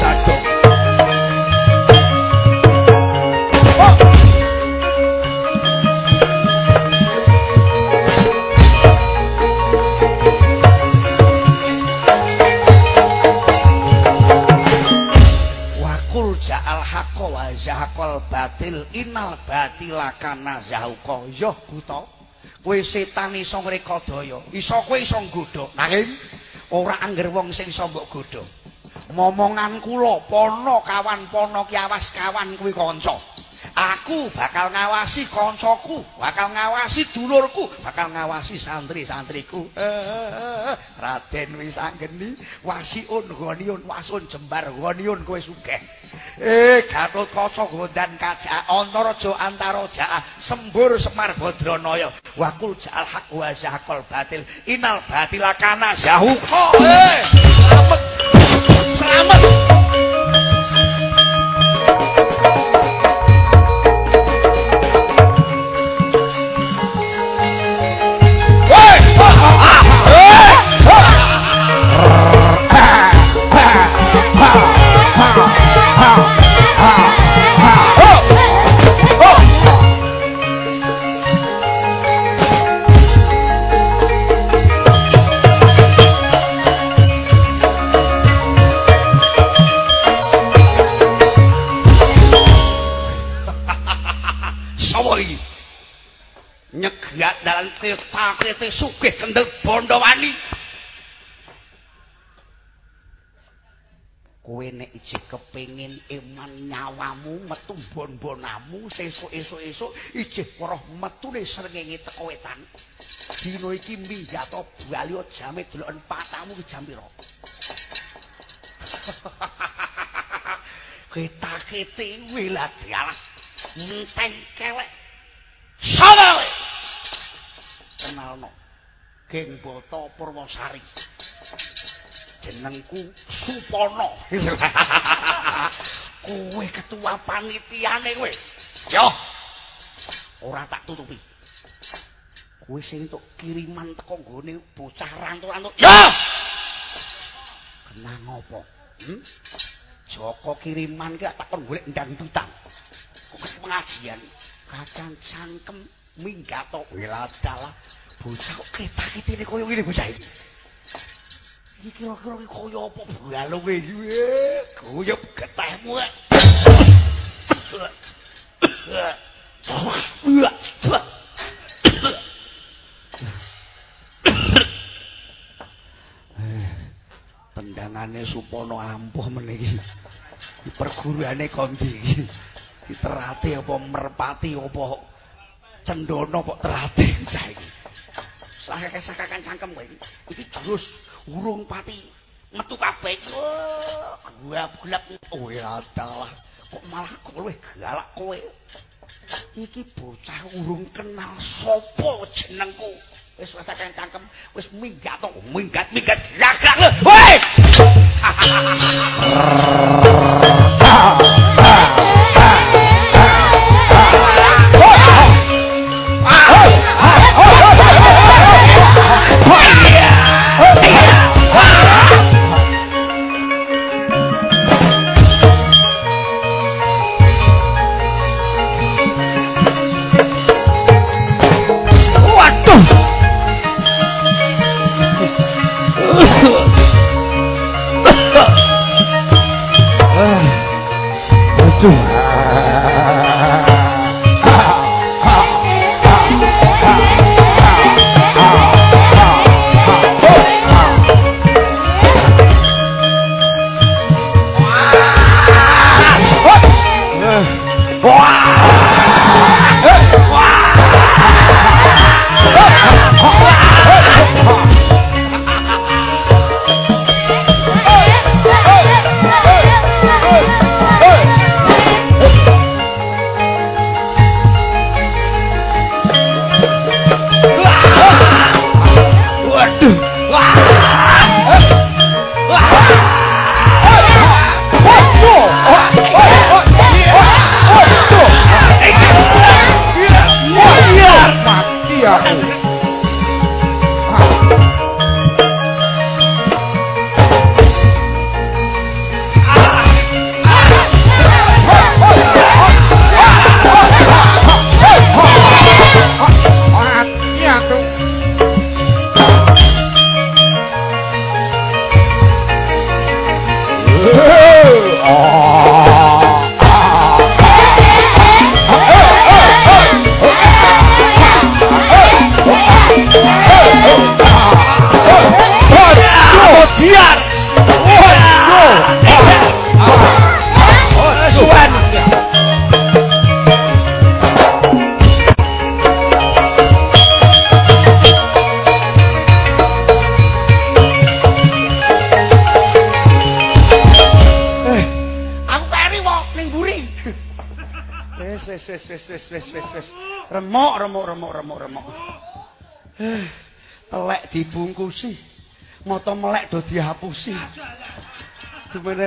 batil inal batila kana zahuqa yo buta. Kowe setan iso ngrekodaya. Iso kowe iso nggodhok. Nanging? Ora angger wong sing iso mbok godhok. Momongan kula pono kawan pono kiawas kawan kuwi kanca Aku bakal ngawasi koncoku, bakal ngawasi dulurku, bakal ngawasi santri-santriku. Raden wis anggeni, wasiun goniun, wasun jembar goniun kowe sugih. Eh, Gatot Kaca gondan kaca antaraja antara jaa sembur Semar Badranaya. Wa kul ja'al haq wa zaqal batil. Inal batila kana zahuqa. Eh, selamat. Selamat. Nyegat dalan kete sugih kendel bondo wani. Kowe nek iki kepengin iman nyawamu metu bon-bonamu sesuk-esuk esuk ijih weruh metune srengenge teko wetan. Dina iki minggato bali jame deloken patamu ki jam pira? Ketakete wilah dialas enteng kelek. Salah kenalno. Geng boto purwosari jenengku supono. Kowe ketua panitiane kowe. Yo ora tak tutupi. Kowe sing entuk kiriman teko nggone bocah rantuk-rantuk. Yo kenang apa hm? Joko kiriman ki tak kon golek ndang tutang kok pengajian? Kacang cangkem minggato weladalah bocah kok ketak-ketine koyo ngene bocah iki. Iki kira-kira iki koyo apa balunge iki? Guyub getehmu. Tendangane Supono ampuh meniki. Perguruane kondi iki. Diterati apa merpati apa cendana kok terati saiki. Sakakan cangkem kowe iki. Iki jurus urung pati metu kabeh. Gua gelap oh ya dalah. Kok malah kowe galak kowe. Iki bocah urung kenal sapa jenengku. Wis sakakan cangkem wis minggat to, minggat minggat gagak lho. Woi!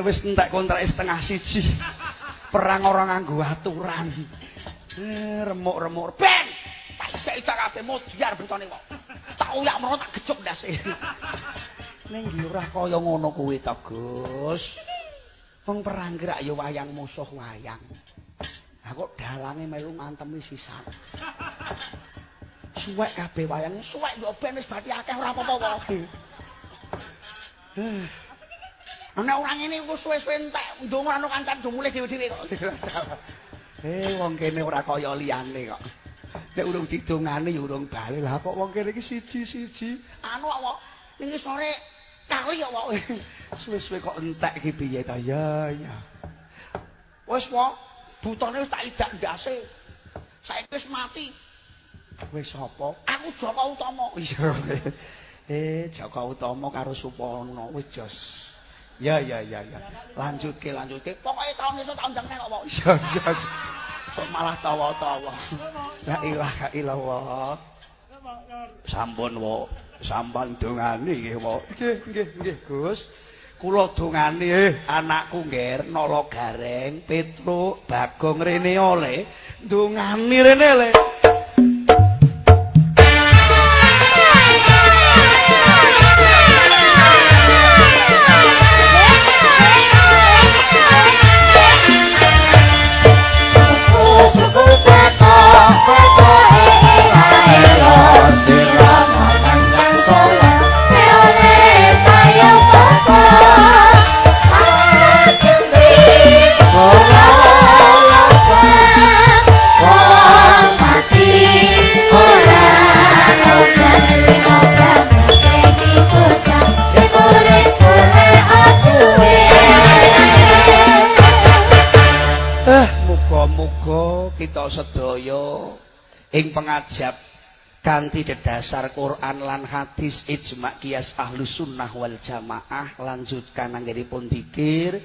Dumene wis entek kontrake setengah siji. Perang ora nganggo aturan. Eh, remuk remuk. Ben. Pasek tak kabeh modiar bentone kok. Tak uyak mrono tak gejuk ndase. Ning nggih ora kaya ngono kuwi to, Gus. Wong perang gerak ya wayang musuh wayang. Lah kok dalange melu ngantemi sisan. Suwek kabeh wayang, suwek yo ben wis bati akeh ora apa-apa wae. Ana ora ngene ku suwe-suwe entek ndonga ana kancan do mulih dhewe-dhewe kok. Eh wong kene ora kaya liyane kok. Nek urung didongane ya urung bali. Lah kok wong kene iki siji-siji. Anu kok ning sore kali ya kok. Suwe-suwe kok entek iki piye ta? Ya ya. Wis wae butone wis tak idak ndase. Saiki wis mati. Wis sapa? Aku Joko Utomo. Iya. Eh, Joko Utomo karo Supono wis jos. Ya ya ya ya. Lanjutke lanjutke. Pokoke taun iso taun jenenge kok. Iya iya. Kok malah tawa-tawa. La ilaha illallah. Sampun wo, sampun dongani nggih wo. Nggih nggih nggih Gus. Kula dongani eh anakku ngger nala gareng Petruk Bagong rene oleh dongani rene le. Kita sedaya ing pengajap kanthi dedasar Quran lan hadis ijma kias ahlu sunnah wal jamaah lanjutkan anggenipun dikir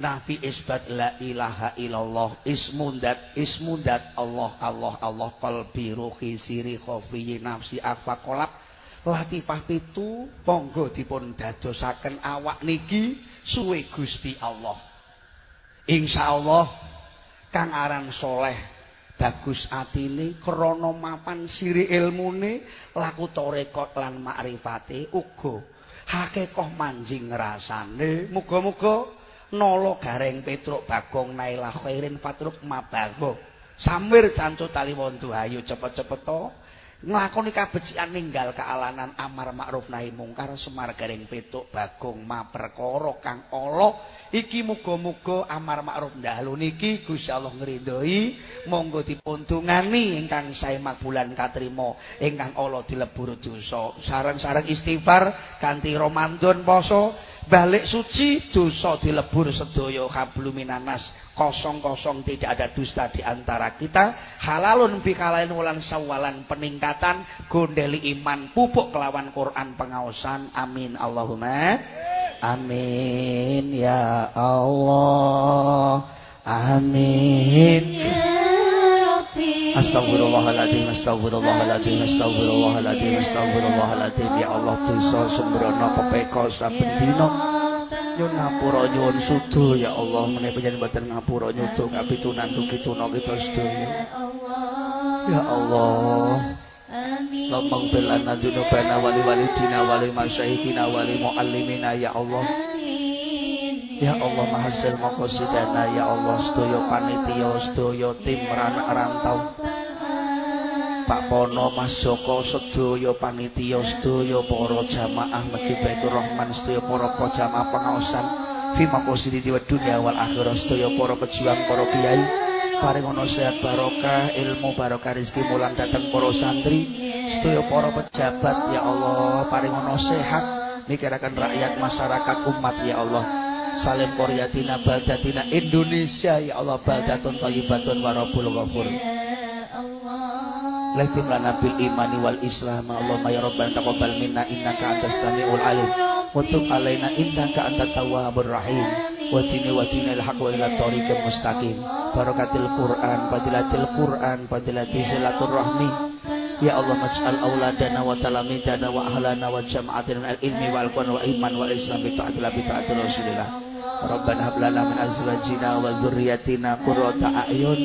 Nabi isbat la ilaha illallah ismundat ismundat Allah Allah Allah qalbi ruhi siri khofi nafsi afa kolab. Latifah pitu monggo dipun dadosaken awak niki suwe Gusti Allah. Insyaallah Kang aran soleh bagus atine krana mapan siri ilmune laku torekot lan makrifate uga hakekoh manjing rasane. Muga-muga nala gareng petruk bagong nailah khairin fatruk mabago samir cancut tali wontu ayo cepet-cepet to nglakoni kabecikan ninggal kealanan amar makruf nahi mungkar semar gareng petuk bagong maperkara kang ala iki muga-muga amar makruf ndahlu niki Gusti Allah ngridhoi monggo dipun dungani ingkang sae makbulan katrima ingkang ala dilebur dosa. Sareng-sareng istighfar kanthi Ramadan poso balik suci dosa dilebur sedaya habluminanas kosong-kosong tidak ada dusta di antara kita. Halalun bikalain wulan sawalan. Peningkatan gondeli iman pupuk kelawan Quran pengaosan amin Allahumma. Amin ya Allah. Amin Astagfirullahaladzim, astagfirullahaladzim, astagfirullahaladzim, astagfirullahaladzim Ya Allah dosa sembrono pepeko saben dina. Nyun ngapura nyuwun sudo ya Allah menawi panjenengan mboten ngapura nyudo kapitunan dugi tuna kita sedaya. Ya Allah. Lambang belana dunubana wali walidina wali masyaikina wali muallimina ya Allah Ya Allah mahasil makosidana Ya Allah sedaya panitia sedaya tim ranak rantau. Pak Pono Mas Joko sedaya panitia sedaya para jamaah Masjid Baitur Rahman sedaya para jamaah pengaosan fi maqsidi wa dunya wal akhirah sedaya para pejuang para kiai. Paringono sehat barokah ilmu barokah rezeki mulang dateng para santri. Sedaya para pejabat ya Allah paringono sehat. Mikirakan rakyat masyarakat umat ya Allah salim koryatina baldatina Indonesia. Ya Allah baldatun thayyibatun warabul ghafur. Lahdim lana bil imani wal islam Allahumma ya rabbana taqabbal minna innaka antas samiul alim. Wa tub alaina innaka antat tawwabur rahim. Wa tini wa tini al haqq wa ila tariqil mustaqim. Barakatil quran fadilatil quran fadilatil silaturrahmi Ya Allah maj'al auladana wa talamidana wa ahlana wa jama'atina al ilmi wal qur'an wa iman wa islam bi ta'atil bi ta'atil rasulillah. Rabbana hab lana min azwajina wa dzurriyyatina qurrata a'yun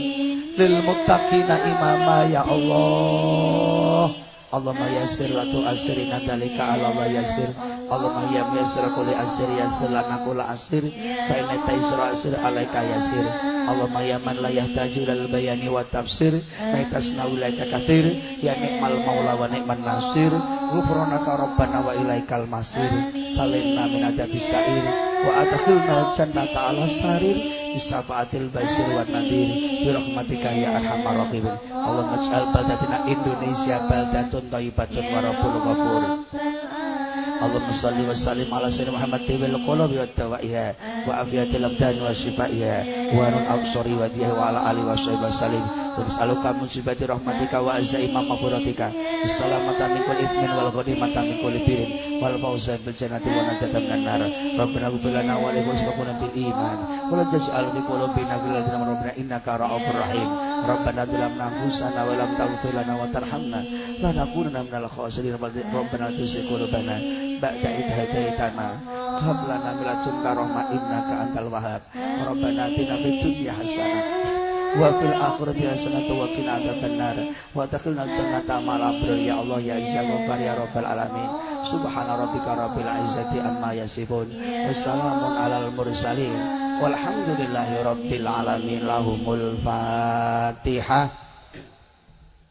lil muttaqina imama ya Allah Allahumma yasir la tu asri nadalika Allahumma yasir Allahumma ya yasir kuli asir yasir lana kula asir. Kainat taisir asir alaika yasir. Allahumma ya man la yahtaju lal bayani wa tafsir. Kaitasna ulaika kathir. Ya nikmal maula wa nikmal nasir. Gufronaka rabbana wa ilaikal masir. Salimna min adabi sa'ir. Wa atakhilna jannata ala sarir bisafaatil basir wa nadir. Bi rahmatika ya arhamar rahimin. Allahumma ij'al baldatina Indonesia baldatun thayyibatun wa rabbul ghafur Allahumma salli wa sallim ala sayyidina Muhammad tibil qulubi wa tawaiha wa afiyatil abdan wa shifaiha wa nun absari wa diha wa ala ali wa sahbihi wa sallim. Wa nas'aluka musibati rahmatika wa azza imam maghfiratika bisalamatan min kulli ithmin wal ghanimatan min kulli birin wal fawza bil jannati wa najatan minan nar. Rabbana ighfir lana wa li muslimin bil iman. Wa la taj'al fi ba'da idh hadaitana hab lana min ladunka rahmah innaka antal wahhab rabbana atina fid dunya hasanah wa fil akhirati hasanah wa qina adzabannar. Wa adkhilna jannata ma'al abrar ya Allah ya wa ya rabbal alamin. Subhana rabbika rabbil izzati amma yasifun. Wassalamun alal mursalin. Walhamdulillahi rabbil alamin. Lahumul fatihah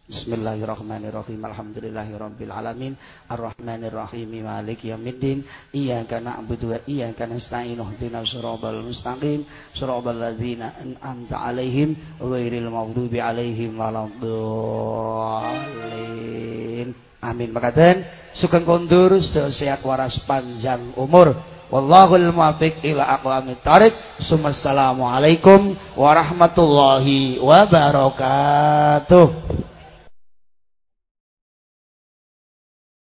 Bismillahirrahmanirrahim. Alhamdulillahirabbil alamin. Arrahmanirrahim. Maliki yaumiddin. Iyyaka na'budu wa iyyaka nasta'in. Ihdinas siratal mustaqim. Siratal ladzina an'amta 'alaihim ghairil maghdubi 'alaihim waladdallin. Amin. Makaten sugeng kondur sehat waras panjang umur. Wallahul muwaffiq ila aqwamit thariq. Assalamualaikum warahmatullahi wabarakatuh.